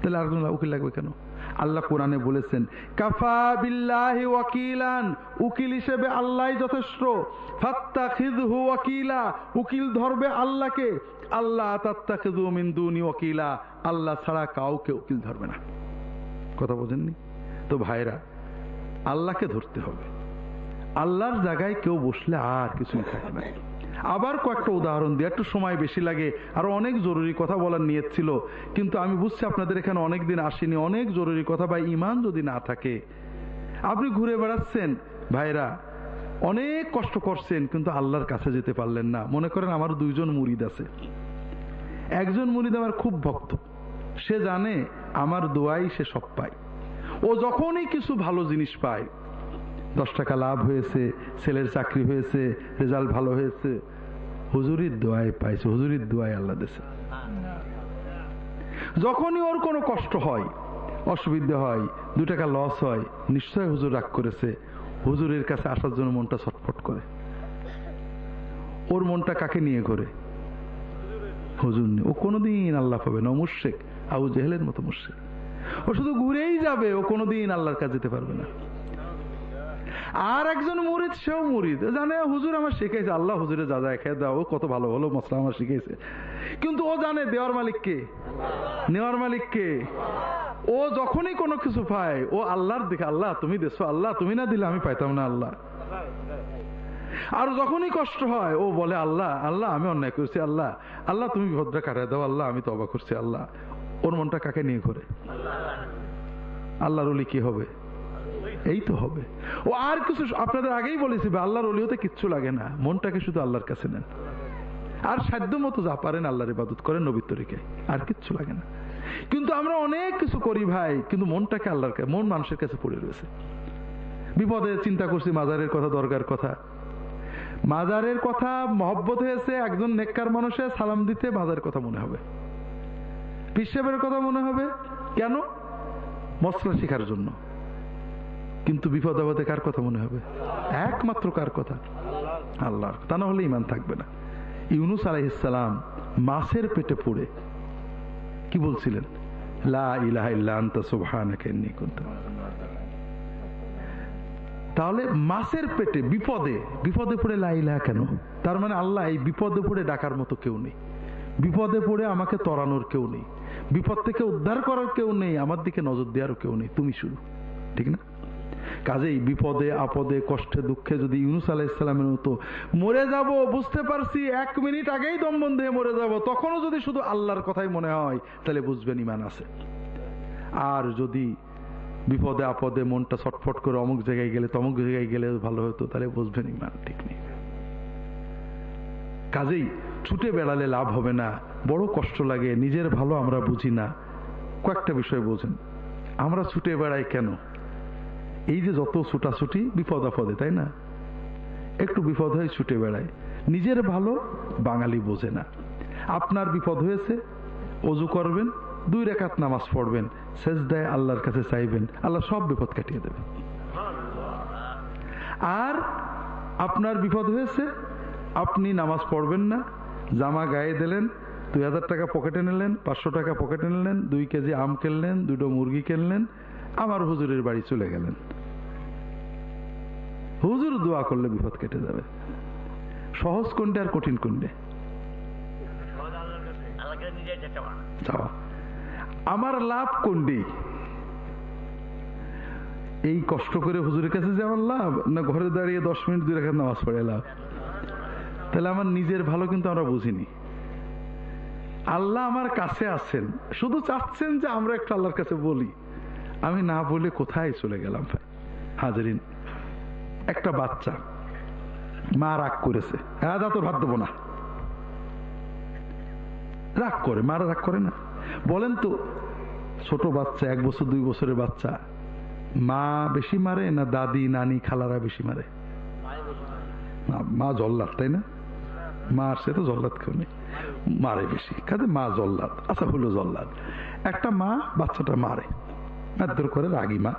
তাহলে আর কোনো উকিল লাগবে কেন? আল্লাহ কোরআনে বলেছেন, কাফা বিল্লাহি ওয়াকিলান। উকিল হিসেবে আল্লাহ যথেষ্ট। ফাত্তা ফাত্তাখিযহু ওয়াকিলা। উকিল ধরবে আল্লাহকে। আল্লাহ তাত্তাখিযু মিন দুনি ওয়াকিলা। আল্লাহ ছাড়া কাউকে উকিল ধরবে না। কথা বোঝেননি? তো ভাইরা আল্লাহকে ধরতে হবে। আল্লাহর জায়গায় কেউ বসলে আর কিছুই থাকে না। আবার কয়েকটা উদাহরণ দিয়ে একটু সময় বেশি লাগে, আরও অনেক জরুরি কথা বলার নিয়ত ছিল, কিন্তু আমি বুঝছি আপনাদের এখানে অনেক দিন আসেনি, অনেক জরুরি কথা বা ইমান যদি না থাকে। আপনি ঘুরে বেড়াচ্ছেন, ভাইরা, অনেক কষ্ট করছেন, কিন্তু আল্লাহর কাছে যেতে পারলেন না। মনে করেন আমার দুইজন মুরিদ আছে। একজন মুরিদ আমার খুব ভক্ত। সে জানে আমার দোয়াই সে সব পায়। ও যখনই কিছু ভালো জিনিস পায় দশ টাকা লাভ হয়েছে ছেলের চাকরি হয়েছে, রেজাল্ট ভালো হয়েছে। হুজুরির দোয়ায় পাইছে, হুজুরির দোয়ায় আল্লাহ দেশে যখনই ওর কোনো কষ্ট হয়, অসুবিধা হয়, দু টাকা লস হয় নিশ্চয় হুজুর রাগ করেছে। হুজুরের কাছে আসার জন্য মনটা ছটফট করে। ওর মনটা কাকে নিয়ে করে হুজুর ও কোনোদিন আল্লাহ পাবে না মুর্শেক আবু জেহেলের মতো মুর্শেক ও শুধু ঘুরেই যাবে, ও কোনোদিন আল্লাহর কাছে যেতে পারবে না। আর একজন মুরিদ, সেও মুরিদ। জানে, হুজুর আমার শিখেছে আল্লাহ হুজুরে যা যা খেয়ে দাও, কত ভালো ভালো মশলা আমার শিখেছে কিন্তু ও জানে দেওয়ার মালিক কে? নেওয়ার মালিক কে? ও যখনই কোনো কিছু পায়, ও আল্লাহর দিকে, আল্লাহ তুমি দেশো আল্লাহ তুমি না দিলে আমি পাইতাম না আল্লাহ। আর যখনই কষ্ট হয়, ও বলে, আল্লাহ আল্লাহ, আমি অন্যায় করছি, আল্লাহ আল্লাহ, তুমি ভদ্রা কাটাই দাও, আল্লাহ, আমি তবা করছি, আল্লাহ। ওর মনটা কাকে নিয়ে করে আল্লাহর অলি কি হবে? এই তো হবে। ও আর কিছু আপনাদের আগেই বলেছি আল্লাহর অলি হতে কিচ্ছু লাগে না। মনটাকে শুধু আল্লাহর কাছে নেন। আর সাধ্য মতো যা পারেন আল্লাহর ইবাদত করেন নবীর তরিকে আর কিচ্ছু লাগে না। কিন্তু আমরা অনেক কিছু করি ভাই, কিন্তু মনটাকে আল্লাহর মন মানুষের কাছে পড়ে রয়েছে। বিপদে চিন্তা করছি, মাজারের কথা দরকার কথা। মাজারের কথা মহব্বত হয়েছে, একজন নেককার মানুষের সালাম দিতে মাজারের কথা মনে হবে। পিসেবের কথা মনে হবে। কেন? মশলা শিখার জন্য। কিন্তু বিপদ আপদে কার কথা মনে হবে? একমাত্র কার কথা? আল্লাহর তা না হলে ইমান থাকবে না। ইউনুস আলাইসালাম মাছের পেটে পড়ে কি বলছিলেন? তাহলে মাছের পেটে বিপদে বিপদে পড়ে লাইলা কেন? তার মানে আল্লাহ এই বিপদে পড়ে ডাকার মতো কেউ নেই। বিপদে পড়ে আমাকে তরানোর কেউ নেই। বিপদ থেকে উদ্ধার করার কেউ নেই। আমার দিকে নজর দেওয়ারও কেউ নেই। তুমি শুরু। ঠিক না? কাজেই বিপদে আপদে কষ্টে দুঃখে যদি ইউনুস আলাহ ইসলামের মতো মরে যাব বুঝতে পারছি এক মিনিট আগেই দম বন্ধ হয়ে মরে যাব তখনও যদি শুধু আল্লাহর কথাই মনে হয় তাহলে বুঝবেন ইমান আছে। আর যদি বিপদে আপদে মনটা ছটফট করে অমুক জায়গায় গেলে তমুক জায়গায় গেলে ভালো হতো তাহলে বুঝবেন ইমান ঠিক নেই। কাজেই ছুটে বেড়ালে লাভ হবে না বড় কষ্ট লাগে নিজের ভালো আমরা বুঝি না। কয়েকটা বিষয় বোঝেন। আমরা ছুটে বেড়াই কেন? এই যে যত ছুটাছুটি বিপদ আপদে, তাই না? একটু বিপদ হয়ে ছুটে বেড়ায়। নিজের ভালো বাঙালি বোঝে না। আপনার বিপদ হয়েছে, অজু করবেন, দুই রেখাত নামাজ পড়বেন শেষ দেয় আল্লাহর কাছে চাইবেন, আল্লাহ সব বিপদ কাটিয়ে দেবেন। আর আপনার বিপদ হয়েছে, আপনি নামাজ পড়বেন না, জামা গায়ে দিলেন দুই হাজার টাকা পকেটে নিলেন, পাঁচশো টাকা পকেটে নিলেন, দুই কেজি আম কিনলেন, দুটো মুরগি কিনলেন আমার হুজুরের বাড়ি চলে গেলেন। হুজুর দোয়া করলে বিপদ কেটে যাবে। সহজ কোনটে আর কঠিন কোনটে? আমার লাভ কোনটি? এই কষ্ট করে হুজুরের কাছে যে আমার লাভ, না ঘরে দাঁড়িয়ে দশ মিনিট দুই রেখা নামাজ পড়ে লাভ? তাহলে আমার নিজের ভালো কিন্তু আমরা বুঝিনি। আল্লাহ আমার কাছে আছেন। শুধু চাচ্ছেন যে আমরা একটা আল্লাহর কাছে বলি। আমি না বলে কোথায় চলে গেলাম ভাই? হাজারিন, একটা বাচ্চা মা রাগ করেছে। হ্যাঁ তোর ভাত দেবো না। রাগ করে, মারা রাগ করে না। বলেন তো, ছোট বাচ্চা, এক বছর, দুই বছরের বাচ্চা, মা বেশি মারে না দাদি, নানি, খালারা বেশি মারে? মা জল্লাদ, তাই না? মা সে তো জল্লাদ কেউ নেই। মারে বেশি। কাজে মা জল্লাদ আচ্ছা হলো জল্লাদ। একটা মা বাচ্চাটা মারে। মারধর করে রাগি মা।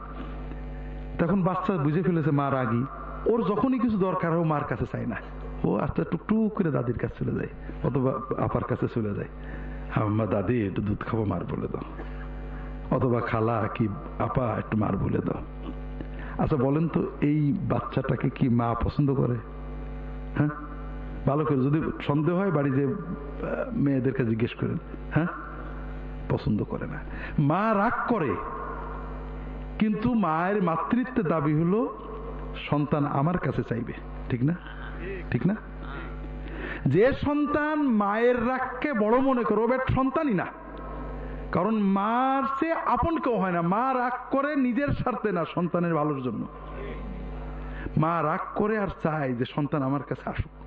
তখন বাচ্চা বুঝে ফেলেছে মা রাগি। ওর যখনই কিছু দরকার হয় মার কাছে চাই না। ও আস্তে টুকটুক করে দাদির কাছে চলে যায়, অথবা আপার কাছে চলে যায়। আমা দাদি, একটু দুধ খাব, মার বলে দাও। অথবা খালা, কি আপা, একটু মার বলে দাও। আচ্ছা বলেন তো, এই বাচ্চাটাকে কি মা পছন্দ করে? হ্যাঁ? ভালো করে যদি সন্দেহ হয় বাড়ি যে মেয়েদেরকে জিজ্ঞেস করেন হ্যাঁ? পছন্দ করে না। মা রাগ করে, কিন্তু মায়ের মাতৃত্বের দাবি হলো, সন্তান আমার কাছে চাইবে। ঠিক না? ঠিক না? যে সন্তান মায়ের রাগকে বড় মনে করে ওবের সন্তানই না। কারণ মার সে আপন কেউ হয় না। মা রাগ করে নিজের স্বার্থে না, সন্তানের ভালোর জন্য। মা রাগ করে আর চায় যে সন্তান আমার কাছে আসুক।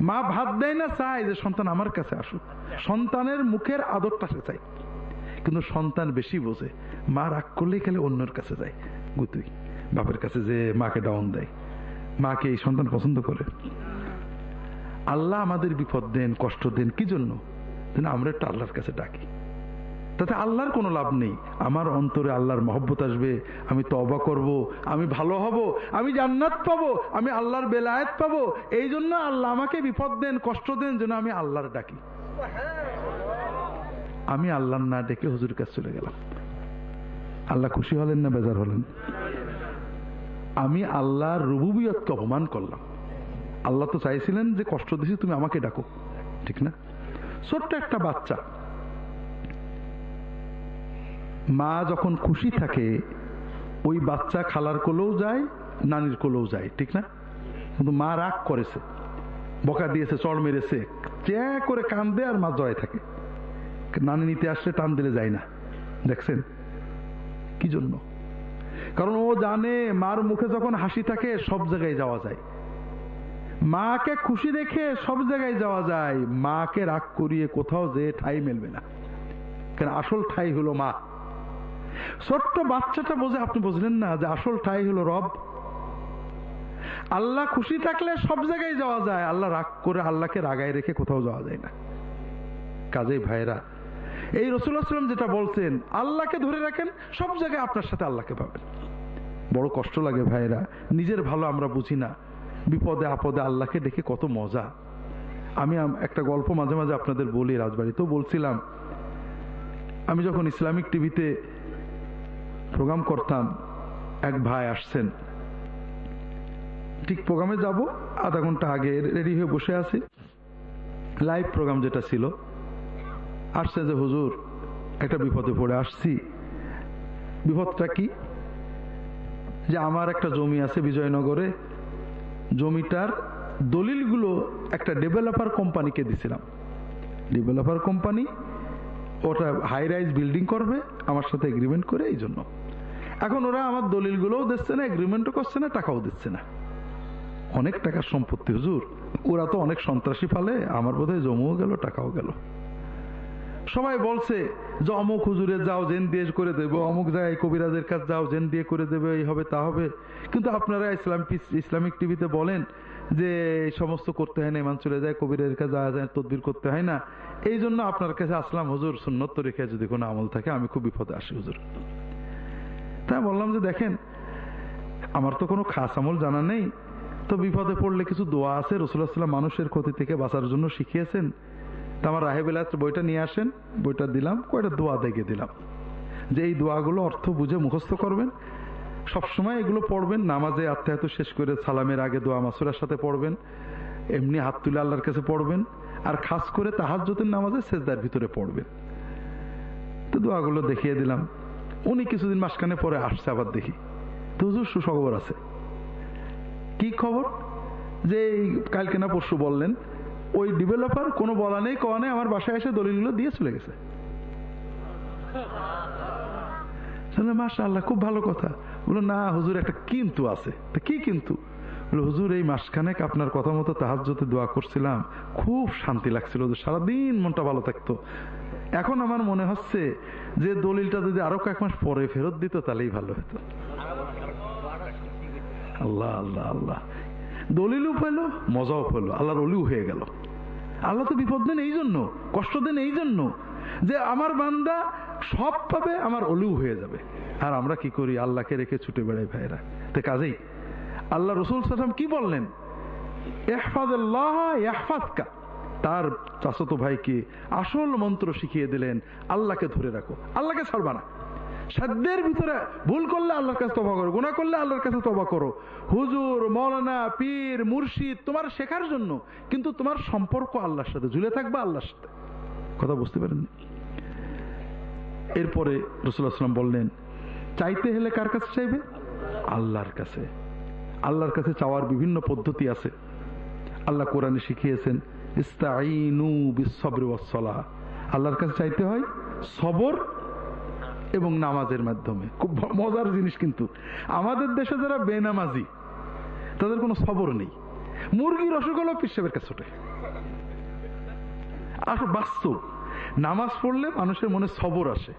মা ভাত দেয় না, চায় যে সন্তান আমার কাছে আসুক। সন্তানের মুখের আদরটা সে চাই কিন্তু সন্তান বেশি বোঝে, মা রাগ করলেই খেলে অন্যের কাছে যায়। গুতুই বাপের কাছে যে মাকে ডাউন দেয়। মাকে এই সন্তান পছন্দ করে? আল্লাহ আমাদের বিপদ দেন, কষ্ট দেন, কি জন্য? আমরা একটু আল্লাহর কাছে ডাকি। তাতে আল্লাহর কোনো লাভ নেই। আমার অন্তরে আল্লাহর মহব্বত আসবে, আমি তবা করব, আমি ভালো হব, আমি জান্নাত পাবো, আমি আল্লাহর বেলায়েত পাবো। এই জন্য আল্লাহ আমাকে বিপদ দেন, কষ্ট দেন যেন আমি আল্লাহর ডাকি। আমি আল্লাহ না ডেকে হুজুর কাছে চলে গেলাম। আল্লাহ খুশি হলেন না বেজার হলেন? আমি আল্লাহর রুবুবিয়তকে অপমান করলাম। আল্লাহ তো চাইছিলেন যে কষ্ট দিছি, তুমি আমাকে ডাকো। ঠিক না? ছোট্ট একটা বাচ্চা। মা যখন খুশি থাকে, ওই বাচ্চা খালার কোলেও যায়, নানির কোলেও যায়, ঠিক না? কিন্তু মা রাগ করেছে, বকা দিয়েছে, চড় মেরেছে, চ্যা করে কান্দে আর মা জয় থাকে। নানি নিতে আসলে টান দিলে যায় না, দেখছেন? কি জন্য? কারণ ও জানে মার মুখে যখন হাসি থাকে, সব জায়গায় যাওয়া যায়। মাকে খুশি দেখে সব জায়গায় যাওয়া যায়। মাকে রাগ করিয়ে কোথাও যে ঠাই মেলবে না। কেন? আসল ঠাই হলো মা। ছোট্ট বাচ্চাটা বোঝে, আপনি বুঝলেন না যে আসল ঠাই হলো রব। আল্লাহ খুশি থাকলে সব জায়গায় যাওয়া যায়, আল্লাহ রাগ করে আল্লাহকে রাগায় রেখে কোথাও যাওয়া যায় না। কাজেই ভাইরা এই রসুল্লাহাম যেটা বলছেন, আল্লাহকে ধরে রাখেন, সব জায়গায় আপনার সাথে আল্লাহকে পাবেন। বড় কষ্ট লাগে ভাইরা নিজের ভালো আমরা বুঝি না। বিপদে আপদে আল্লাহকে দেখে কত মজা। আমি একটা গল্প মাঝে মাঝে আপনাদের বলি, রাজবাড়িতেও বলছিলাম। আমি যখন ইসলামিক টিভিতে প্রোগ্রাম করতাম, এক ভাই আসছেন। ঠিক প্রোগ্রামে যাব, আধা ঘণ্টা আগে রেডি হয়ে বসে আছি। লাইভ প্রোগ্রাম যেটা ছিল, আসছে যে, হুজুর, একটা বিপদে পড়ে আসছি। বিপদটা কি? যে আমার একটা জমি আছে বিজয়নগরে, জমিটার দলিলগুলো একটা ডেভেলপার কোম্পানিকে দিছিলাম। ডেভেলপার কোম্পানি, ওটা হাই রাইজ বিল্ডিং করবে, আমার সাথে এগ্রিমেন্ট করে এই জন্য এখন ওরা আমার দলিলগুলোও দিচ্ছে না এগ্রিমেন্টও করছে না, টাকাও দিচ্ছে না। অনেক টাকার সম্পত্তি, হুজুর। ওরা তো অনেক সন্ত্রাসী ফালে, আমার বোধহয় জমুও গেল, টাকাও গেল। সবাই বলছে যে, অমুক হুজুরে যাও, জেন দিয়ে করে দেবে। অমুক জায়গায় কবিরাজের কাছে যাও, জেন দিয়ে করে দেবে, এই হবে, তা হবে। কিন্তু আপনারা ইসলাম ইসলামিক টিভিতে বলেন যে সমস্ত করতে হয় না, ইমান চলে যায় কবিরের কাছে যাওয়া যায়, তদবির করতে হয় না। এই জন্য আপনার কাছে আসলাম, হুজুর, সুন্নত রেখে যদি কোনো আমল থাকে, আমি খুব বিপদে আসি, হুজুর। তাই বললাম যে দেখেন, আমার তো কোনো খাস আমল জানা নেই, তো বিপদে পড়লে কিছু দোয়া আছে রসুল্লাহাম মানুষের ক্ষতি থেকে বাঁচার জন্য শিখিয়েছেন। তা আমার রাহেবেলা বইটা নিয়ে আসেন, বইটা দিলাম, কয়টা দোয়া দেখে দিলাম। যে এই দোয়াগুলো অর্থ বুঝে মুখস্থ করবেন, সবসময় এগুলো পড়বেন, নামাজে আত্মাহাত শেষ করে সালামের আগে দোয়া মাসুরার সাথে পড়বেন, এমনি হাত তুলে আল্লাহর কাছে পড়বেন, আর খাস করে তাহাজ্যতের নামাজে সেজদার ভিতরে পড়বেন। তো দোয়াগুলো দেখিয়ে দিলাম। উনি কিছুদিন মাসখানে পরে আসছে আবার দেখি। তো হুজুর, সুখবর আছে। কি খবর? যে কালকে না পরশু বললেন, ওই ডেভেলপার কোনো বলা নেই, কওয়া নেই, আমার বাসায় এসে দলিলগুলো দিয়ে চলে গেছে। মাসা আল্লাহ খুব ভালো কথা। বলল, না হুজুর, একটা কিন্তু আছে। তা কি কিন্তু? হুজুর, এই মাসখানেক আপনার কথা মতো তাহাজ্যতে দোয়া করছিলাম। খুব শান্তি লাগছিল যে সারাদিন মনটা ভালো থাকতো। এখন আমার মনে হচ্ছে যে দলিলটা যদি আরও কয়েক মাস পরে ফেরত দিত, তাহলেই ভালো হতো। আল্লাহ আল্লাহ আল্লাহ। দলিলও পেল, মজাও পেল, আল্লাহর অলিও হয়ে গেল। আল্লাহ তো বিপদ দেন এই জন্য, কষ্ট দেন এই জন্য যে আমার বান্দা সব পাবে, আমার অলিও হয়ে যাবে। আর আমরা কি করি? আল্লাহকে রেখে ছুটে বেড়াই ভাইরা। তো কাজেই আল্লাহ রসুল সালাম কি বললেন? তার চাচতো ভাইকে আসল মন্ত্র শিখিয়ে দিলেন, আল্লাহকে ধরে রাখো, আল্লাহকে ছাড়বা না। সাধ্যের ভিতরে ভুল করলে আল্লাহর কাছে তবা করো গুণা করলে আল্লাহর কাছে তবা করো। হুজুর মৌলানা পীর, মুর্শিদ, তোমার শেখার জন্য, কিন্তু তোমার সম্পর্ক আল্লাহর সাথে, ঝুলে থাকবে আল্লাহর সাথে। কথা বুঝতে পারেন এরপরে রসুল্লাহাম বললেন, চাইতে হলে কার কাছে চাইবে? আল্লাহর কাছে। আল্লাহর কাছে চাওয়ার বিভিন্ন পদ্ধতি আছে। আল্লাহ কোরআনে শিখিয়েছেন ইস্তাইনু বিসবরা আল্লাহর কাছে চাইতে হয় সবর এবং নামাজের মাধ্যমে। খুব মজার জিনিস কিন্তু। আমাদের দেশে যারা বেনামাজি, তাদের কোনো সবর নেই। মুরগি রসগোল্লা পিসাবের কাছে ছোটে আসো বাস্তব, নামাজ পড়লে মানুষের মনে সবর আসে।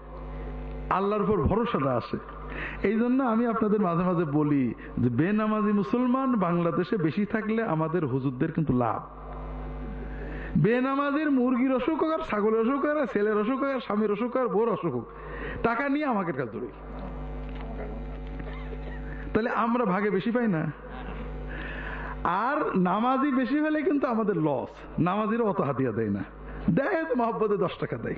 আল্লাহর উপর ভরসাটা আসে। এই জন্য আমি আপনাদের মাঝে মাঝে বলি যে বেনামাজি মুসলমান বাংলাদেশে বেশি থাকলে আমাদের হুজুরদের কিন্তু লাভ। বেনামাজির মুরগির অসুখ হোক আর ছাগলের অসুখ হোক আর ছেলের অসুখ হোক আর স্বামীর অসুখ হোক আর বোর অসুখ হোক, টাকা নিয়ে আমাকে কাজ ধরি তাহলে আমরা ভাগে বেশি পাই না। আর নামাজি বেশি হলে কিন্তু আমাদের লস নামাজির অত হাতিয়া দেয় না। দেয়, মহব্বতে দশ টাকা দেয়।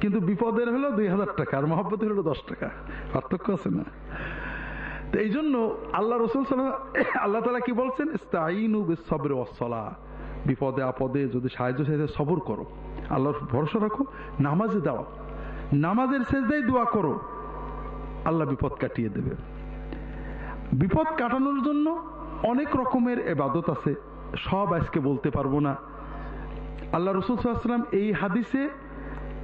কিন্তু বিপদের হলো দুই হাজার টাকা, আর মহব্বতে হলো দশ টাকা। পার্থক্য আছে না? তো এই জন্য আল্লাহ রসুল আল্লাহ তালা কি বলছেন? অসলা বিপদে, আপদে যদি সাহায্য চাইতে সবর করো, আল্লাহর ভরসা রাখো, নামাজে দাও নামাজের শেষদাই দোয়া করো, আল্লাহ বিপদ কাটিয়ে দেবে। বিপদ কাটানোর জন্য অনেক রকমের এবাদত আছে, সব আজকে বলতে পারব না। আল্লাহ রসুল সাল্লাম এই হাদিসে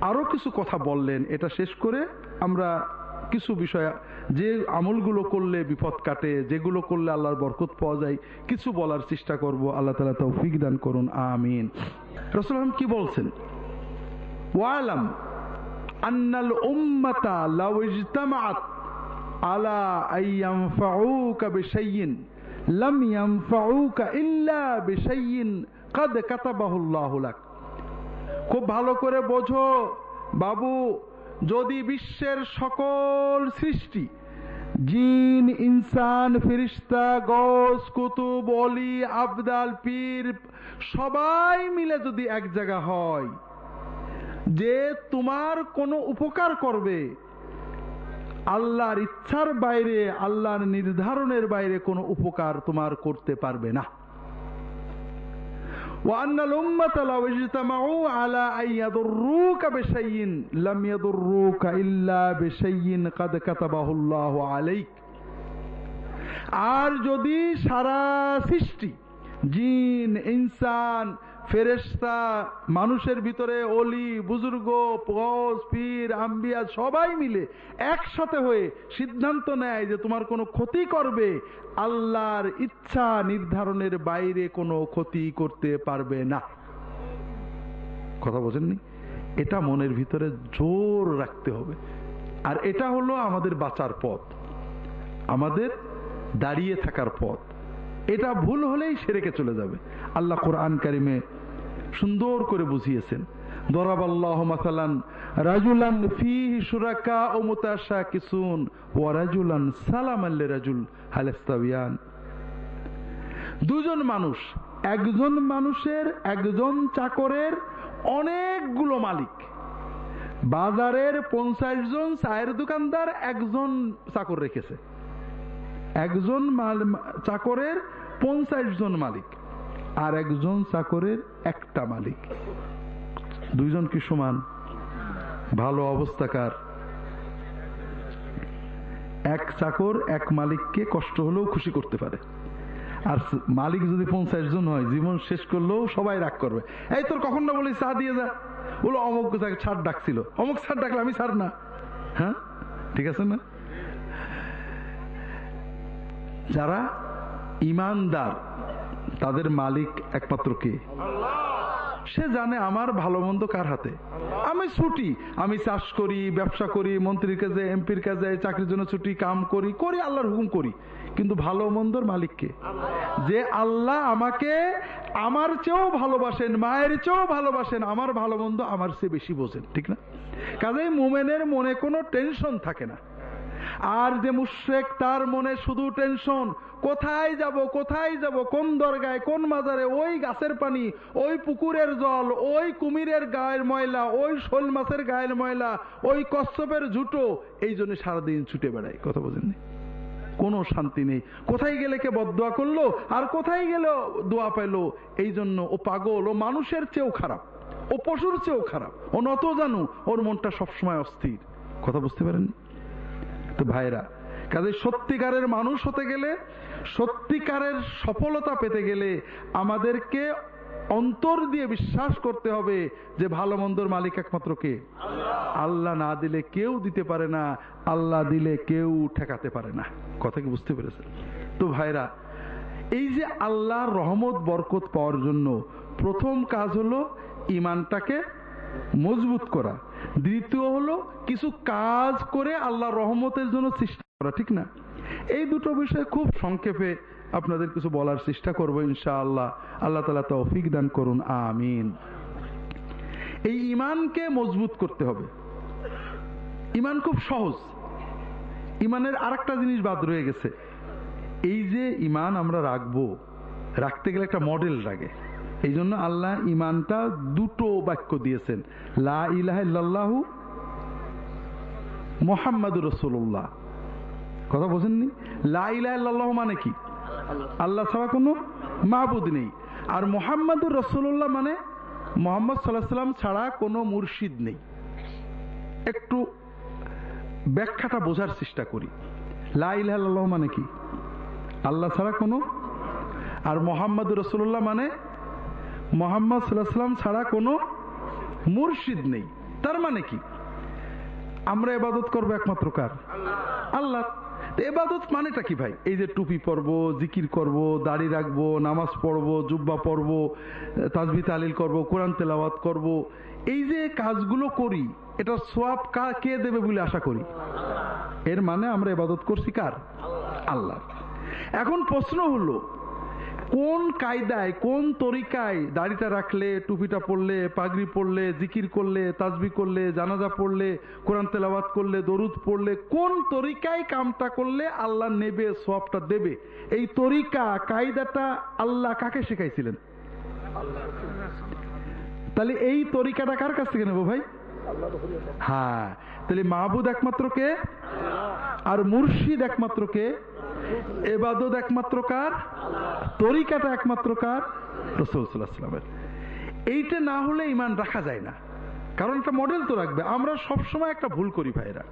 আরও কিছু কথা বললেন, এটা শেষ করে আমরা কিছু বিষয়, যে আমলগুলো করলে বিপদ কাটে, যেগুলো করলে আল্লাহর বরকত পাওয়া যায়, কিছু বলার চেষ্টা করব, আল্লাহ তালা তৌফিক দান করুন, আমিন। রসুল কি বলছেন? ওয়ালাম আন্নাল উম্মাতা লাউ ইজতামাআত আলা আইয়ানফাউকা বিশাইইন, লাম ইয়ানফাউকা ইল্লা বিশাইইন, কাদ কাতাবাহু আল্লাহু লাক। খুব ভালো করে বোঝো, বাবু, যদি বিশ্বের সকল সৃষ্টি, জিন, ইনসান, ফিরিস্তা গস কুতুব, অলি, আবদাল, পীর, সবাই মিলে যদি এক জায়গা হয়, যে তোমার কোনো উপকার করবে, আল্লাহর ইচ্ছার বাইরে, আল্লাহর নির্ধারণের বাইরে কোনো উপকার তোমার করতে পারবে না। وأن الأمة لو اجتمعوا على أن يضروك بشيء لم يضروك إلا بشيء قد كتبه الله عليك আর যদি সারা সৃষ্টি জিন ইনসান ফেরেস্তা মানুষের ভিতরে অলি, বুজুর্গ পস পীর, আম্বিয়া সবাই মিলে একসাথে হয়ে সিদ্ধান্ত নেয় যে তোমার কোনো ক্ষতি করবে। আল্লাহর ইচ্ছা নির্ধারণের বাইরে কোনো ক্ষতি করতে পারবে না। কথা বোঝেননি? এটা মনের ভিতরে জোর রাখতে হবে। আর এটা হলো আমাদের বাঁচার পথ। আমাদের দাঁড়িয়ে থাকার পথ। এটা ভুল হলেই সেরেকে চলে যাবে। আল্লাহ কোরআন কারিমে সুন্দর করে বুঝিয়েছেন। দরাব আল্লাহ মাসালান, রাজুলান ফি সুরাকা কিসুন ও রাজুলান সালাম আল্লে রাজুল দুজন মানুষ, একজন মানুষের, একজন চাকরের অনেকগুলো মালিক। বাজারের পঞ্চাশ জন চায়ের দোকানদার একজন চাকর রেখেছে। একজন চাকরের পঞ্চাশ জন মালিক। আর একজন চাকরের একটা মালিক। দুইজন কি সমান? ভালো অবস্থাকার এক চাকর, এক মালিককে কষ্ট হলেও খুশি করতে পারে। আর মালিক যদি পঞ্চাশ জন হয়, জীবন শেষ করলেও সবাই রাগ করবে। এই তোর কখন না বলি চা দিয়ে যা। বলো, অমুক ছাড় ডাকছিল। অমুক ছাড় ডাকলে আমি ছাড় না। হ্যাঁ? ঠিক আছে না? যারা ইমানদার তাদের মালিক একমাত্র কে? সে জানে আমার ভালো মন্দ কার হাতে। আমি ছুটি, আমি চাষ করি, ব্যবসা করি, মন্ত্রীর কাজে, এমপির কাজে, চাকরির জন্য ছুটি, কাম করি করি, আল্লাহর হুকুম করি। কিন্তু ভালো মন্দর মালিককে যে আল্লাহ আমাকে আমার চেয়েও ভালোবাসেন, মায়ের চেয়েও ভালোবাসেন, আমার ভালো মন্দ আমার চেয়ে বেশি বোঝেন, ঠিক না? কাজে মোমেনের মনে কোনো টেনশন থাকে না। আর যে মুশ্রেক, তার মনে শুধু টেনশন কোথায় যাব কোথায় যাব, কোন দরগায়, কোন মাজারে, ওই গাছের পানি, ওই পুকুরের জল, ওই কুমিরের গায়ের ময়লা, ওই শোল মাছের গায়ের ময়লা, ওই কচ্ছপের ঝুটো, এই জন্য সারাদিন ছুটে বেড়ায় কথা বোঝেননি? কোনো শান্তি নেই। কোথায় গেলে কে বদোয়া করল, আর কোথায় গেলে দোয়া পেল এই জন্য ও পাগল, ও মানুষের চেয়েও খারাপ, ও পশুর চেয়েও খারাপ, ও নত জানু, ওর মনটা সবসময় অস্থির, কথা বুঝতে পারেন তো ভাইরা কাজে সত্যিকারের মানুষ হতে গেলে, সত্যিকারের সফলতা পেতে গেলে আমাদেরকে অন্তর দিয়ে বিশ্বাস করতে হবে যে ভালো মন্দর মালিক একমাত্র কে? আল্লাহ না দিলে কেউ দিতে পারে না, আল্লাহ দিলে কেউ ঠেকাতে পারে না। কথা কি বুঝতে পেরেছেন? তো ভাইরা, এই যে আল্লাহর রহমত, বরকত পাওয়ার জন্য প্রথম কাজ হলো ইমানটাকে মজবুত করা। দ্বিতীয় হলো কিছু কাজ করে আল্লাহ রহমতের জন্য করা ঠিক না। এই দুটো বিষয় খুব সংক্ষেপে আপনাদের কিছু বলার চেষ্টা করব ইনশাআল্লাহ। আল্লাহ আল্লাহ তালা তৌফিক দান করুন, আমিন। এই ইমানকে মজবুত করতে হবে। ইমান খুব সহজ। ইমানের আর জিনিস বাদ রয়ে গেছে। এই যে ইমান আমরা রাখব, রাখতে গেলে একটা মডেল লাগে। এই জন্য আল্লাহ ইমানটা দুটো বাক্য দিয়েছেন, লা ইলাহু মোহাম্মদুর রসুল্লাহ কথা বোঝেননি? লা ইলাহ মানে কি? আল্লাহ ছাড়া কোনো মাহবুদ নেই। আর মোহাম্মদুর রসুল্লাহ মানে মোহাম্মদ সাল্লাহ সাল্লাম ছাড়া কোনো মুর্শিদ নেই। একটু ব্যাখ্যাটা বোঝার চেষ্টা করি। লা ইলাহ মানে কি? আল্লাহ ছাড়া কোনো? আর মোহাম্মদ রসুল্লাহ মানে মোহাম্মদ সাল্লাহ সাল্লাম ছাড়া কোনো মুর্শিদ নেই। তার মানে কি? আমরা এবাদত করব একমাত্র কার? আল্লাহ। এবাদত মানেটা কি ভাই? এই যে টুপি পরব, জিকির করব, দাড়ি রাখব, নামাজ পড়ব, জুব্বা পরব, তাজবি, তালিল করব, কোরআন তেলাওয়াত করব, এই যে কাজগুলো করি এটা সোয়াব কে দেবে বলে আশা করি? এর মানে আমরা এবাদত করছি কার? আল্লাহ এখন প্রশ্ন হলো কোন কায়দায়, কোন তরিকায় দাড়িটা রাখলে, টুপিটা পড়লে পাগড়ি পড়লে জিকির করলে, তাজবি করলে, জানাজা পড়লে, কোরআন তেলাবাত করলে, দরুদ পড়লে, কোন তরিকায় কামটা করলে আল্লাহ নেবে, সবটা দেবে? এই তরিকা, কায়দাটা আল্লাহ কাকে শেখাইছিলেন? তাহলে এই তরিকাটা কার কাছ থেকে নেব ভাই? হ্যাঁ তাহলে মাহবুদ একমাত্র কে? আর মুর্শিদ একমাত্র কে? এবাদত একমাত্র কার? তরিকাটা একমাত্র কার? রসুলামের এইটা না হলে ইমান রাখা যায় না। কারণ একটা মডেল তো রাখবে। আমরা সব সময় একটা ভুল করি ভাইরা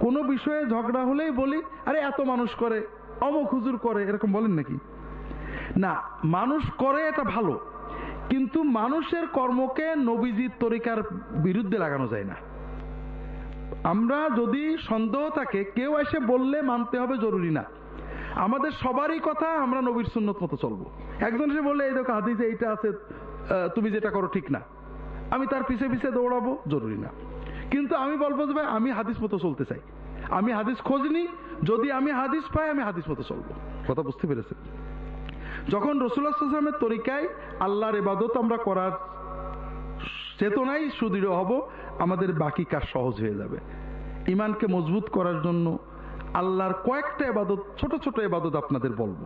কোনো বিষয়ে ঝগড়া হলেই বলি, আরে, এত মানুষ করে, অমুক হুজুর করে, এরকম বলেন নাকি? না, মানুষ করে এটা ভালো। কিন্তু মানুষের কর্মকে নবীজির তরিকার বিরুদ্ধে লাগানো যায় না। আমরা যদি সন্দেহ থাকে, কেউ এসে বললে মানতে হবে জরুরি না। আমাদের সবারই কথা আমরা নবীর সুন্নত মতো চলবো। একজন এসে বললে, এই দেখো হাদিসে এইটা আছে তুমি যেটা করো ঠিক না। আমি তার পিছে পিছে দৌড়াবো, জরুরি না। কিন্তু আমি বলব যে, ভাই, আমি হাদিস মতো চলতে চাই। আমি হাদিস খোঁজ নিই যদি আমি হাদিস পাই, আমি হাদিস মতো চলবো। কথা বুঝতে পেরেছেন? যখন রসুল্লাহামের তরিকায় আল্লাহর এবাদত আমরা করার চেতনাই সুদৃঢ় হব আমাদের বাকি কাজ সহজ হয়ে যাবে। ইমানকে মজবুত করার জন্য আল্লাহর কয়েকটা এবাদত ছোট ছোট এবাদত আপনাদের বলব।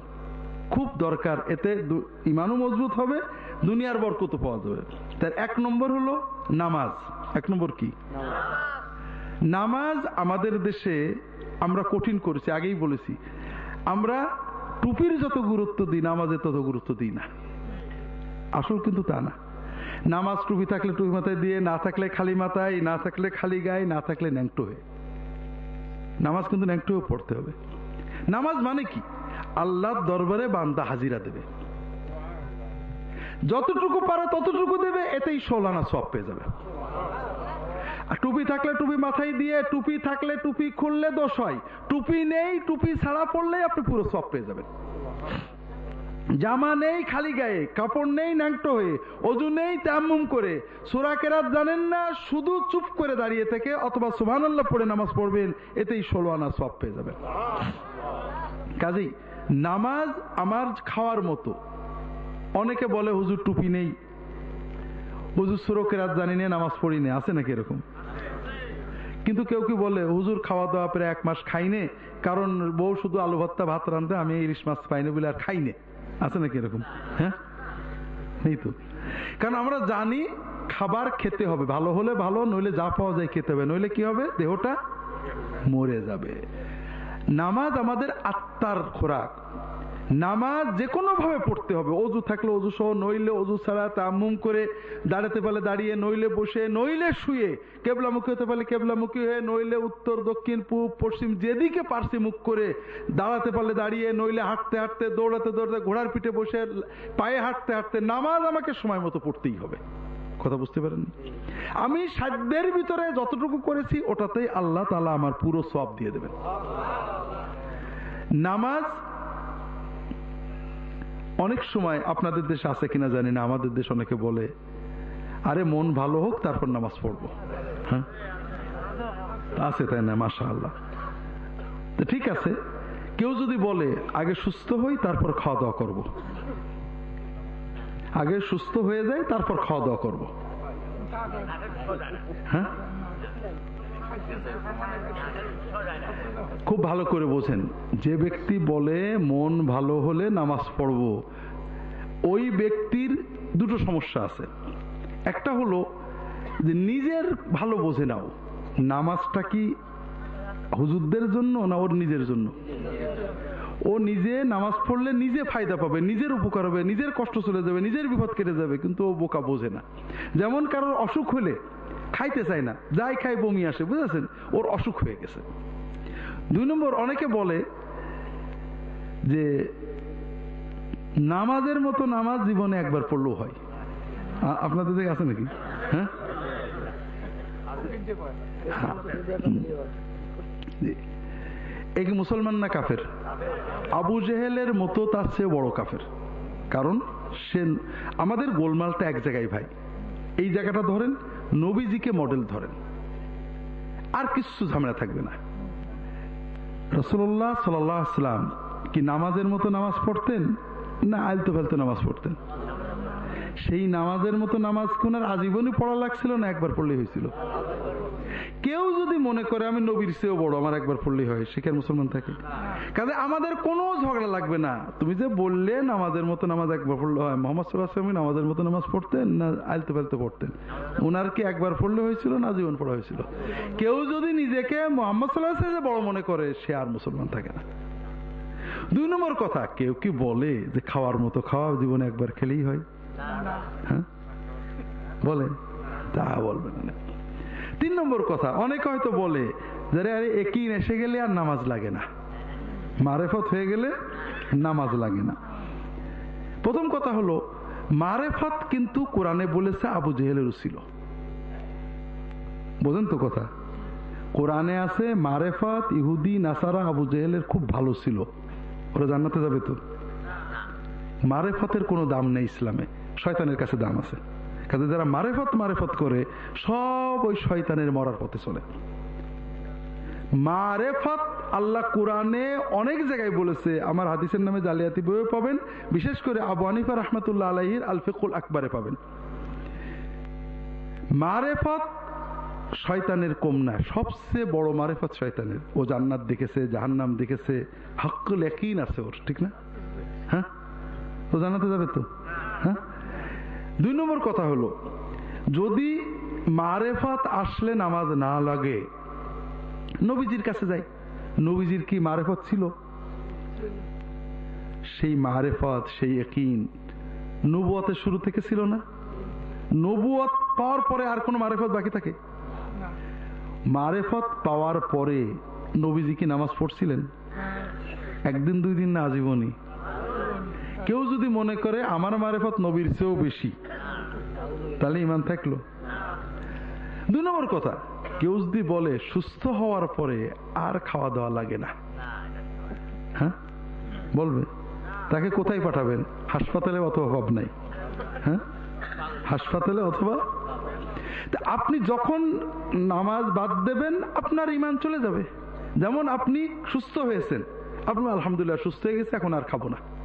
খুব দরকার, এতে ইমানও মজবুত হবে, দুনিয়ার বরকত পাওয়া যাবে। তার এক নম্বর হলো নামাজ। এক নম্বর কি? নামাজ আমাদের দেশে আমরা কঠিন করেছি, আগেই বলেছি। আমরা টুপির যত গুরুত্ব দিই, নামাজের তত গুরুত্ব দিই না। আসল কিন্তু তা না। নামাজ টুপি থাকলে টুপি মাথায় দিয়ে, না থাকলে খালি মাথায়, না থাকলে খালি গায়ে, না থাকলে ন্যাংটো হয়ে। নামাজ কিন্তু ন্যাংটো পড়তে হবে। নামাজ মানে কি? আল্লাহর দরবারে বান্দা হাজিরা দেবে। যতটুকু পারে ততটুকু দেবে, এতেই সোলানা সব পেয়ে যাবে। টুপি থাকলে টুপি মাথায় দিয়ে, টুপি থাকলে টুপি খুললে দোষ হয়। টুপি নেই, টুপি ছাড়া পড়লে আপনি পুরো সব পেয়ে যাবেন। জামা নেই খালি গায়ে, কাপড় নেই ন্যাংটো হয়ে, অজু নেই তাম্মুম করে। সুরা কেরাত জানেন না, শুধু চুপ করে দাঁড়িয়ে থেকে অথবা সুবাহ পড়ে নামাজ পড়বেন, এতেই ষোলো আনা সব পেয়ে যাবেন। কাজেই নামাজ আমার খাওয়ার মতো। অনেকে বলে, হুজুর, টুপি নেই। হুজুর সুরকের রাত জানি না, নামাজ পড়ি নে, আছে নাকি এরকম? কিন্তু কেউ কি বলে, হুজুর খাওয়া দাওয়া প্রায় এক মাস খাইনে কারণ বউ শুধু আলু ভর্তা, ভাত রাঁধতে আমি ইলিশ মাছ পাইনি বলে আর খাইনে আছে নাকি এরকম? হ্যাঁ? নেই তো। কারণ আমরা জানি খাবার খেতে হবে। ভালো হলে ভালো, নইলে যা পাওয়া যায় খেতে হবে। নইলে কি হবে? দেহটা মরে যাবে। নামাজ আমাদের আত্মার খোরাক। নামাজ যে কোনো ভাবে পড়তে হবে। অজু থাকলে অজু সহ, নইলে অজু ছাড়া তামুম করে দাঁড়াতে পারলে দাঁড়িয়ে, নইলে বসে, নইলে শুয়ে, কেবলামুখী হতে পারলে কেবলামুখী হয়ে, নইলে উত্তর, দক্ষিণ, পূব, পশ্চিম, যেদিকে পারছি মুখ করে দাঁড়াতে পারলে দাঁড়িয়ে, নইলে হাঁটতে হাঁটতে, দৌড়াতে দৌড়াতে, ঘোড়ার পিঠে বসে, পায়ে হাঁটতে হাঁটতে নামাজ আমাকে সময় মতো পড়তেই হবে। কথা বুঝতে পারেন? আমি সাধ্যের ভিতরে যতটুকু করেছি, ওটাতেই আল্লাহ তালা আমার পুরো সব দিয়ে দেবেন। নামাজ অনেক সময় আপনাদের দেশে আছে কিনা জানি না, আমাদের দেশ অনেকে বলে, আরে, মন ভালো হোক, তারপর নামাজ পড়ব হ্যাঁ আছে তাই না মাসা আল্লাহ ঠিক আছে, কেউ যদি বলে, আগে সুস্থ হই, তারপর খাওয়া দাওয়া করব। আগে সুস্থ হয়ে যায় তারপর খাওয়া দাওয়া করব। হ্যাঁ খুব ভালো করে বোঝেন। যে ব্যক্তি বলে মন ভালো হলে নামাজ পড়ব, ওই ব্যক্তির দুটো সমস্যা আছে। একটা হলো যে নিজের ভালো বোঝে নাও, নামাজটা কি হুজুরদের জন্য না ওর নিজের জন্য? ও নিজে নামাজ পড়লে নিজে ফায়দা পাবে, নিজের উপকার হবে, নিজের কষ্ট চলে যাবে, নিজের বিপদ কেটে যাবে, কিন্তু ও বোকা বোঝে না। যেমন কারোর অসুখ হলে খাইতে চায় না, যাই খাই বমি আসে, বুঝেছেন? ওর অসুখ হয়ে গেছে। দুই নম্বর, অনেকে বলে যে নামাজের মতো নামাজ জীবনে একবার পড়লেও হয়। আপনাদের দিকে আছে নাকি? হ্যাঁ? মুসলমান না কাফের? আবু জেহেলের মতো তার চেয়ে বড় কাফের। কারণ সে, আমাদের গোলমালটা এক জায়গায় ভাই। এই জায়গাটা ধরেন, নবীজিকে মডেল ধরেন। আর কিছু ঝামেলা থাকবে না। রসুল্লাহ সাল্লাম কি নামাজের মতো নামাজ পড়তেন না আলতো ফালতো নামাজ পড়তেন? সেই নামাজের মতো নামাজ কোনার আজীবনই পড়া লাগছিল না, একবার পড়লে হয়েছিল। কেউ যদি মনে করে আমি নবীর চেয়েও বড়, আমার একবার পড়লেই হয়, সে কি আর মুসলমান থাকে? কাজে আমাদের কোনো ঝগড়া লাগবে না। তুমি যে বললে নামাজের মতো নামাজ একবার পড়লে হয়, মোহাম্মদ সাল্লাহ আসলামী নামাজের মতো নামাজ পড়তেন না আলতে ফালতে পড়তেন? ওনার কি একবার পড়লে হয়েছিল না জীবন পড়া হয়েছিল? কেউ যদি নিজেকে মোহাম্মদ সাল্লাহ আসলামে বড় মনে করে, সে আর মুসলমান থাকে না। দুই নম্বর কথা, কেউ কি বলে যে খাওয়ার মতো খাওয়া জীবনে একবার খেলেই হ্যাঁ? বলে? তা বলবে না। তিন নম্বর কথা, অনেকে হয়তো বলে যে, আরে একই এসে গেলে আর নামাজ লাগে না? মারেফত হয়ে গেলে নামাজ লাগে না। প্রথম কথা হলো, মারেফত কিন্তু কোরআনে বলেছে আবু জেহেলের ছিল। বোঝেন তো কথা। কোরআনে আছে, মারেফত ইহুদি, নাসারা আবু জেহেলের খুব ভালো ছিল। ওরা জান্নাতে যাবে তো? মারেফতের কোনো দাম নেই ইসলামে। শয়তানের কাছে দাম আছে। কাজে যারা মারেফত মারেফত করে, সব ওই শয়তানের মরার পথে চলে। মারেফত আল্লাহ কোরআনে অনেক জায়গায় বলেছে, আমার হাদিসের নামে জালিয়াতি বইও পাবেন, বিশেষ করে আবু হানিফা রহমতুল্লাহ আলহির আলফিকুল আকবরে পাবেন। মারেফত শয়তানের কম না সবচেয়ে বড় মারেফত শয়তানের। ও জান্নাত দেখেছে, জাহান্নাম দেখেছে হকুল একই আছে ওর, ঠিক না? হ্যাঁ? তো জানাতে যাবে তো? হ্যাঁ? দুই নম্বর কথা হলো, যদি মারেফাত আসলে নামাজ না লাগে, নবীজির কাছে যাই। নবীজির কি মারেফত ছিল? সেই মারেফত, সেই একিন নবুয়তের শুরু থেকে ছিল না। নবুয়ত পাওয়ার পরে আর কোনো মারেফত বাকি থাকে? মারেফত পাওয়ার পরে নবীজি কি নামাজ পড়ছিলেন? একদিন, দুই দিন না আজীবনী কেউ যদি মনে করে আমার মারেফত নবীর চেয়েও বেশি, তাহলে ইমান থাকল। দুই নম্বর কথা, কেউ যদি বলে সুস্থ হওয়ার পরে আর খাওয়া দাওয়া লাগে না হ্যাঁ? বলবে, তাকে কোথায় পাঠাবেন? হাসপাতালে অথবা অভাব নাই হ্যাঁ? হাসপাতালে অথবা? আপনি যখন নামাজ বাদ দেবেন, আপনার ইমান চলে যাবে। যেমন আপনি সুস্থ হয়েছেন আপনি আলহামদুলিল্লাহ সুস্থ হয়ে গেছে, এখন আর খাব না।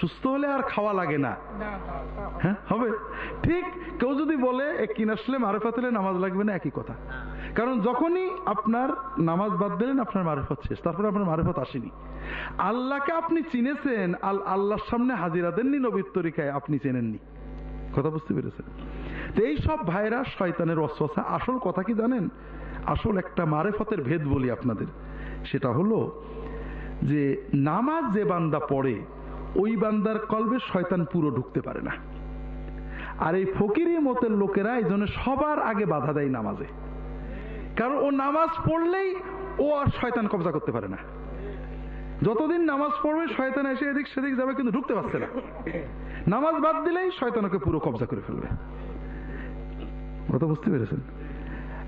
সুস্থ হলে আর খাওয়া লাগে না। হ্যাঁ হবে। ঠিক কেউ যদি বলে কিন আসলে মারেফাত হলে নামাজ লাগবে না? একই কথা। কারণ যখনই আপনার নামাজ বাদ দিলেন, আপনার মারেফত শেষ। তারপরে আপনার মারেফত আসেনি। আল্লাহকে আপনি চিনেছেন, আল আল্লাহর সামনে হাজিরা দেননি, নবীর তরিকায় আপনি চেনেননি। কথা বুঝতে পেরেছেন? তো এই সব ভাইরা শয়তানের অশ্বাসা আসল কথা কি জানেন? আসল একটা মারেফতের ভেদ বলি আপনাদের। সেটা হলো যে, নামাজ যে বান্দা পড়ে ওই বান্দার কলবে শয়তান পুরো ঢুকতে পারে না। আর এই ফকিরি মতের লোকেরা এই জন্য সবার আগে বাধা দেয় নামাজে। কারণ ও নামাজ পড়লেই ও আর শয়তান কবজা করতে পারে না। যতদিন নামাজ পড়বে, শয়তান এসে এদিক সেদিক যাবে, কিন্তু ঢুকতে পারছে না। নামাজ বাদ দিলেই শয়তানকে পুরো কবজা করে ফেলবে। কথা বুঝতে পেরেছেন?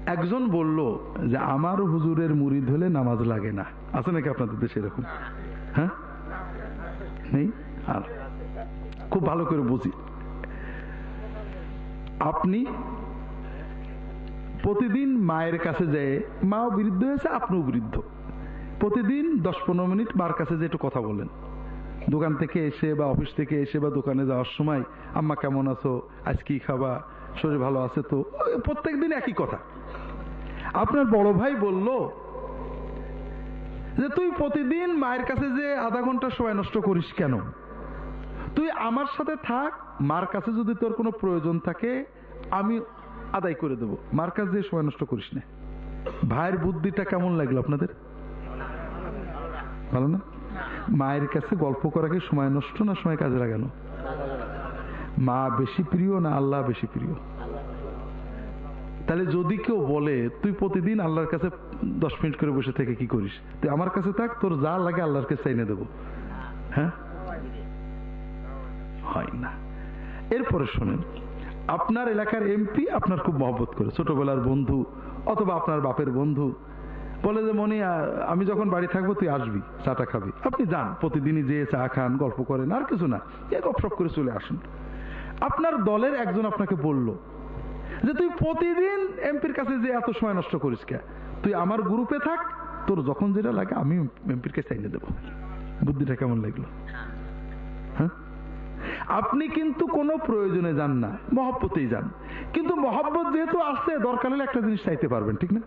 একজন বলল যে, আমার হুজুরের মুরিদ হলে নামাজ লাগে না। আছে নাকি আপনাদের দেশে এরকম? হ্যাঁ? নেই, আর খুব ভালো করে বুঝি। আপনি প্রতিদিন মায়ের কাছে যায়, মাও বৃদ্ধ হয়েছে, আপনিও বৃদ্ধ। প্রতিদিন দশ পনেরো মিনিট মার কাছে যে একটু কথা বলেন। দোকান থেকে এসে বা অফিস থেকে এসে বা দোকানে যাওয়ার সময়, আম্মা কেমন আছো? আজ কি খাবা? শরীর ভালো আছে তো? প্রত্যেক দিন একই কথা। আপনার বড় ভাই বলল যে তুই প্রতিদিন মায়ের কাছে যে আধা ঘণ্টা সময় নষ্ট করিস কেন? তুই আমার সাথে থাক, মার কাছে যদি তোর কোনো প্রয়োজন থাকে, আমি আদায় করে দেবো। মার কাছে যে সময় নষ্ট করিস না। ভাইয়ের বুদ্ধিটা কেমন লাগল আপনাদের? ভালো না? মায়ের কাছে গল্প করা কি সময় নষ্ট না সময় কাজে লাগানো? মা বেশি প্রিয় না আল্লাহ বেশি প্রিয়? তাহলে যদি কেউ বলে, তুই প্রতিদিন আল্লাহর কাছে দশ মিনিট করে বসে থেকে কি করিস? তুই আমার কাছে থাক, তোর যা লাগে আল্লাহর কাছে চাইনে দেবো। হ্যাঁ? হয় না। এরপরে শোনেন, আপনার এলাকার এমপি আপনার খুব মহব্বত করে, ছোটবেলার বন্ধু অথবা আপনার বাপের বন্ধু। বলে যে মনে আমি যখন বাড়ি থাকব, তুই আসবি, চাটা খাবি। আপনি যান, প্রতিদিনই যে চা খান, গল্প করেন, আর কিছু না। এ গপসপ করে চলে আসুন। আপনার দলের একজন আপনাকে বলল যে তুই প্রতিদিন এমপির কাছে যে এত সময় নষ্ট করিস কে? তুই আমার গ্রুপে থাক, তোর যখন যেটা লাগে আমি এমপির কাছে চাইনে দেবো। বুদ্ধিটা কেমন লাগল? হ্যাঁ? আপনি কিন্তু কোনো প্রয়োজনে যান না, মহব্বতেই যান। কিন্তু মহব্বত যেহেতু আসছে দরকার হলে একটা জিনিস চাইতে পারবেন, ঠিক না?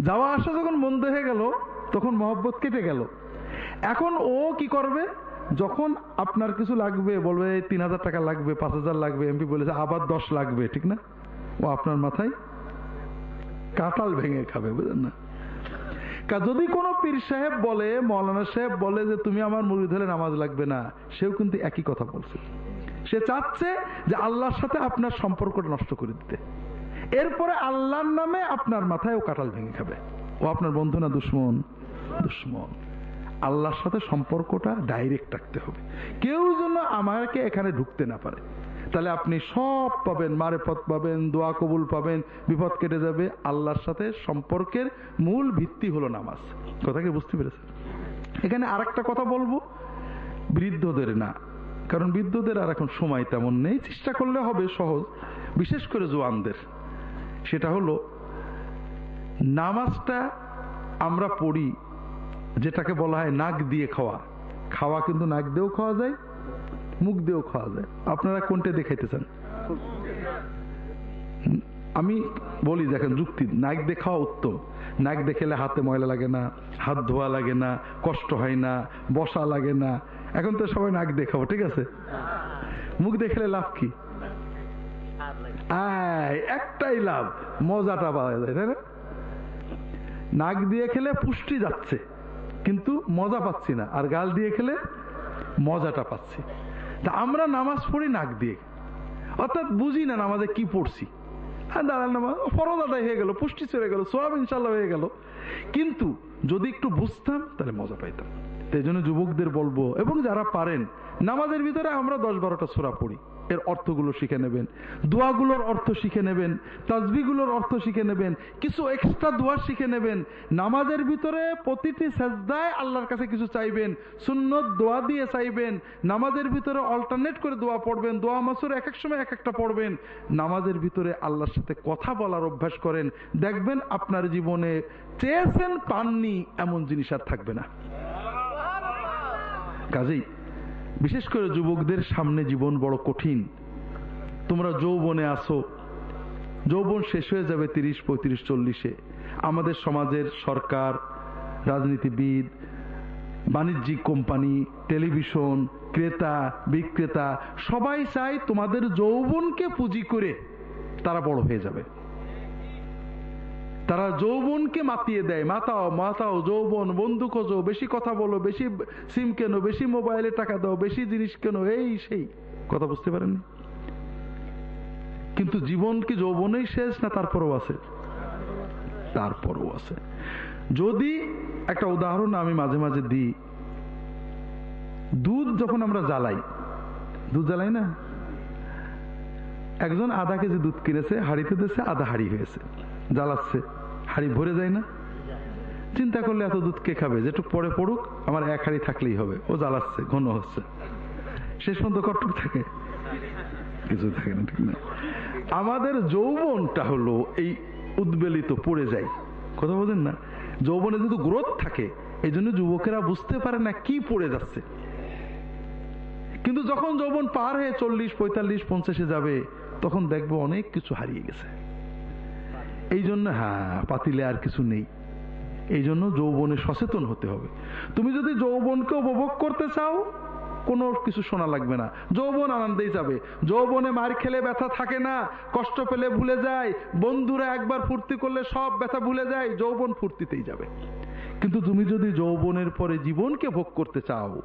যাওয়া আসা যখন মন্দ হয়ে গেল, তখন মহব্বত কেটে গেল। এখন ও কি করবে? যখন আপনার কিছু লাগবে, বলবে তিন হাজার টাকা লাগবে, পাঁচ হাজার লাগবে, এমপি বলেছে, আবার দশ লাগবে, ঠিক না? ও আপনার মাথায়? কাঁঠাল ভেঙে খাবে, বুঝলেন না? যদি কোনো পীর সাহেব বলে, মৌলানা সাহেব বলে যে, তুমি আমার মুড়ি ধরে নামাজ লাগবে না, সেও কিন্তু একই কথা বলছে। সে চাচ্ছে যে আল্লাহর সাথে আপনার সম্পর্কটা নষ্ট করে দিতে। এরপরে আল্লাহর নামে আপনার মাথায় ও কাঁঠাল ভেঙে খাবে। ও আপনার বন্ধু না দুশ্মন? দুশ্মন। আল্লাহর সাথে সম্পর্কটা ডাইরেক্ট রাখতে হবে। কেউ যেন আমাকে এখানে ঢুকতে না পারে। তাহলে আপনি সব পাবেন মারে পথ পাবেন, দোয়া কবুল পাবেন, বিপদ কেটে যাবে, আল্লাহর সাথে সম্পর্কের মূল ভিত্তি হলো নামাজ। কথা কি বুঝতে পেরেছেন? এখানে আর কথা বলব, বৃদ্ধদের না, কারণ বৃদ্ধদের আর এখন সময় তেমন নেই, চেষ্টা করলে হবে সহজ, বিশেষ করে জোয়ানদের। সেটা হলো, নামাজটা আমরা পড়ি, যেটাকে বলা হয় নাক দিয়ে খাওয়া। খাওয়া কিন্তু নাক দিয়েও খাওয়া যায় মুখ দিয়েও খাওয়া যায়। আপনারা কোনটা দেখাইতে চান আমি বলি, দেখেন, যুক্তি। নাক খাওয়া উত্তম। নাক দেখেলে হাতে ময়লা লাগে না, হাত ধোয়া লাগে না, কষ্ট হয় না, বসা লাগে না। এখন তো সবাই নাক দেখাবো ঠিক আছে? মুখ দেখলে লাভ কি? একটাই লাভ, মজাটা পাওয়া যায়, তাই না? নাক দিয়ে খেলে পুষ্টি যাচ্ছে, কিন্তু মজা পাচ্ছি না। আর গাল দিয়ে খেলে মজাটা পাচ্ছি। তা আমরা নামাজ পড়ি নাক দিয়ে। অর্থাৎ বুঝি না নামাজে কি পড়ছি। হ্যাঁ দাঁড়ান নামাজ আদায় হয়ে গেল, পুষ্টি চলে গেল সোয়াব ইনশাল্লাহ হয়ে গেল। কিন্তু যদি একটু বুঝতাম, তাহলে মজা পাইতাম। সেই জন্য যুবকদের বলব, এবং যারা পারেন, নামাজের ভিতরে আমরা দশ বারোটা সোরা পড়ি। এর অর্থগুলো শিখে নেবেন। দোয়াগুলোর অর্থ শিখে নেবেন। তাজবিগুলোর অর্থ শিখে নেবেন। কিছু এক্সট্রা দোয়া শিখে নেবেন। নামাজের ভিতরে প্রতিটি সেজদায় আল্লাহর কাছে কিছু চাইবেন। সুন্নত দোয়া দিয়ে চাইবেন। নামাজের ভিতরে অল্টারনেট করে দোয়া পড়বেন। দোয়া মাসুর এক এক সময় এক একটা পড়বেন। নামাজের ভিতরে আল্লাহর সাথে কথা বলার অভ্যাস করেন। দেখবেন আপনার জীবনে চেয়েছেন পাননি এমন জিনিস আর থাকবে না। কাজেই বিশেষ করে যুবকদের সামনে জীবন বড় কঠিন। তোমরা যৌবনে আসো যৌবন শেষ হয়ে যাবে তিরিশ, পঁয়ত্রিশ, চল্লিশে। আমাদের সমাজের সরকার, রাজনীতিবিদ, বাণিজ্যিক কোম্পানি, টেলিভিশন, ক্রেতা, বিক্রেতা, সবাই চায় তোমাদের যৌবনকে পুঁজি করে তারা বড় হয়ে যাবে। তারা যৌবনকে মাতিয়ে দেয়। মাতাও মাতাও, যৌবন, বন্ধু খোঁজো, বেশি কথা বলো, বেশি সিম কেনো, বেশি মোবাইলে টাকা দাও, বেশি জিনিস কেনো, এই সেই। কথা বুঝতে পারেন কিন্তু জীবন কি যৌবনেই শেষ না তারপরও আছে? তারপরও আছে। যদি একটা উদাহরণ আমি মাঝে মাঝে দিই, দুধ যখন আমরা জ্বালাই, দুধ জ্বালাই না? একজন আধা কেজি দুধ কিনেছে, হাড়িতে দিয়েছে আধা হাড়ি হয়েছে, জ্বালাচ্ছে। হাড়ি ভরে যায় না। চিন্তা করলে এত দুধ কে খাবে? যেটুক পরে পড়ুক, আমার এক হাড়ি থাকলেই হবে। ও জ্বালাচ্ছে, ঘন হচ্ছে। শেষ পর্যন্ত কটুক থাকে। কিছু থাকে না, ঠিক না। আমাদের যৌবনটা হলো এই উদ্বেলিত, পড়ে যায়। কথা বোঝেন না? যৌবনে যেহেতু গ্রোথ থাকে, এই জন্য যুবকেরা বুঝতে পারে না কি পড়ে যাচ্ছে। কিন্তু যখন যৌবন পার হয়ে চল্লিশ, পঁয়তাল্লিশ, পঞ্চাশে যাবে, তখন দেখব অনেক কিছু হারিয়ে গেছে। এই জন্য হ্যাঁ পাতিলে আর কিছু নেই। এই জন্য যৌবনে সচেতন হতে হবে। তুমি যদি যৌবনকে উপভোগ করতে চাও, কোনো কিছু শোনা লাগবে না। যৌবন আনন্দেই যাবে। যৌবনে মার খেলে ব্যথা থাকে না, কষ্ট পেলে ভুলে যায়, বন্ধুরা একবার ফুর্তি করলে সব ব্যথা ভুলে যায়, যৌবন ফুর্তিতেই যাবে। কিন্তু তুমি যদি যৌবনের পরে জীবনকে ভোগ করতে চাও,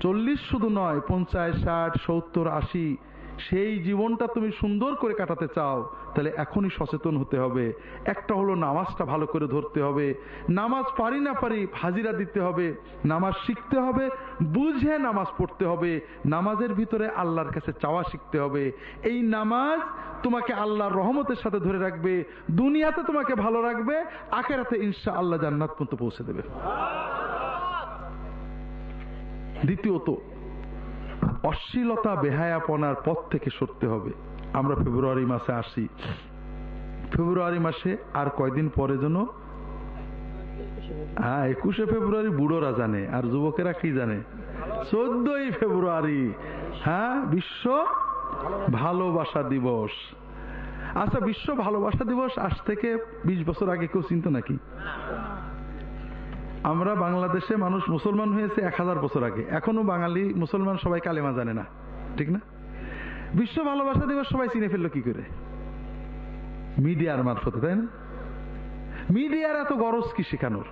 চল্লিশ শুধু নয়, পঞ্চাশ, ষাট, সত্তর, আশি সেই জীবনটা তুমি সুন্দর করে কাটাতে চাও, তাহলে এখনই সচেতন হতে হবে। একটা হলো নামাজটা ভালো করে ধরতে হবে। নামাজ পারি না পারি হাজিরা দিতে হবে। নামাজ শিখতে হবে, বুঝে নামাজ পড়তে হবে। নামাজের ভিতরে আল্লাহর কাছে চাওয়া শিখতে হবে। এই নামাজ তোমাকে আল্লাহর রহমতের সাথে ধরে রাখবে, দুনিয়াতে তোমাকে ভালো রাখবে, আখেরাতে ইনশা আল্লাহ জান্নাত পর্যন্ত পৌঁছে দেবে। দ্বিতীয়ত অশ্লীলতা, বেহায়াপনার পথ থেকে সরতে হবে। আমরা ফেব্রুয়ারি মাসে আসি। ফেব্রুয়ারি মাসে আর কয়দিন পরে যেন? হ্যাঁ একুশে ফেব্রুয়ারি বুড়োরা জানে, আর যুবকেরা কি জানে? চোদ্দই ফেব্রুয়ারি। হ্যাঁ বিশ্ব ভালোবাসা দিবস। আচ্ছা বিশ্ব ভালোবাসা দিবস আজ থেকে বিশ বছর আগে কেউ চিনত নাকি? আমরা বাংলাদেশে মানুষ মুসলমান হয়েছে এক হাজার বছর আগে। এখনও বাঙালি মুসলমান সবাই কালেমা জানে না। ঠিক না? বিশ্ব ভালোবাসা দিবস সবাই চিনে ফেলল কি করে? মিডিয়ার মারফতে, তাই না? মিডিয়ার এত গরজ কি শেখানোর?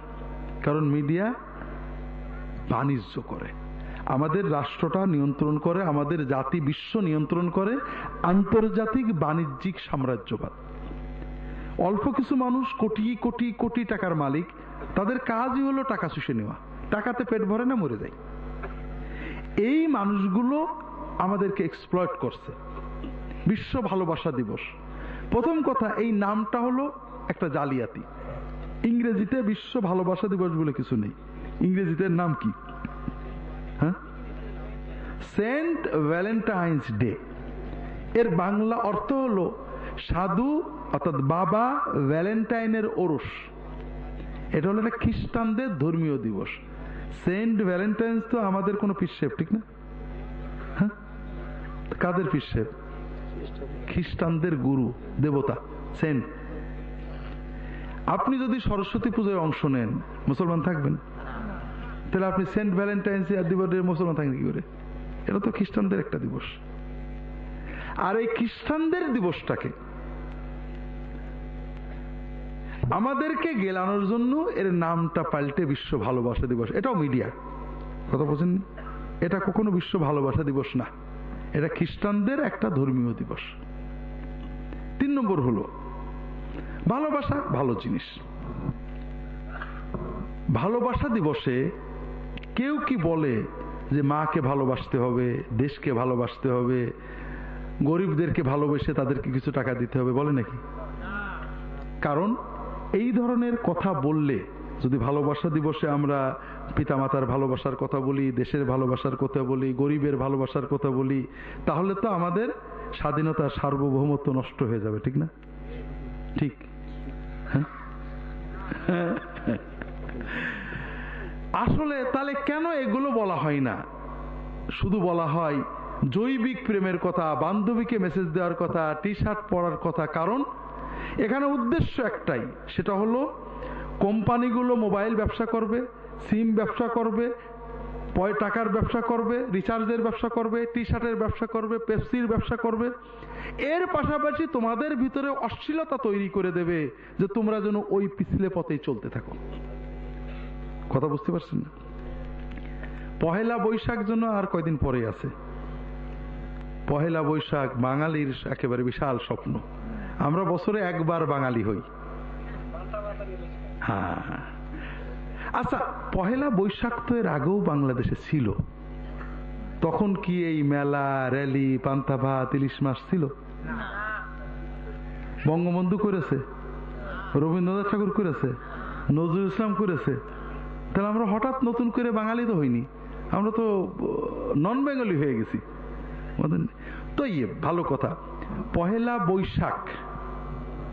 কারণ মিডিয়া বাণিজ্য করে। আমাদের রাষ্ট্রটা নিয়ন্ত্রণ করে, আমাদের জাতি বিশ্ব নিয়ন্ত্রণ করে, আন্তর্জাতিক বাণিজ্যিক সাম্রাজ্যবাদ। অল্প কিছু মানুষ কোটি কোটি কোটি টাকার মালিক তাদের কাজই হলো টাকা শুষে নেওয়া। টাকাতে পেট ভরে না, মরে যায়। এই মানুষগুলো আমাদেরকে এক্সপ্লয়েট করছে। বিশ্ব ভালোবাসা দিবস। প্রথম কথা, এই নামটা হলো একটা জালিয়াতি। ইংরেজিতে বিশ্ব ভালোবাসা দিবস বলে কিছু নেই। ইংরেজিতে নাম কি? হ্যাঁ? Saint Valentine's Day. এর বাংলা অর্থ হলো সাধু, অর্থাৎ বাবা ভ্যালেন্টাইনের ওরস। এটা হলো একটা খ্রিস্টানদের ধর্মীয় দিবস। সেন্ট ভ্যালেন্টাইন্স তো আমাদের কোনো পিসেপ ঠিক না? হ্যাঁ? কাদের পিসেপ খ্রিস্টানদের গুরু, দেবতা, সেন্ট। আপনি যদি সরস্বতী পুজোয় অংশ নেন, মুসলমান থাকবেন? তাহলে আপনি সেন্ট ভ্যালেন্টাইন্স দিবসের মুসলমান থাকেন কি করে? এটা তো খ্রিস্টানদের একটা দিবস। আর এই খ্রিস্টানদের দিবসটাকে আমাদেরকে গেলানোর জন্য এর নামটা পাল্টে বিশ্ব ভালোবাসা দিবস। এটাও মিডিয়া। কথা বলছেন? এটা কখনো বিশ্ব ভালোবাসা দিবস না। এটা খ্রিস্টানদের একটা ধর্মীয় দিবস। তিন নম্বর হলো, ভালোবাসা ভালো জিনিস। ভালোবাসা দিবসে কেউ কি বলে যে মাকে ভালোবাসতে হবে, দেশকে ভালোবাসতে হবে, গরিবদেরকে ভালোবেসে তাদেরকে কিছু টাকা দিতে হবে? বলে নাকি? কারণ এই ধরনের কথা বললে, যদি ভালোবাসা দিবসে আমরা পিতামাতার ভালোবাসার কথা বলি, দেশের ভালোবাসার কথা বলি, গরিবের ভালোবাসার কথা বলি, তাহলে তো আমাদের স্বাধীনতা সার্বভৌমত্ব নষ্ট হয়ে যাবে, ঠিক না? ঠিক? হ্যাঁ? আসলে তাহলে কেন এগুলো বলা হয় না? শুধু বলা হয়, জৈবিক প্রেমের কথা, বান্ধবীকে মেসেজ দেওয়ার কথা টি শার্ট পরার কথা, কারণ এখানে উদ্দেশ্য একটাই, সেটা হলো কোম্পানিগুলো মোবাইল ব্যবসা করবে, সিম ব্যবসা করবে, পয় টাকার ব্যবসা করবে, রিচার্জের ব্যবসা করবে টি শার্টের ব্যবসা করবে, পেপসির ব্যবসা করবে। এর পাশাপাশি তোমাদের ভিতরে অশ্লীলতা তৈরি করে দেবে যে তোমরা যেন ওই পিছলে পথেই চলতে থাকো। কথা বুঝতে পারছেন না? পহেলা বৈশাখ জন্য আর কয়দিন পরে আছে? পহেলা বৈশাখ বাঙালির একেবারে বিশাল স্বপ্ন। আমরা বছরে একবার বাঙালি হই। হ্যাঁ। আচ্ছা পহেলা বৈশাখ তো এর আগেও বাংলাদেশে ছিল। তখন কি এই মেলা, র্যালি, পান্তা ভাত, ইলিশ মাস ছিল? বঙ্গবন্ধু করেছে, রবীন্দ্রনাথ ঠাকুর করেছে, নজরুল ইসলাম করেছে। তাহলে আমরা হঠাৎ নতুন করে বাঙালি তো হইনি। আমরা তো নন বেঙ্গলি হয়ে গেছি। তো ইয়ে ভালো কথা। পহেলা বৈশাখ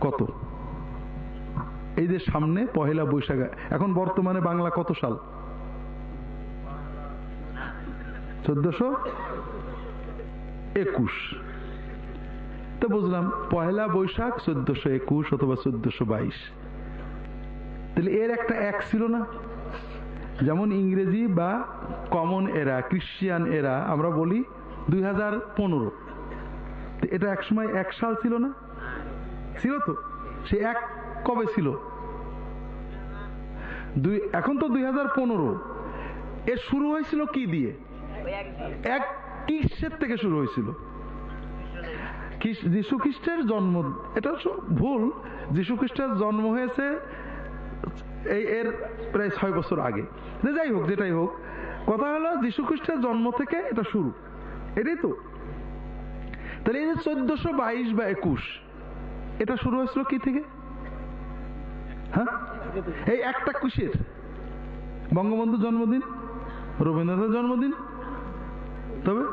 কত? এই যে সামনে পহেলা বৈশাখ, এখন বর্তমানে বাংলা কত সাল? চোদ্দশো একুশ। তো বুঝলাম, পহেলা বৈশাখ চোদ্দশো একুশ অথবা চোদ্দশো বাইশ। তাহলে এর একটা এক ছিল না? যেমন ইংরেজি বা কমন এরা ক্রিশ্চিয়ান এরা আমরা বলি দুই হাজার পনেরো। এটা একসময় এক সাল ছিল না? ছিল তো? সে এক কবে ছিল? দুই, এখন তো দুই হাজার পনেরো। এর শুরু হয়েছিল কি দিয়ে? এক কিসের থেকে শুরু হয়েছিল? যীশু খ্রিস্টের জন্ম, এটা ভুল। যীশু খ্রিস্টের জন্ম হয়েছে এই, এর প্রায় ছয় বছর আগে। যাই হোক, যেটাই হোক, কথা হলো যীশু খ্রিস্টের জন্ম থেকে এটা শুরু। এটাই তো। তাহলে এই যে চোদ্দশো বাইশ বা একুশ, এটা শুরু হয়েছিল কি থেকে? হ্যাঁ? এই একটা কিসের বঙ্গবন্ধুর জন্মদিন, রবীন্দ্রনাথের জন্মদিন, তবে?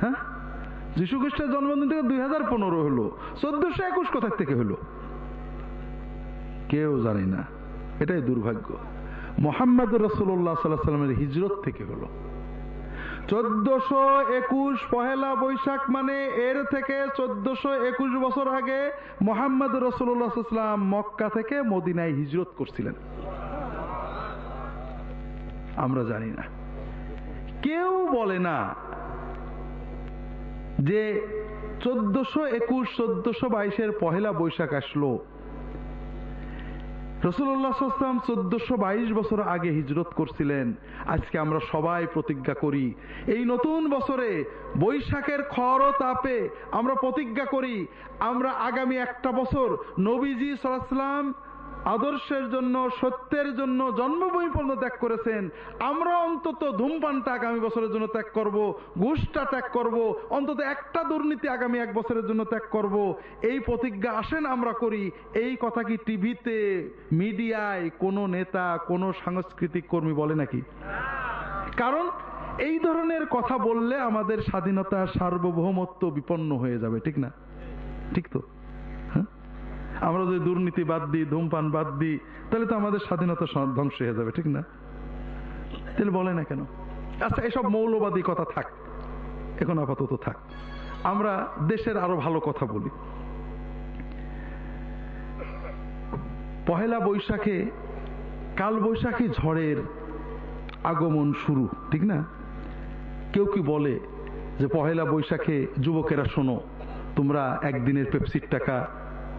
হ্যাঁ? যীশু খ্রিস্টের জন্মদিন থেকে দুই হাজার পনেরো হলো। চোদ্দশো একুশ কোথার থেকে হলো? কেউ জানি না। এটাই দুর্ভাগ্য। মোহাম্মদ রসুল্লাহ সাল্লাহ সাল্লামের হিজরত থেকে হলো। চোদ্দশো একুশ পহেলা বৈশাখ মানে এর থেকে চোদ্দশো একুশ বছর আগে মোহাম্মদ রসুল্লাহাম মক্কা থেকে মদিনায় হিজরত করছিলেন। আমরা জানি না। কেউ বলে না যে চোদ্দশো একুশ, চোদ্দশো বাইশের পহেলা বৈশাখ আসলো। রসুল্লাহাম চোদ্দশো বাইশ বছর আগে হিজরত করছিলেন। আজকে আমরা সবাই প্রতিজ্ঞা করি। এই নতুন বছরে বৈশাখের খর তাপে আমরা প্রতিজ্ঞা করি। আমরা আগামী একটা বছর নবীজি সাল্লাম আদর্শের জন্য, সত্যের জন্য জন্মভূমি ত্যাগ করেছেন। আমরা অন্তত ধূমপানটা আগামী বছরের জন্য ত্যাগ করব, ঘুষটা ত্যাগ করব, অন্তত একটা দুর্নীতি আগামী এক বছরের জন্য ত্যাগ করব। এই প্রতিজ্ঞা আসেন আমরা করি। এই কথা কি টিভিতে, মিডিয়ায় কোনো নেতা, কোনো সাংস্কৃতিক কর্মী বলে নাকি? কারণ এই ধরনের কথা বললে আমাদের স্বাধীনতা সার্বভৌমত্ব বিপন্ন হয়ে যাবে, ঠিক না? ঠিক তো? আমরা যদি দুর্নীতি বাদ দিই, ধূমপান বাদ দিই, তাহলে তো আমাদের স্বাধীনতা ধ্বংস হয়ে যাবে, ঠিক না? তাহলে বলে না কেন? আচ্ছা এসব মৌলবাদী কথা থাক, এখন আপাতত থাক। আমরা দেশের আরও ভালো কথা বলি। পহেলা বৈশাখে, কাল বৈশাখী ঝড়ের আগমন শুরু, ঠিক না? কেউ কি বলে যে পহেলা বৈশাখে যুবকেরা শোনো, তোমরা একদিনের পেপসির টাকা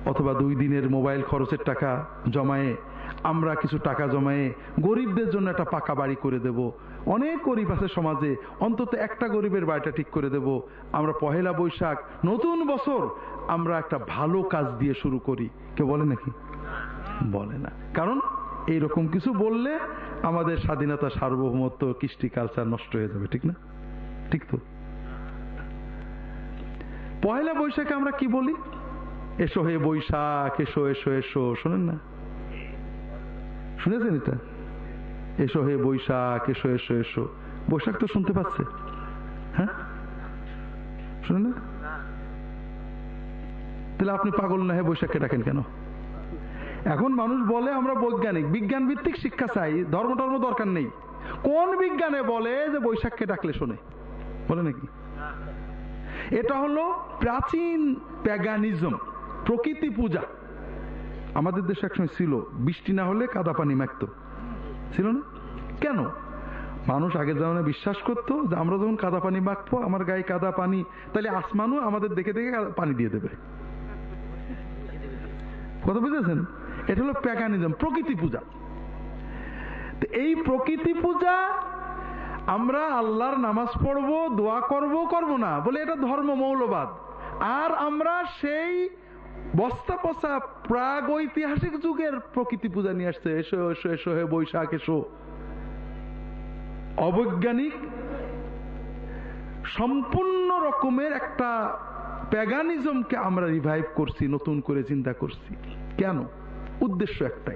অথবা দুই দিনের মোবাইল খরচের টাকা জমায়ে, আমরা কিছু টাকা জমায়ে গরিবদের জন্য একটা পাকা বাড়ি করে দেব। অনেক গরিব আছে সমাজে, অন্তত একটা গরিবের বাড়িটা ঠিক করে দেব। আমরা পহেলা বৈশাখ, নতুন বছর, আমরা একটা ভালো কাজ দিয়ে শুরু করি। কেউ বলে নাকি? বলে না। কারণ এইরকম কিছু বললে আমাদের স্বাধীনতা সার্বভৌমত্ব, কৃষ্টি কালচার নষ্ট হয়ে যাবে, ঠিক না? ঠিক তো? পহেলা বৈশাখে আমরা কি বলি? এসো হে বৈশাখ, এসো এসো এসো। শোনেন না? শুনেছেন এটা? এসো হে বৈশাখ, এসো এসো এসো। বৈশাখ তো শুনতে পাচ্ছে। হ্যাঁ? শুনেন না? তাহলে আপনি পাগল না হে বৈশাখকে ডাকেন কেন? এখন মানুষ বলে আমরা বৈজ্ঞানিক। বিজ্ঞান ভিত্তিক শিক্ষা চাই। ধর্ম টর্ম দরকার নেই। কোন বিজ্ঞানে বলে যে বৈশাখকে ডাকলে শোনে? বলে নাকি? এটা হলো প্রাচীন প্যাগানিজম। প্রকৃতি পূজা। আমাদের দেশে একসময় ছিল, বৃষ্টি না হলে কাদা পানি মাখত। ছিল না? কেন? মানুষ আগের জামানে বিশ্বাস করতো যে আমরা যখন কাদা পানি মাখবো, আমার গায়ে কাদা পানি, তাহলে আসমানও আমাদের দেখে দেখে পানি দিয়ে দেবে। কথা বুঝেছেন? এটা হলো প্যাকানিজম প্রকৃতি পূজা। এই প্রকৃতি পূজা আমরা আল্লাহর নামাজ পড়ব, দোয়া করব করব না। বলে এটা ধর্ম মৌলবাদ। আর আমরা সেই বস্তা পচা প্রাগ ঐতিহাসিক যুগের প্রকৃতি পূজা নিয়ে আসছে। এসো এসো এসো হে বৈশাখ, এসো। অবৈজ্ঞানিক সম্পূর্ণ রকমের একটা প্যাগানিজমকে আমরা রিভাইভ করছি, নতুন করে চিন্তা করছি। কেন? উদ্দেশ্য একটাই।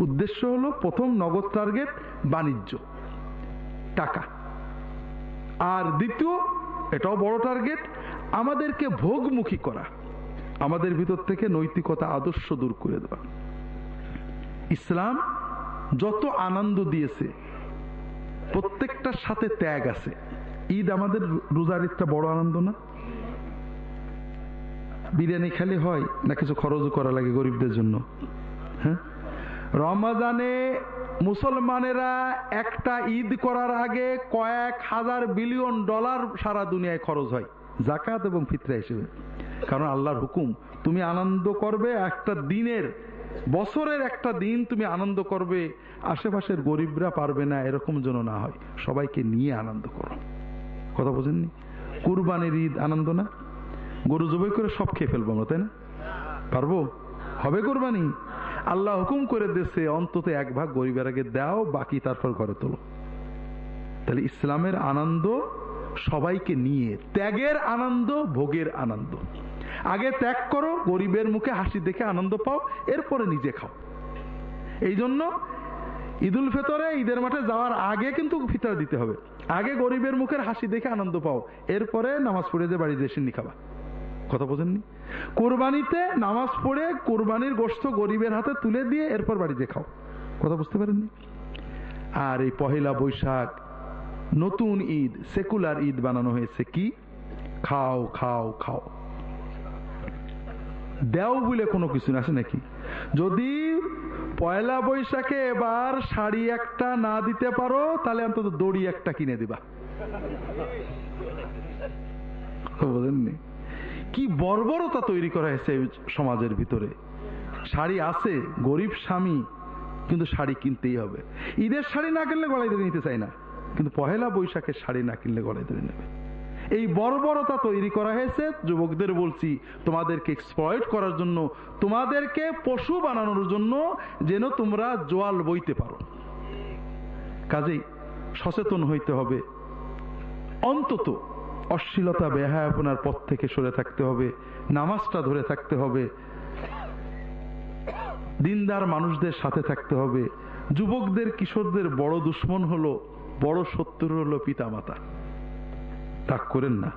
উদ্দেশ্য হলো প্রথম নগদ টার্গেট বাণিজ্য, টাকা। আর দ্বিতীয়, এটাও বড় টার্গেট আমাদেরকে ভোগমুখী করা। আমাদের ভিতর থেকে নৈতিকতা আদর্শ দূর করে দেওয়া। ইসলাম যত আনন্দ দিয়েছে, প্রত্যেকটার সাথে ত্যাগ আছে। ঈদ আমাদের রোজার ঈদটা বড় আনন্দ না? বিরিয়ানি খেলে হয় না কিছু খরচও করা লাগে গরিবদের জন্য? হ্যাঁ? রমাজানে মুসলমানেরা একটা ঈদ করার আগে কয়েক হাজার বিলিয়ন ডলার সারা দুনিয়ায় খরচ হয়। জাকাত এবং ফিতরা হিসেবে। কারণ আল্লাহর হুকুম, তুমি আনন্দ করবে একটা দিনের, বছরের একটা দিন তুমি আনন্দ করবে, আশেপাশের গরিবরা পারবে না, এরকম যেন না হয়। সবাইকে নিয়ে আনন্দ করো। কথা বোঝেননি? কুরবানির ঈদ আনন্দ না? গরু জবাই করে সব খেয়ে ফেলব আমরা, তাই না? পারব? হবে কোরবানি? আল্লাহ হুকুম করে দেশে অন্তত এক ভাগ গরিবের আগে দাও, বাকি তারপর ঘরে তোলো। তাহলে ইসলামের আনন্দ সবাইকে নিয়ে ত্যাগের আনন্দ, ভোগের আনন্দ। আগে ত্যাগ করো, গরিবের মুখে হাসি দেখে আনন্দ পাও, এরপরে নিজে খাও। এই জন্য ঈদুল ফেতরে ঈদের মাঠে যাওয়ার আগে কিন্তু ফিতরা দিতে হবে। আগে গরিবের মুখের হাসি দেখে আনন্দ পাও, এরপরে নামাজ পড়ে যে বাড়ি যে সিন্নি খাবা। কথা বোঝেননি? কোরবানিতে নামাজ পড়ে কোরবানির গোষ্ঠ গরিবের হাতে তুলে দিয়ে এরপর বাড়িতে খাও। কথা বুঝতে পারেননি? আর এই পহেলা বৈশাখ নতুন ঈদ, সেকুলার ঈদ বানানো হয়েছে কি? খাও খাও খাও। দেও বলে কোনো কিছু আছে নাকি? যদি পয়লা বৈশাখে এবার শাড়ি একটা না দিতে পারো, তাহলে অন্তত দড়ি একটা কিনে দিবা। বোঝেননি কি বর্বরতা তৈরি করা হয়েছে সমাজের ভিতরে। শাড়ি আছে, গরিব স্বামী, কিন্তু শাড়ি কিনতেই হবে। ঈদের শাড়ি না কিনলে গলায় ধরে নিতে চাই না। কিন্তু পহেলা বৈশাখের শাড়ি না কিনলে গলায় ধরে নেবে। এই বর্বরতা তৈরি করা হয়েছে, যুবকদের বলছি, তোমাদেরকে এক্সপ্লয়েট করার জন্য, তোমাদেরকে পশু বানানোর জন্য যেন তোমরা জোয়াল বইতে পারো। কাজেই সচেতন হইতে হবে। অন্তত অশ্লীলতা বেহায়াপনার পথ থেকে সরে থাকতে হবে, নামাজটা ধরে থাকতে হবে। দিনদার মানুষদের সাথে থাকতে হবে। যুবকদের, কিশোরদের বড় দুশ্মন হলো। বড় শত্রু হলো পিতামাতা। তাক করেন না।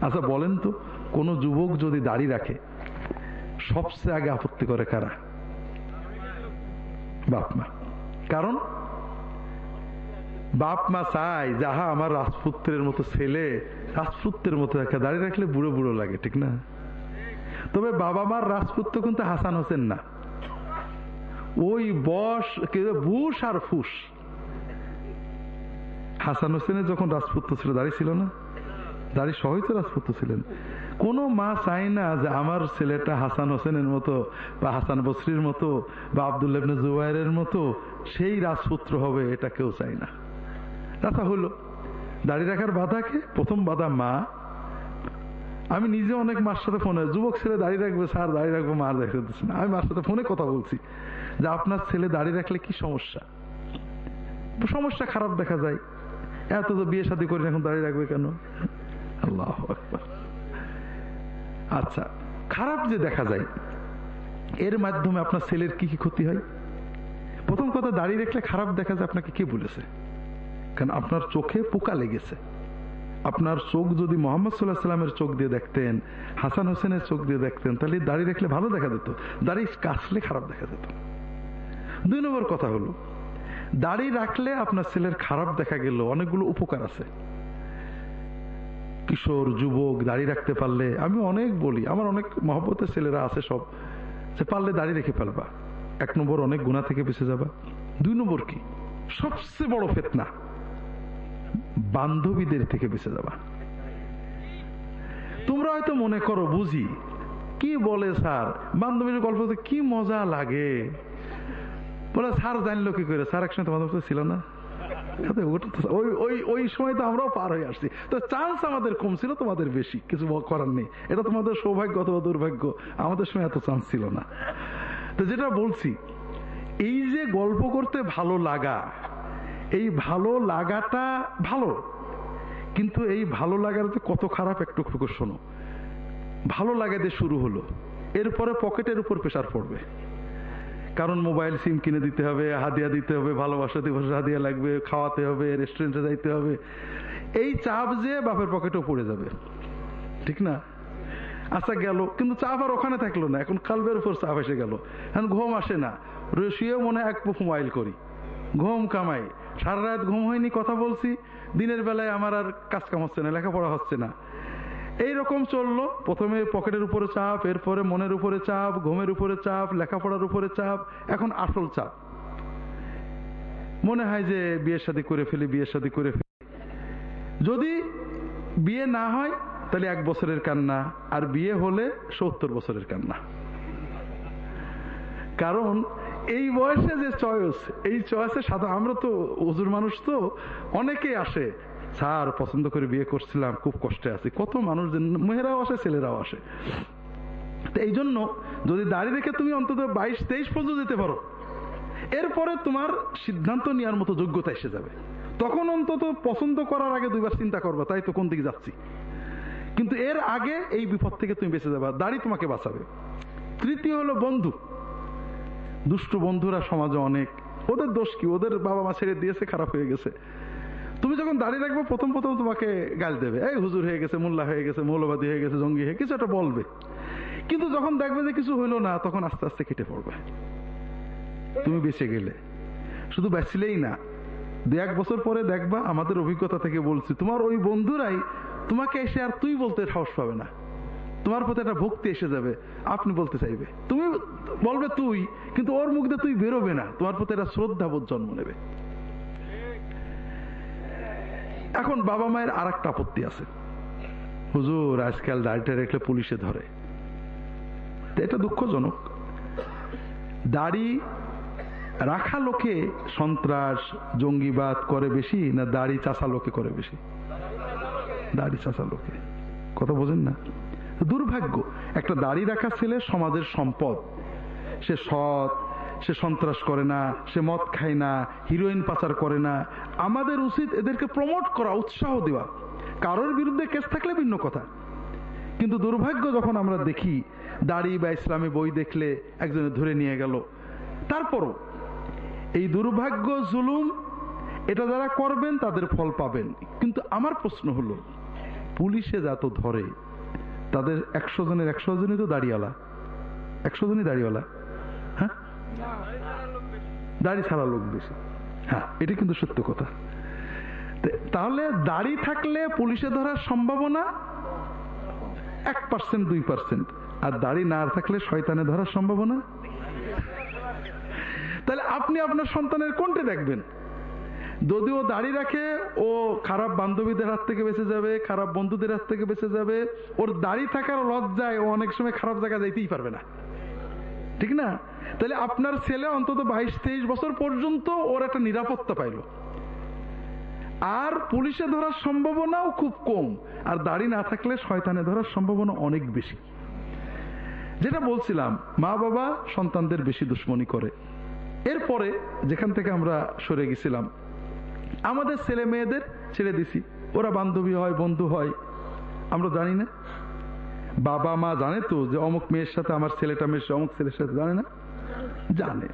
আচ্ছা বলেন তো, কোনো যুবক যদি দাড়ি রাখে, সবচেয়ে আগে আপত্তি করে কারা? বাপ মা। কারণ, বাপ মা চায়, যাহা আমার রাজপুত্রের মতো ছেলে, রাজপুত্রের মতো একটা দাঁড়িয়ে রাখলে বুড়ো বুড়ো লাগে, ঠিক না? তবে বাবা মার রাজপুত্র কিন্তু হাসান হোসেন না। ওই বস বুশ আর ফুস। হাসান হোসেনের যখন রাজপুত্র ছিল দাঁড়িয়ে ছিল না? দাঁড়িয়ে সহই তো রাজপুত্র ছিলেন। কোন মা চাই না যে আমার ছেলেটা হাসান হোসেনের মতো বা হাসান বসরির মতো বা আবদুল্লাবনে জুবাইরের মতো, সেই রাজপুত্র হবে, এটা কেউ চাই না। কথা হলো দাঁড়িয়ে রাখার বাধাকে প্রথম বাধা মা। আমি নিজে অনেক মার সাথে ফোনে, যুবক ছেলে দাঁড়িয়ে রাখবে, স্যার দাঁড়িয়ে রাখব, মার দেখা না। আমি মার সাথে ফোনে কথা বলছি যে আপনার ছেলে দাঁড়িয়ে রাখলে কি সমস্যা? সমস্যা খারাপ দেখা যায়। এত তো বিয়ে শাদী করে এখন দাঁড়িয়ে রাখবে কেন? আল্লাহ আচ্ছা খারাপ যে দেখা যায়, এর মাধ্যমে আপনার ছেলের কি কি ক্ষতি হয়? প্রথম কথা দাঁড়িয়ে রাখলে খারাপ দেখা যায়, আপনাকে কে বলেছে? কারণ আপনার চোখে পোকা লেগেছে। আপনার চোখ যদি মোহাম্মদ সাল্লাহ সাল্লামের চোখ দিয়ে দেখতেন, হাসান হোসেনের চোখ দিয়ে দেখতেন, তাহলে দাঁড়িয়ে রাখলে ভালো দেখা যেত। দাঁড়িয়ে কাশলে খারাপ দেখা যেত। দুই নম্বর কথা হলো দাড়ি রাখলে আপনার ছেলের খারাপ দেখা গেল, অনেকগুলো উপকার আছে। কিশোর, যুবক, দাড়ি রাখতে পারলে, আমি অনেক বলি, আমার অনেক মহব্বতের ছেলেরা আছে সব। যে পারলে দাড়ি রেখে ফেলবা। এক নম্বর, অনেক গুণা থেকে বেঁচে যাবা। দুই নম্বর কি? সবচেয়ে বড় ফেতনা, বান্ধবীদের থেকে বেঁচে যাবা। তোমরা হয়তো মনে করো, বুঝি, কি বলে স্যার? বান্ধবীর গল্প কি মজা লাগে? বলে, স্যার, জানলো কি করে? স্যার একসঙ্গে তোমাদের ছিল না। সময় পার তো চান্স আমাদের কম ছিল তোমাদের বেশি। কিছু করার নেই। এটা তোমাদের সৌভাগ্য অথবা দুর্ভাগ্য। আমাদের সময় এত চান্স ছিল না। তো যেটা বলছি, এই যে গল্প করতে ভালো লাগা, এই ভালো লাগাটা ভালো। কিন্তু এই ভালো লাগার যে কত খারাপ একটু শোনো। ভালো লাগাতে শুরু হলো। এরপরে পকেটের উপর প্রেশার পড়বে। কারণ মোবাইল সিম কিনে দিতে হবে, হাদিয়া দিতে হবে, ভালোবাসা দিবস, হাদিয়া লাগবে, খাওয়াতে হবে রেস্টুরেন্টে যাইতে হবে। এই চাপ যে বাপের পকেটেও পড়ে যাবে। ঠিক না? আচ্ছা গেল, কিন্তু চাপ আর ওখানে থাকল না। এখন কালবের উপর চাপ এসে গেল। এখন ঘুম আসে না। শুয়ে মনে এক মোবাইল করি। ঘুম কামাই। সারা রাত ঘুম হয়নি, কথা বলছি। দিনের বেলায় আমার আর কাজ কাম হচ্ছে না, লেখাপড়া হচ্ছে না। এই রকম চলল। প্রথমে পকেটের উপরে চাপ, এরপরে মনের উপরে চাপ, ঘুমের উপরে চাপ, লেখাপড়ার উপরে চাপ, এখন আসল চাপ। মনে হয় যে বিয়ের শাদী করে ফেলি, বিয়ের শাদী করে ফেলি। যদি বিয়ে না হয়, তাহলে এক বছরের কান্না, আর বিয়ে হলে সত্তর বছরের কান্না। কারণ এই বয়সে যে চয়েস, এই চয়েসে সাধারণ আমরা তো হুজুর মানুষ তো, অনেকেই আসে। স্যার পছন্দ করে বিয়ে করছিলাম, খুব কষ্টে আছি। কত মানুষ মেয়েরাও আসে, ছেলেরাও আসে। তো এই জন্য যদি দাঁড়িয়ে রেখে তুমি অন্তত বাইশ, তেইশ পর্যন্ত যেতে পারো, এরপরে তোমার সিদ্ধান্ত নেওয়ার মতো যোগ্যতা এসে যাবে। তখন অন্তত পছন্দ করার আগে দুইবার চিন্তা করবা, তাই তো কোন দিকে যাচ্ছি। কিন্তু এর আগে এই বিপদ থেকে তুমি বেঁচে যাবা, দাড়ি তোমাকে বাঁচাবে। তৃতীয় হলো বন্ধু। দুষ্ট বন্ধুরা সমাজে অনেক। ওদের দোষ কি? ওদের বাবা মা ছেড়ে দিয়েছে, খারাপ হয়ে গেছে। তুমি যখন দাঁড়িয়ে রাখবে প্রথম প্রথম তোমাকে গাল দেবে। এই হুজুর হয়ে গেছে, মোল্লা হয়ে গেছে, মৌলবাদী হয়ে গেছে, জঙ্গি হয়ে, কিছু একটা বলবে। কিন্তু যখন দেখবে যে কিছু হইল না, তখন আস্তে আস্তে কেটে পড়বে। তুমি বেঁচে গেলে। শুধু বেঁচলেই না, দু এক বছর পরে দেখবা, আমাদের অভিজ্ঞতা থেকে বলছি, তোমার ওই বন্ধুরাই তোমাকে এসে আর তুই বলতে সাহস পাবে না। তোমার প্রতি একটা ভক্তি এসে যাবে, আপনি বলতে চাইবে। তুমি বলবে তুই, কিন্তু ওর মুখ দিয়ে তুই বেরোবে না। তোমার প্রতি একটা শ্রদ্ধাবোধ জন্ম নেবে। এখন বাবা মায়ের আর একটা আপত্তি আছে। হুজুর, আজকাল দাড়িটা রেখলে পুলিশে ধরে। এটা দুঃখজনক। দাড়ি রাখা লোকে সন্ত্রাস, জঙ্গিবাদ করে বেশি না দাড়ি চাষা লোকে করে বেশি? দাড়ি চাষা লোকে। কথা বোঝেন না? দুর্ভাগ্য, একটা দাড়ি রাখা ছেলে সমাজের সম্পদ। সে সৎ সে সন্ত্রাস করে না, সে মদ খায় না হিরোইন পাচার করে না। আমাদের উচিত এদেরকে প্রমোট করা, উৎসাহ দেওয়া। কারোর বিরুদ্ধে কেস থাকলে ভিন্ন কথা। কিন্তু দুর্ভাগ্য যখন আমরা দেখি, দাড়ি বা ইসলামী বই দেখলে একজনে ধরে নিয়ে গেল। তারপরও, এই দুর্ভাগ্য, জুলুম, এটা যারা করবেন তাদের ফল পাবেন। কিন্তু আমার প্রশ্ন হলো, পুলিশে যা তো ধরে, তাদের একশো জনের একশো জনই তো দাড়িওয়ালা। একশো জনই দাড়িওয়ালা। হ্যাঁ দাড়ি ছাড়া লোক বেশি। হ্যাঁ এটা কিন্তু সত্য কথা। তাহলে দাড়ি থাকলে পুলিশে ধরার সম্ভাবনা এক পার্সেন্ট দুই পার্সেন্ট আর দাড়ি না থাকলে শয়তানে ধরার সম্ভাবনা? তাহলে আপনি আপনার সন্তানের কোনটি দেখবেন? যদি ও দাড়ি রাখে, ও খারাপ বান্ধবীদের হাত থেকে বেঁচে যাবে, খারাপ বন্ধুদের হাত থেকে বেঁচে যাবে। ওর দাড়ি থাকার লজ্জায় ও অনেক সময় খারাপ জায়গা যাইতেই পারবে না। ঠিক না? তাহলে আপনার ছেলে অন্তত বাইশ, তেইশ বছর পর্যন্ত ওর একটা নিরাপত্তা পাইল। আর পুলিশে ধরার সম্ভাবনাও খুব কম, আর দাড়ি না থাকলে শয়তানে ধরার সম্ভাবনা অনেক বেশি। যেটা বলছিলাম, মা বাবা সন্তানদের বেশি দুশ্মনী করে। এরপরে যেখান থেকে আমরা সরে গেছিলাম, আমাদের ছেলে মেয়েদের ছেড়ে দিছি। ওরা বান্ধবী হয়, বন্ধু হয়, আমরা জানি না। বাবা মা জানে তো যে অমুক মেয়ের সাথে আমার ছেলেটা মেশে, অমুক ছেলের সাথে জানে না। জানে।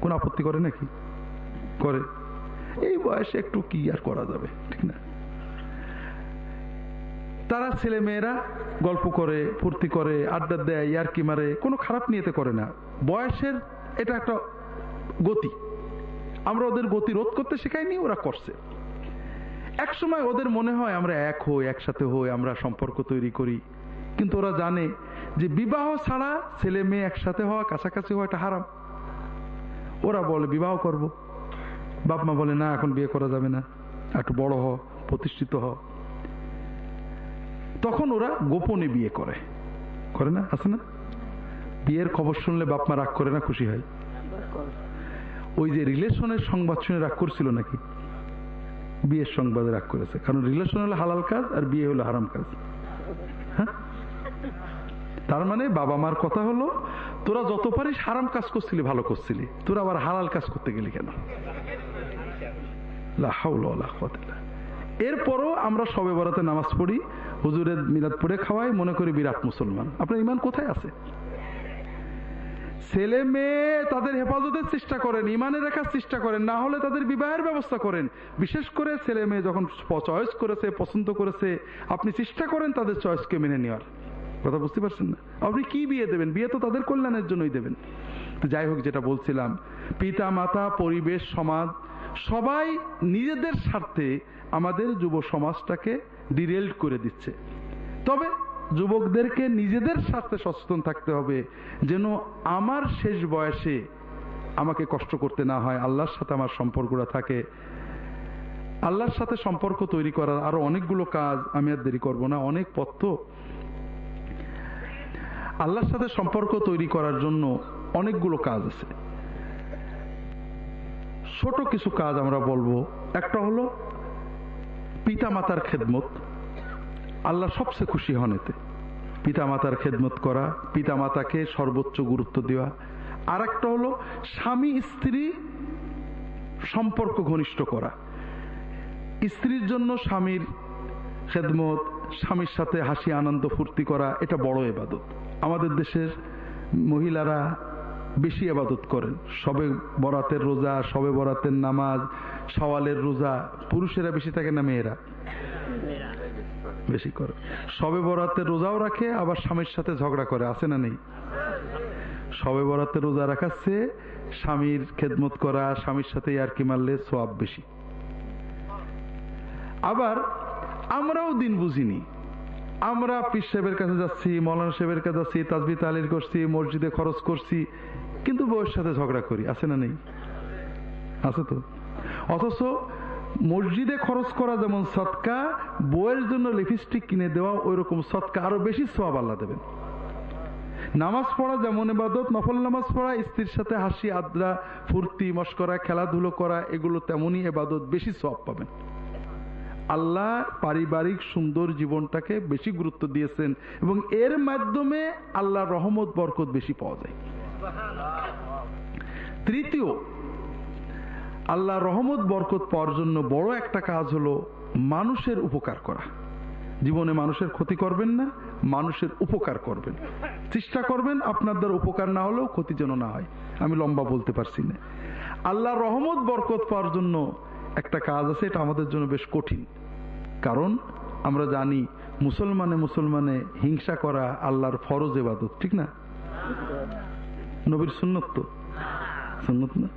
কোন আপত্তি করে নাকি? করে। এই বয়সে একটু কি আর করা যাবে, ঠিক না? তারা ছেলে মেয়েরা গল্প করে, ফুর্তি করে, আড্ডা দেয়, ইয়ারকি মারে, কোনো খারাপ নিয়েতে করে না। বয়সের এটা একটা গতি। আমরা ওদের গতি রোধ করতে শেখাইনি, ওরা করছে। এক সময় ওদের মনে হয়, আমরা এক হই, একসাথে হই, আমরা সম্পর্ক তৈরি করি। কিন্তু ওরা জানে যে বিবাহ ছাড়া ছেলে মেয়ে একসাথে হওয়া, কাছাকাছি হওয়া এটা হারাম। ওরা বলে, বিবাহ করব। বাপ মা বলে, না, এখন বিয়ে করা যাবে না। একটু বড় হ, প্রতিষ্ঠিত হ। তখন ওরা গোপনে বিয়ে করে। করে না? আছে না? বিয়ের খবর শুনলে বাপ মা রাগ করে না, খুশি হয়। ওই যে রিলেশনের সংবাদ শুনে রাগ করছিল নাকি? বিয়ের সংবাদে রাগ করেছে। কারণ রিলেশন হলো হালাল কাজ আর বিয়ে হলো হারাম কাজ। তার মানে বাবা মার কথা হলো, তোরা যত পারিস হারাম কাজ করছিলি, ভালো করছিলি। তোরা আবার হালাল কাজ করতে গেলি কেন? এরপরও আমরা সবে বরাতে নামাজ পড়ি, হুজুরের মিলাদ পড়ে খাওয়াই, মনে করি বিরাট মুসলমান। আপনার ইমান কোথায় আছে? ছেলে মেয়ে তাদের হেফাজতের চেষ্টা করেন ইমানে রাখার চেষ্টা করেন, না হলে তাদের বিবাহের ব্যবস্থা করেন। বিশেষ করে ছেলে মেয়ে যখন চয়েস করেছে, পছন্দ করেছে, আপনি চেষ্টা করেন তাদের চয়েসকে মেনে নেওয়ার। কথা বুঝতে পারছেন না? আপনি কি বিয়ে দেবেন? বিয়ে তো তাদের কল্যাণের জন্যই দেবেন। তো যাই হোক, যেটা বলছিলাম, পিতা, মাতা, পরিবেশ, সমাজ, সবাই নিজেদের স্বার্থে আমাদের যুব সমাজটাকে ডিরেল্ট করে দিচ্ছে। তবে যুবকদেরকে নিজেদের স্বার্থে সচেতন থাকতে হবে, যেন আমার শেষ বয়সে আমাকে কষ্ট করতে না হয়, আল্লাহর সাথে আমার সম্পর্কটা থাকে। আল্লাহর সাথে সম্পর্ক তৈরি করার আরও অনেকগুলো কাজ আমি আর দেরি করব না। অনেক পথ আল্লাহর সাথে সম্পর্ক তৈরি করার জন্য অনেকগুলো কাজ আছে। ছোট কিছু কাজ আমরা বলব। একটা হলো পিতা মাতার খেদমত। আল্লাহ সবচেয়ে খুশি হন এতে। পিতা মাতার খেদমত করা পিতা মাতাকে সর্বোচ্চ গুরুত্ব দেওয়া। আর একটা হলো স্বামী স্ত্রী সম্পর্ক ঘনিষ্ঠ করা। স্ত্রীর জন্য স্বামীর খেদমত স্বামীর সাথে হাসি, আনন্দ, ফুর্তি করা, এটা বড় এবাদত আমাদের দেশের মহিলারা বেশি আবাদত করেন। সবে বরাতের রোজা, সবে বরাতের নামাজ, সওয়ালের রোজা, পুরুষেরা বেশি থাকে না, মেয়েরা? বেশি করে। সবে বরাতের রোজাও রাখে, আবার স্বামীর সাথে ঝগড়া করে, আছে না নেই? সবে বরাতের রোজা রাখাচ্ছে, স্বামীর খেদমত করা, স্বামীর সাথে আর কি মারলে সোয়াব বেশি। আবার আমরাও দিন বুঝিনি। আমরা পীর সাহেবের কাছে যাচ্ছি, মৌলানা সাহেবের কাছে যাচ্ছি, তাজবি তালির করছি, মসজিদে খরচ করছি, কিন্তু বউয়ের সাথে ঝগড়া করি, আছে না নেই? আছে তো? অথচ মসজিদে খরচ করা যেমন সৎকা, বউয়ের জন্য লিপস্টিক কিনে দেওয়া ওই রকম সৎকা, আরও বেশি সোয়াব আল্লাহ দেবেন। নামাজ পড়া যেমন এবাদত নফল নামাজ পড়া, স্ত্রীর সাথে হাসি, আদ্রা, ফুর্তি, মস্করা, খেলাধুলো করা, এগুলো তেমনই এবাদত বেশি সব পাবেন। আল্লাহ পারিবারিক সুন্দর জীবনটাকে বেশি গুরুত্ব দিয়েছেন এবং এর মাধ্যমে আল্লাহ রহমত, বরকত বেশি পাওয়া যায়। তৃতীয় আল্লাহ রহমত, বরকত পাওয়ার জন্য বড় একটা কাজ হলো মানুষের উপকার করা। জীবনে মানুষের ক্ষতি করবেন না, মানুষের উপকার করবেন। চেষ্টা করবেন আপনার দ্বারা উপকার না হলেও ক্ষতি যেন না হয়। আমি লম্বা বলতে পারছি না। আল্লাহ রহমত, বরকত পাওয়ার জন্য একটা কাজ আছে, এটা আমাদের জন্য বেশ কঠিন। কারণ আমরা জানি মুসলমানে মুসলমানে হিংসা করা আল্লাহর ফরজ এবাদত ঠিক না? নবীর সুন্নত সুন্নত না?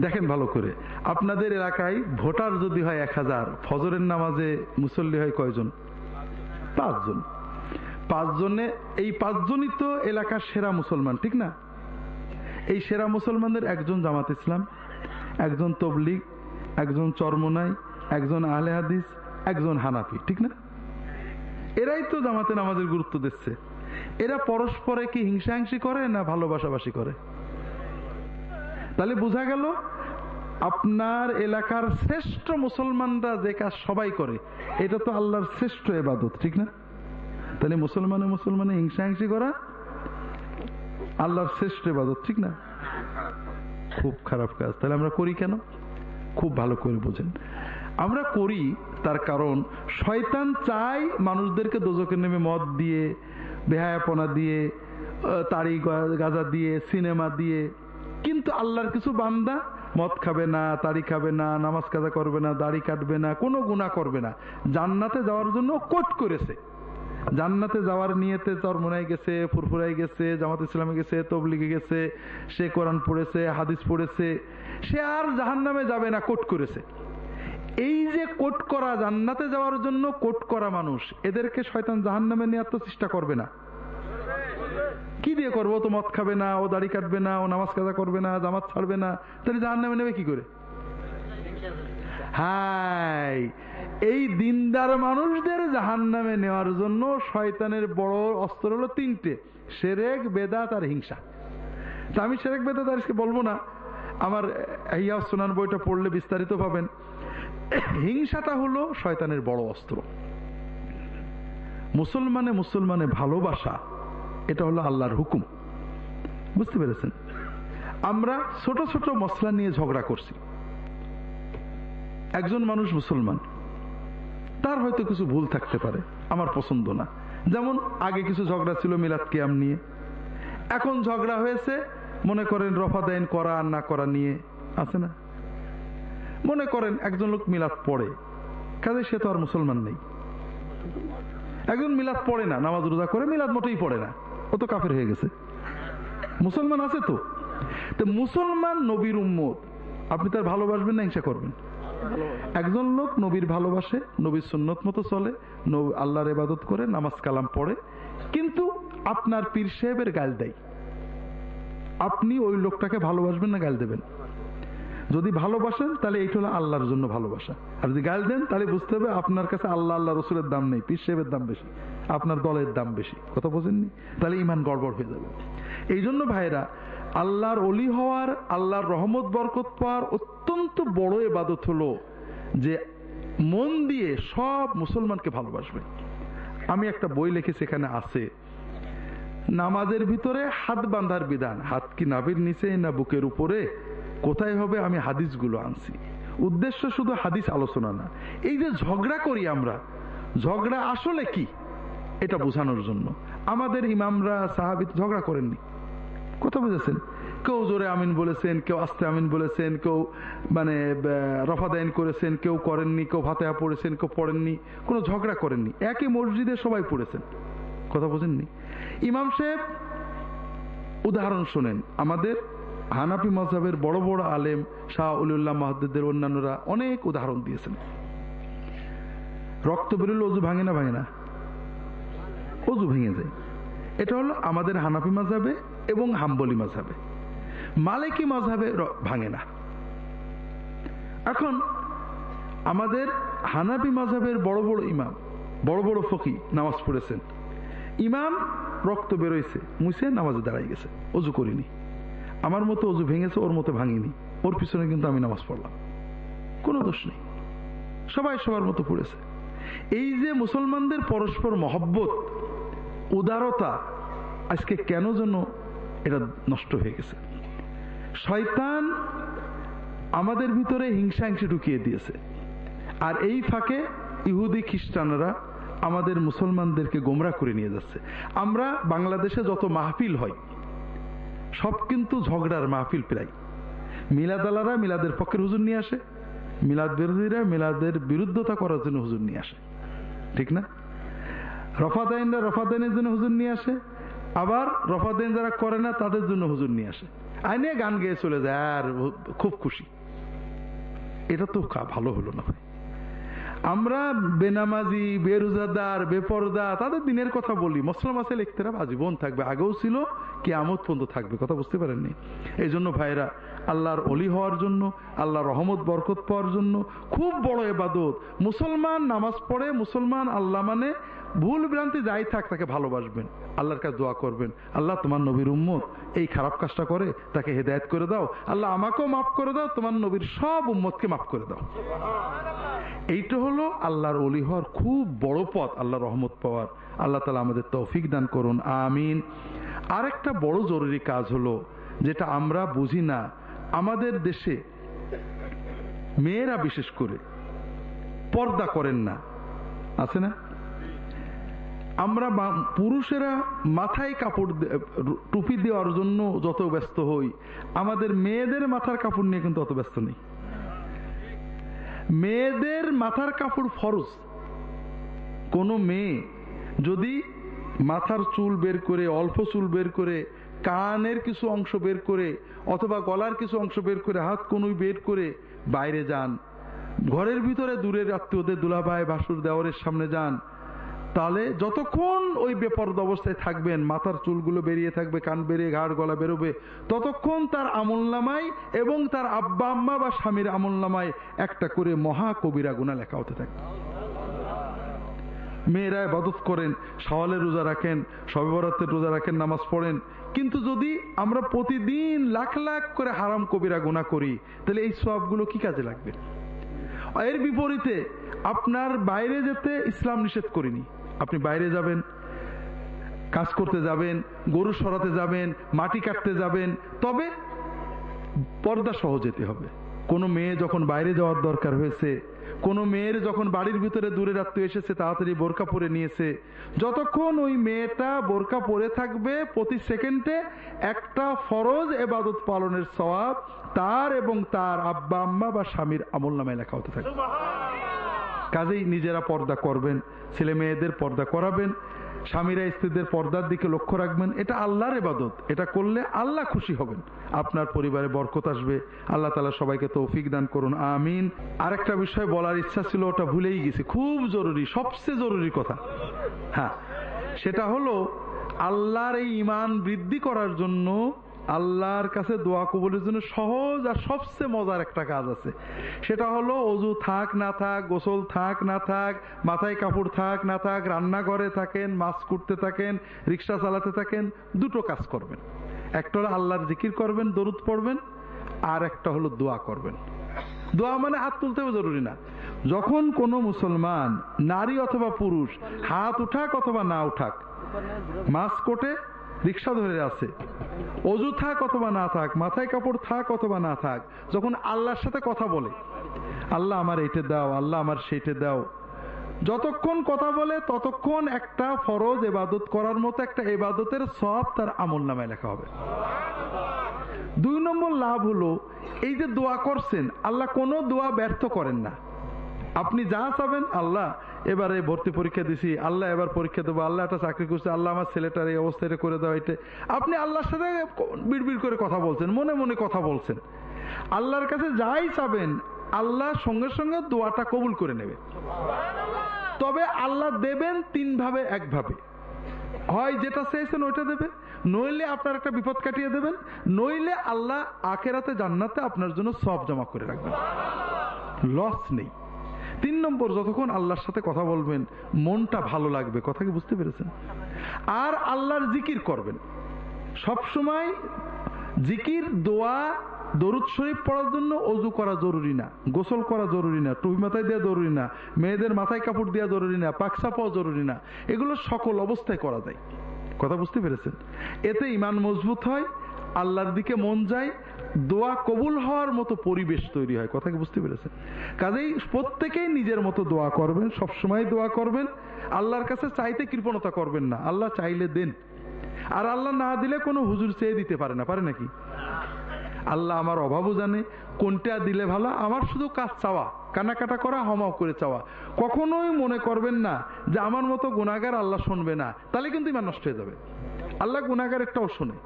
দেখেন ভালো করে, আপনাদের এলাকায় ভোটার যদি হয় এক হাজার, ফজরের নামাজে মুসল্লি হয় কয়জন? পাঁচজন। পাঁচজনে, এই পাঁচজনই তো এলাকার সেরা মুসলমান, ঠিক না? এই সেরা মুসলমানদের একজন জামাত ইসলাম, একজন তবলিগ, একজন চরমনাই, একজন আহলে হাদিস একজন হানাফি, ঠিক না? এরাই তো জামাতে নামাজের গুরুত্ব দিচ্ছে। এরা পরস্পরে কি হিংসাহিংসি করে না ভালোবাসাবাসি করে? তাহলে বোঝা গেল, আপনার এলাকার শ্রেষ্ঠ মুসলমানরা যে কাজ সবাই করে, এটা তো আল্লাহর শ্রেষ্ঠ এবাদত, ঠিক না? তাহলে মুসলমানে মুসলমানে হিংসাহিংসি করা আল্লাহর শ্রেষ্ঠ এবাদত, ঠিক না? খুব খারাপ কাজ। তাহলে আমরা করি কেন? খুব ভালো করে বোঝেন। আমরা করি তার কারণ, শয়তান চাই মানুষদেরকে দোজকে নেমে মদ দিয়ে, বেহায়াপনা দিয়ে তাড়ি গাজা দিয়ে, সিনেমা দিয়ে। কিন্তু আল্লাহর কিছু বান্দা মদ খাবে না তাড়ি খাবে না, নামাজ কাজা করবে না, দাড়ি কাটবে না, কোনো গুণা করবে না। জান্নাতে যাওয়ার জন্য কোট করেছে। জান্নাতে যাওয়ার নিয়েতে চরমনাই গেছে ফুরফুরাই গেছে, জামাত ইসলামে গেছে, তবলিগে গেছে, সে কোরআন পড়েছে, হাদিস পড়েছে। সে আর জাহান নামে যাবে না, কোট করেছে। এই যে কোট করা, জান্নাতে যাওয়ার জন্য কোট করা মানুষ, এদেরকে শয়তান জাহান নামে নেওয়ার তো চেষ্টা করবে না। কি দিয়ে করব? তো মদ খাবে না, ও দাড়ি কাটবে না, ও নামাজ কাজা করবে না, জামাত ছাড়বে না। তাহলে জাহান নামে নেবে কি করে? হাই, এই দিনদার মানুষদের জাহান নামে নেওয়ার জন্য শয়তানের বড় অস্ত্র হলো তিনটে, সেরেক, বেদাত আর হিংসা। তা আমি সেরেক, বেদাত আর বলব না। আমার ইয়া সোনান বইটা পড়লে বিস্তারিত পাবেন হিংসাটা হলো শয়তানের বড় অস্ত্র। মুসলমানে মুসলমানে ভালোবাসা, এটা হলো আল্লাহর হুকুম। বুঝতে পেরেছেন? আমরা ছোট ছোট মশলা নিয়ে ঝগড়া করছি। একজন মানুষ মুসলমান, তার হয়তো কিছু ভুল থাকতে পারে, আমার পছন্দ না। যেমন আগে কিছু ঝগড়া ছিল মিলাদ কিয়াম নিয়ে। এখন ঝগড়া হয়েছে, মনে করেন রফা দেন করা আর না করা নিয়ে। আছে না? মনে করেন একজন লোক মিলাদ পড়ে। কাজে সে তো আর মুসলমান নেই। একজন মিলাদ পড়ে না, নামাজ রোজা করে মিলাদ মোটেই পড়ে না। ও তো কাফের হয়ে গেছে। মুসলমান আছে তো? মুসলমান নবীর উম্মত, আপনি তার ভালোবাসবেন না হিংসা করবেন? একজন লোক নবীর ভালোবাসে, নবীর সুন্নত মতো চলে আল্লাহর ইবাদত করে, নামাজ কালাম পড়ে, কিন্তু আপনার পীর সাহেবের গাল দেয়। আপনি ওই লোকটাকে ভালোবাসবেন না, গাল দেবেন? যদি ভালোবাসেন, তাহলে এইটা হলো আল্লাহর জন্য ভালোবাসা। আর যদি গাল দেন, তাহলে বুঝতে হবে আপনার কাছে আল্লাহ আল্লাহ, রসুলের দাম নেই, পীর সাহেবের দাম বেশি, আপনার দলের দাম বেশি। কথা বোঝেননি? তাহলে ইমান গড়বড় হয়ে যাবে। এই জন্য ভাইরা আল্লাহর অলি হওয়ার, আল্লাহর রহমত, বরকত পাওয়ার অত্যন্ত বড় এবাদত হলো যে মন দিয়ে সব মুসলমানকে ভালোবাসবে। আমি একটা বই লিখেছি, এখানে আছে, নামাজের ভিতরে হাত বাঁধার বিধান, হাত কি নাভির নিচে না বুকের উপরে? কোথায় হবে আমি হাদিসগুলো আনছি। উদ্দেশ্য শুধু হাদিস আলোচনা না। এই যে ঝগড়া করি আমরা, ঝগড়া আসলে কি? এটা বোঝানোর জন্য। আমাদের ইমামরা সাহাবিত ঝগড়া করেননি। কথা বুঝেছেন? কেউ জোরে আমিন বলেছেন, কেউ আস্তে আমিন বলেছেন, কেউ মানে রফাদাইন করেছেন, কেউ করেননি, কেউ ভাতেহা পড়েছেন, কেউ পড়েননি, কোনো ঝগড়া করেননি। একই মসজিদে সবাই পড়েছেন। কথা বোঝেননি? ইমাম সাহেব, উদাহরণ শোনেন। আমাদের হানাফি মজাবের বড় বড় আলেম শাহ উল্লাহ মাহদ্দের অন্যান্যরা অনেক উদাহরণ দিয়েছেন। রক্ত বেরোলে অজু ভাঙে না ভাঙে না? অজু ভেঙে যায়। এটা হলো আমাদের হানাফি মাঝাবে এবং হাম্বলি মাঝাবে মালিকি মাঝাবে ভাঙে না। এখন আমাদের হানাফি মাঝাবের বড় বড় ইমাম, বড় বড় ফকি নামাজ পড়েছেন। ইমাম রক্ত বেরোইছে, মুছে নামাজে দাঁড়াই গেছে, অজু করিনি। আমার মতো অজু ভেঙেছে, ওর মতো ভাঙিনি। ওর পিছনে কিন্তু আমি নামাজ পড়লাম। কোনো দোষ নেই। সবাই সবার মতো পড়েছে। এই যে মুসলমানদের পরস্পর মহব্বত, উদারতা, আজকে কেন যেন এটা নষ্ট হয়ে গেছে? শয়তান আমাদের ভিতরে হিংসা হিংসি ঢুকিয়ে দিয়েছে। আর এই ফাঁকে ইহুদি খ্রিস্টানরা আমাদের মুসলমানদেরকে গোমরা করে নিয়ে যাচ্ছে। আমরা বাংলাদেশে যত মাহফিল হয় সব কিন্তু ঝগড়ার মাহফিল প্রায়। মিলাদালারা মিলাদের পক্ষের হুজুর নিয়ে আসে, মিলাদ বিরোধীরা মিলাদের বিরুদ্ধতা করার জন্য হুজুর নিয়ে আসে। ঠিক না? রফাদাইনরা রফাদাইনের জন্য হুজুর নিয়ে আসে, আবার রফাদাইন যারা করে না, তাদের জন্য হুজুর নিয়ে আসে। আইনে গান গেয়ে চলে যায়, আর খুব খুশি। এটা তো ভালো হলো না ভাই। আমরা বেনামাজি, বেরোজাদার, বেপরদা, তাদের দিনের কথা বলি। মশলা আছে লিখতেরা আজীবন থাকবে। আগেও ছিল কে আমোদ পর্যন্ত থাকবে। কথা বুঝতে পারেননি? এই জন্য ভাইরা আল্লাহর অলি হওয়ার জন্য, আল্লাহর রহমত, বরকত পাওয়ার জন্য খুব বড় এবাদত। মুসলমান নামাজ পড়ে, মুসলমান আল্লাহ মানে ভুল ভ্রান্তি যাই থাক, তাকে ভালোবাসবেন। আল্লাহর কাছে দোয়া করবেন। আল্লাহ তোমার নবীর উম্মত, এই খারাপ কাজটা করে, তাকে হেদায়েত করে দাও। আল্লাহ আমাকেও মাফ করে দাও, তোমার নবীর সব উম্মতকে মাফ করে দাও। এইটা হলো আল্লাহর অলি হওয়ার খুব বড় পথ আল্লাহ রহমত পাওয়ার। আল্লাহ তালা আমাদের তৌফিক দান করুন, আমিন। আরেকটা বড় জরুরি কাজ হলো, যেটা আমরা বুঝি না, আমাদের দেশে মেয়েরা বিশেষ করে পর্দা করেন না। আছে না? আমরা পুরুষেরা মাথায় কাপড় টুপি দেওয়ার জন্য যত ব্যস্ত হই, আমাদের মেয়েদের মাথার কাপড় নিয়ে কিন্তু অত ব্যস্ত নেই। মেয়েদের মাথার কাপড় ফরজ। কোনো মেয়ে যদি মাথার চুল বের করে, অল্প চুল বের করে, কানের কিছু অংশ বের করে, অথবা গলার কিছু অংশ বের করে, হাত কনুই বের করে বাইরে যান, ঘরের ভিতরে দূরের আত্মীয়দের দুলাভাই, ভাসুর দেওয়ারের সামনে যান তাহলে যতক্ষণ ওই বেপরদ অবস্থায় থাকবেন, মাথার চুলগুলো বেরিয়ে থাকবে, কান বেরিয়ে, ঘাড়, গলা বেরোবে, ততক্ষণ তার আমলনামায় এবং তার আব্বা, আম্মা বা স্বামীর আমলনামায় একটা করে মহা কবিরা গুণা লেখা হতে থাকবে মেয়েরা ইবাদত করেন সওয়ালের রোজা রাখেন, সবে বরাতের রোজা রাখেন, নামাজ পড়েন। কিন্তু যদি আমরা প্রতিদিন লাখ লাখ করে হারাম কবিরা গুণা করি, তাহলে এই সবগুলো কি কাজে লাগবে? এর বিপরীতে, আপনার বাইরে যেতে ইসলাম নিষেধ করিনি। আপনি বাইরে যাবেন, কাজ করতে যাবেন, গরু সরাতে যাবেন, মাটি কাটতে যাবেন, তবে পর্দা সহ যেতে হবে। কোনো মেয়ে যখন বাইরে যাওয়ার দরকার হয়েছে, কোনো মেয়ের যখন বাড়ির ভিতরে দূরে রাত্রে এসেছে, তাড়াতাড়ি বোরকা পরে নিয়েছে, যতক্ষণ ওই মেয়েটা বোরকা পরে থাকবে, প্রতি সেকেন্ডে একটা ফরজ এবাদত পালনের সওয়াব তার এবং তার আব্বা আম্মা বা স্বামীর আমল নামায় লেখা হতে থাকবে। কাজেই নিজেরা পর্দা করবেন ছেলে মেয়েদের পর্দা করাবেন, স্বামীরা স্ত্রীদের পর্দার দিকে লক্ষ্য রাখবেন, এটা আল্লাহর এবাদত এটা করলে আল্লাহ খুশি হবেন। আপনার পরিবারে বরকত আসবে, আল্লাহ তালা সবাইকে তৌফিক দান করুন, আমিন। আরেকটা বিষয় বলার ইচ্ছা ছিল, ওটা ভুলেই গেছি, খুব জরুরি, সবচেয়ে জরুরি কথা। হ্যাঁ সেটা হলো, আল্লাহর এই ইমান বৃদ্ধি করার জন্য আল্লাহর কাছে দোয়া কবুলের জন্য সহজ আর সবচেয়ে মজার একটা কাজ আছে। সেটা হলো অজু থাক না থাক, গোসল থাক না থাক, মাথায় কাপড় থাক না থাক, রান্নাঘরে থাকেন, মাছ কুটতে থাকেন, রিক্সা চালাতে থাকেন, দুটো কাজ করবেন। একটা হলো আল্লাহর জিকির করবেন, দরুদ পড়বেন, আর একটা হলো দোয়া করবেন। দোয়া মানে হাত তুলতেও জরুরি না। যখন কোনো মুসলমান, নারী অথবা পুরুষ, হাত উঠাক অথবা না উঠাক, মাছ কোটে রিক্সা ধরে আছে। অজু থাক অথবা না থাক, মাথায় কাপড় থাক অথবা না থাক, যখন আল্লাহর সাথে কথা বলে, আল্লাহ আমার এইটে দাও, আল্লাহ আমার সেইটে দাও। যতক্ষণ কথা বলে, ততক্ষণ একটা ফরজ এবাদত করার মতো একটা এবাদতের সব তার আমল নামায় লেখা হবে। দুই নম্বর লাভ হলো, এই যে দোয়া করছেন, আল্লাহ কোনো দোয়া ব্যর্থ করেন না। আপনি যা চাবেন, আল্লাহ। এবারে ভর্তি পরীক্ষা দিছি, আল্লাহ এবার পরীক্ষা দেবো, আল্লাহ একটা চাকরি করছে আল্লাহ আমার ছেলেটার এই অবস্থাটা করে দেওয়া এটা। আপনি আল্লাহর সাথে বিড়বিড় করে কথা বলছেন, মনে মনে কথা বলছেন। আল্লাহর কাছে যাই চাবেন, আল্লাহ সঙ্গে সঙ্গে দোয়াটা কবুল করে নেবে। তবে আল্লাহ দেবেন তিন ভাবে একভাবে হয় যেটা চেয়েছেন ওইটা দেবে, নইলে আপনার একটা বিপদ কাটিয়ে দেবেন, নইলে আল্লাহ আখেরাতে জান্নাতে আপনার জন্য সব জমা করে রাখবেন। লস নেই। তিন নম্বর, যতক্ষণ আল্লাহর সাথে কথা বলবেন, মনটা ভালো লাগবে। কথা কি বুঝতে পেরেছেন? আর আল্লাহর জিকির করবেন। সব সময় জিকির, দোয়া, দরুদ শরীফ পড়ার জন্য অজু করা জরুরি না। গোসল করা জরুরি না। টুপি মাথায় দেওয়া জরুরি না। মেয়েদের মাথায় কাপড় দেওয়া জরুরি না। পাকসা পাওয়া জরুরি না। এগুলো সকল অবস্থায় করা যায়। কথা বুঝতে পেরেছেন? এতে ইমান মজবুত হয়, আল্লাহর দিকে মন যায় দোয়া কবুল হওয়ার মতো পরিবেশ তৈরি হয়। কথা কি বুঝতে পেরেছেন? কাজেই প্রত্যেকেই নিজের মতো দোয়া করবেন, সবসময় দোয়া করবেন। আল্লাহর কাছে চাইতে কৃপণতা করবেন না। আল্লাহ চাইলে দেন। আর আল্লাহ না দিলে কোনো হুজুর চেয়ে দিতে পারে না। পারে নাকি? আল্লাহ আমার অভাবও জানে, কোনটা দিলে ভালো, আমার শুধু কাজ চাওয়া কানাকাটা করা, হমাও করে চাওয়া। কখনোই মনে করবেন না যে আমার মতো গুণাগার আল্লাহ শুনবে না। তাহলে কিন্তু ইমান নষ্ট হয়ে যাবে। আল্লাহ গুণাগার একটাও শোনে।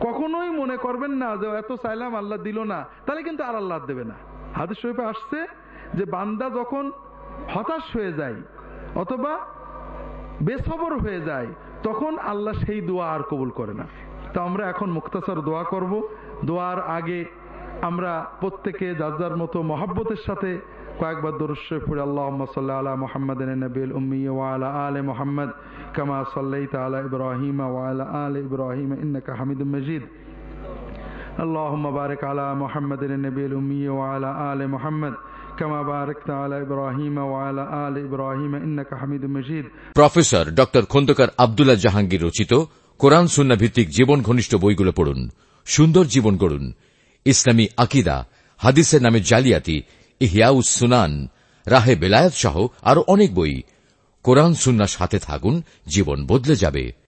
কখনোই মনে করবেন না যে এত চাইলাম আল্লাহ দিল না, তাহলে কিন্তু আর আল্লাহ দেবে না। হাদিস শরীফে আসছে যে বান্দা যখন হতাশ হয়ে যায় অথবা বেসবর হয়ে যায়, তখন আল্লাহ সেই দোয়া আর কবুল করে না। তো আমরা এখন মুক্তাসর দোয়া করব। দোয়ার আগে আমরা প্রত্যেকে যার যার মতো মহাব্বতের সাথে কয়েকবার দরুশ্বর পড়ে আল্লাহ সাল্লাহ আলা মোহাম্মদ নবীল উম্মি ওয়ালা আলে মোহাম্মদ কামা সাল্লাই তালা ইব্রাহিম ওয়ালা আল ইব্রাহিম ইন্নাকা হামিদ মজিদ اللهم بارك على محمد النبي الأمي وعلى آل محمد كما باركت على إبراهيم وعلى آل إبراهيم إنك حميد مجيد প্রফেসর ড খন্দকার আবদুল্লাহ জাহাঙ্গীর রচিত কোরআন সুন্না ভিত্তিক জীবন ঘনিষ্ঠ বইগুলো পড়ুন সুন্দর জীবন গড়ুন ইসলামী আকিদা হাদিসের নামে জালিয়াতি ইহিয়াউস সুনান, রাহে বেলায়ত সহ আরও অনেক বই। কোরআন সুন্নার সাথে থাকুন, জীবন বদলে যাবে।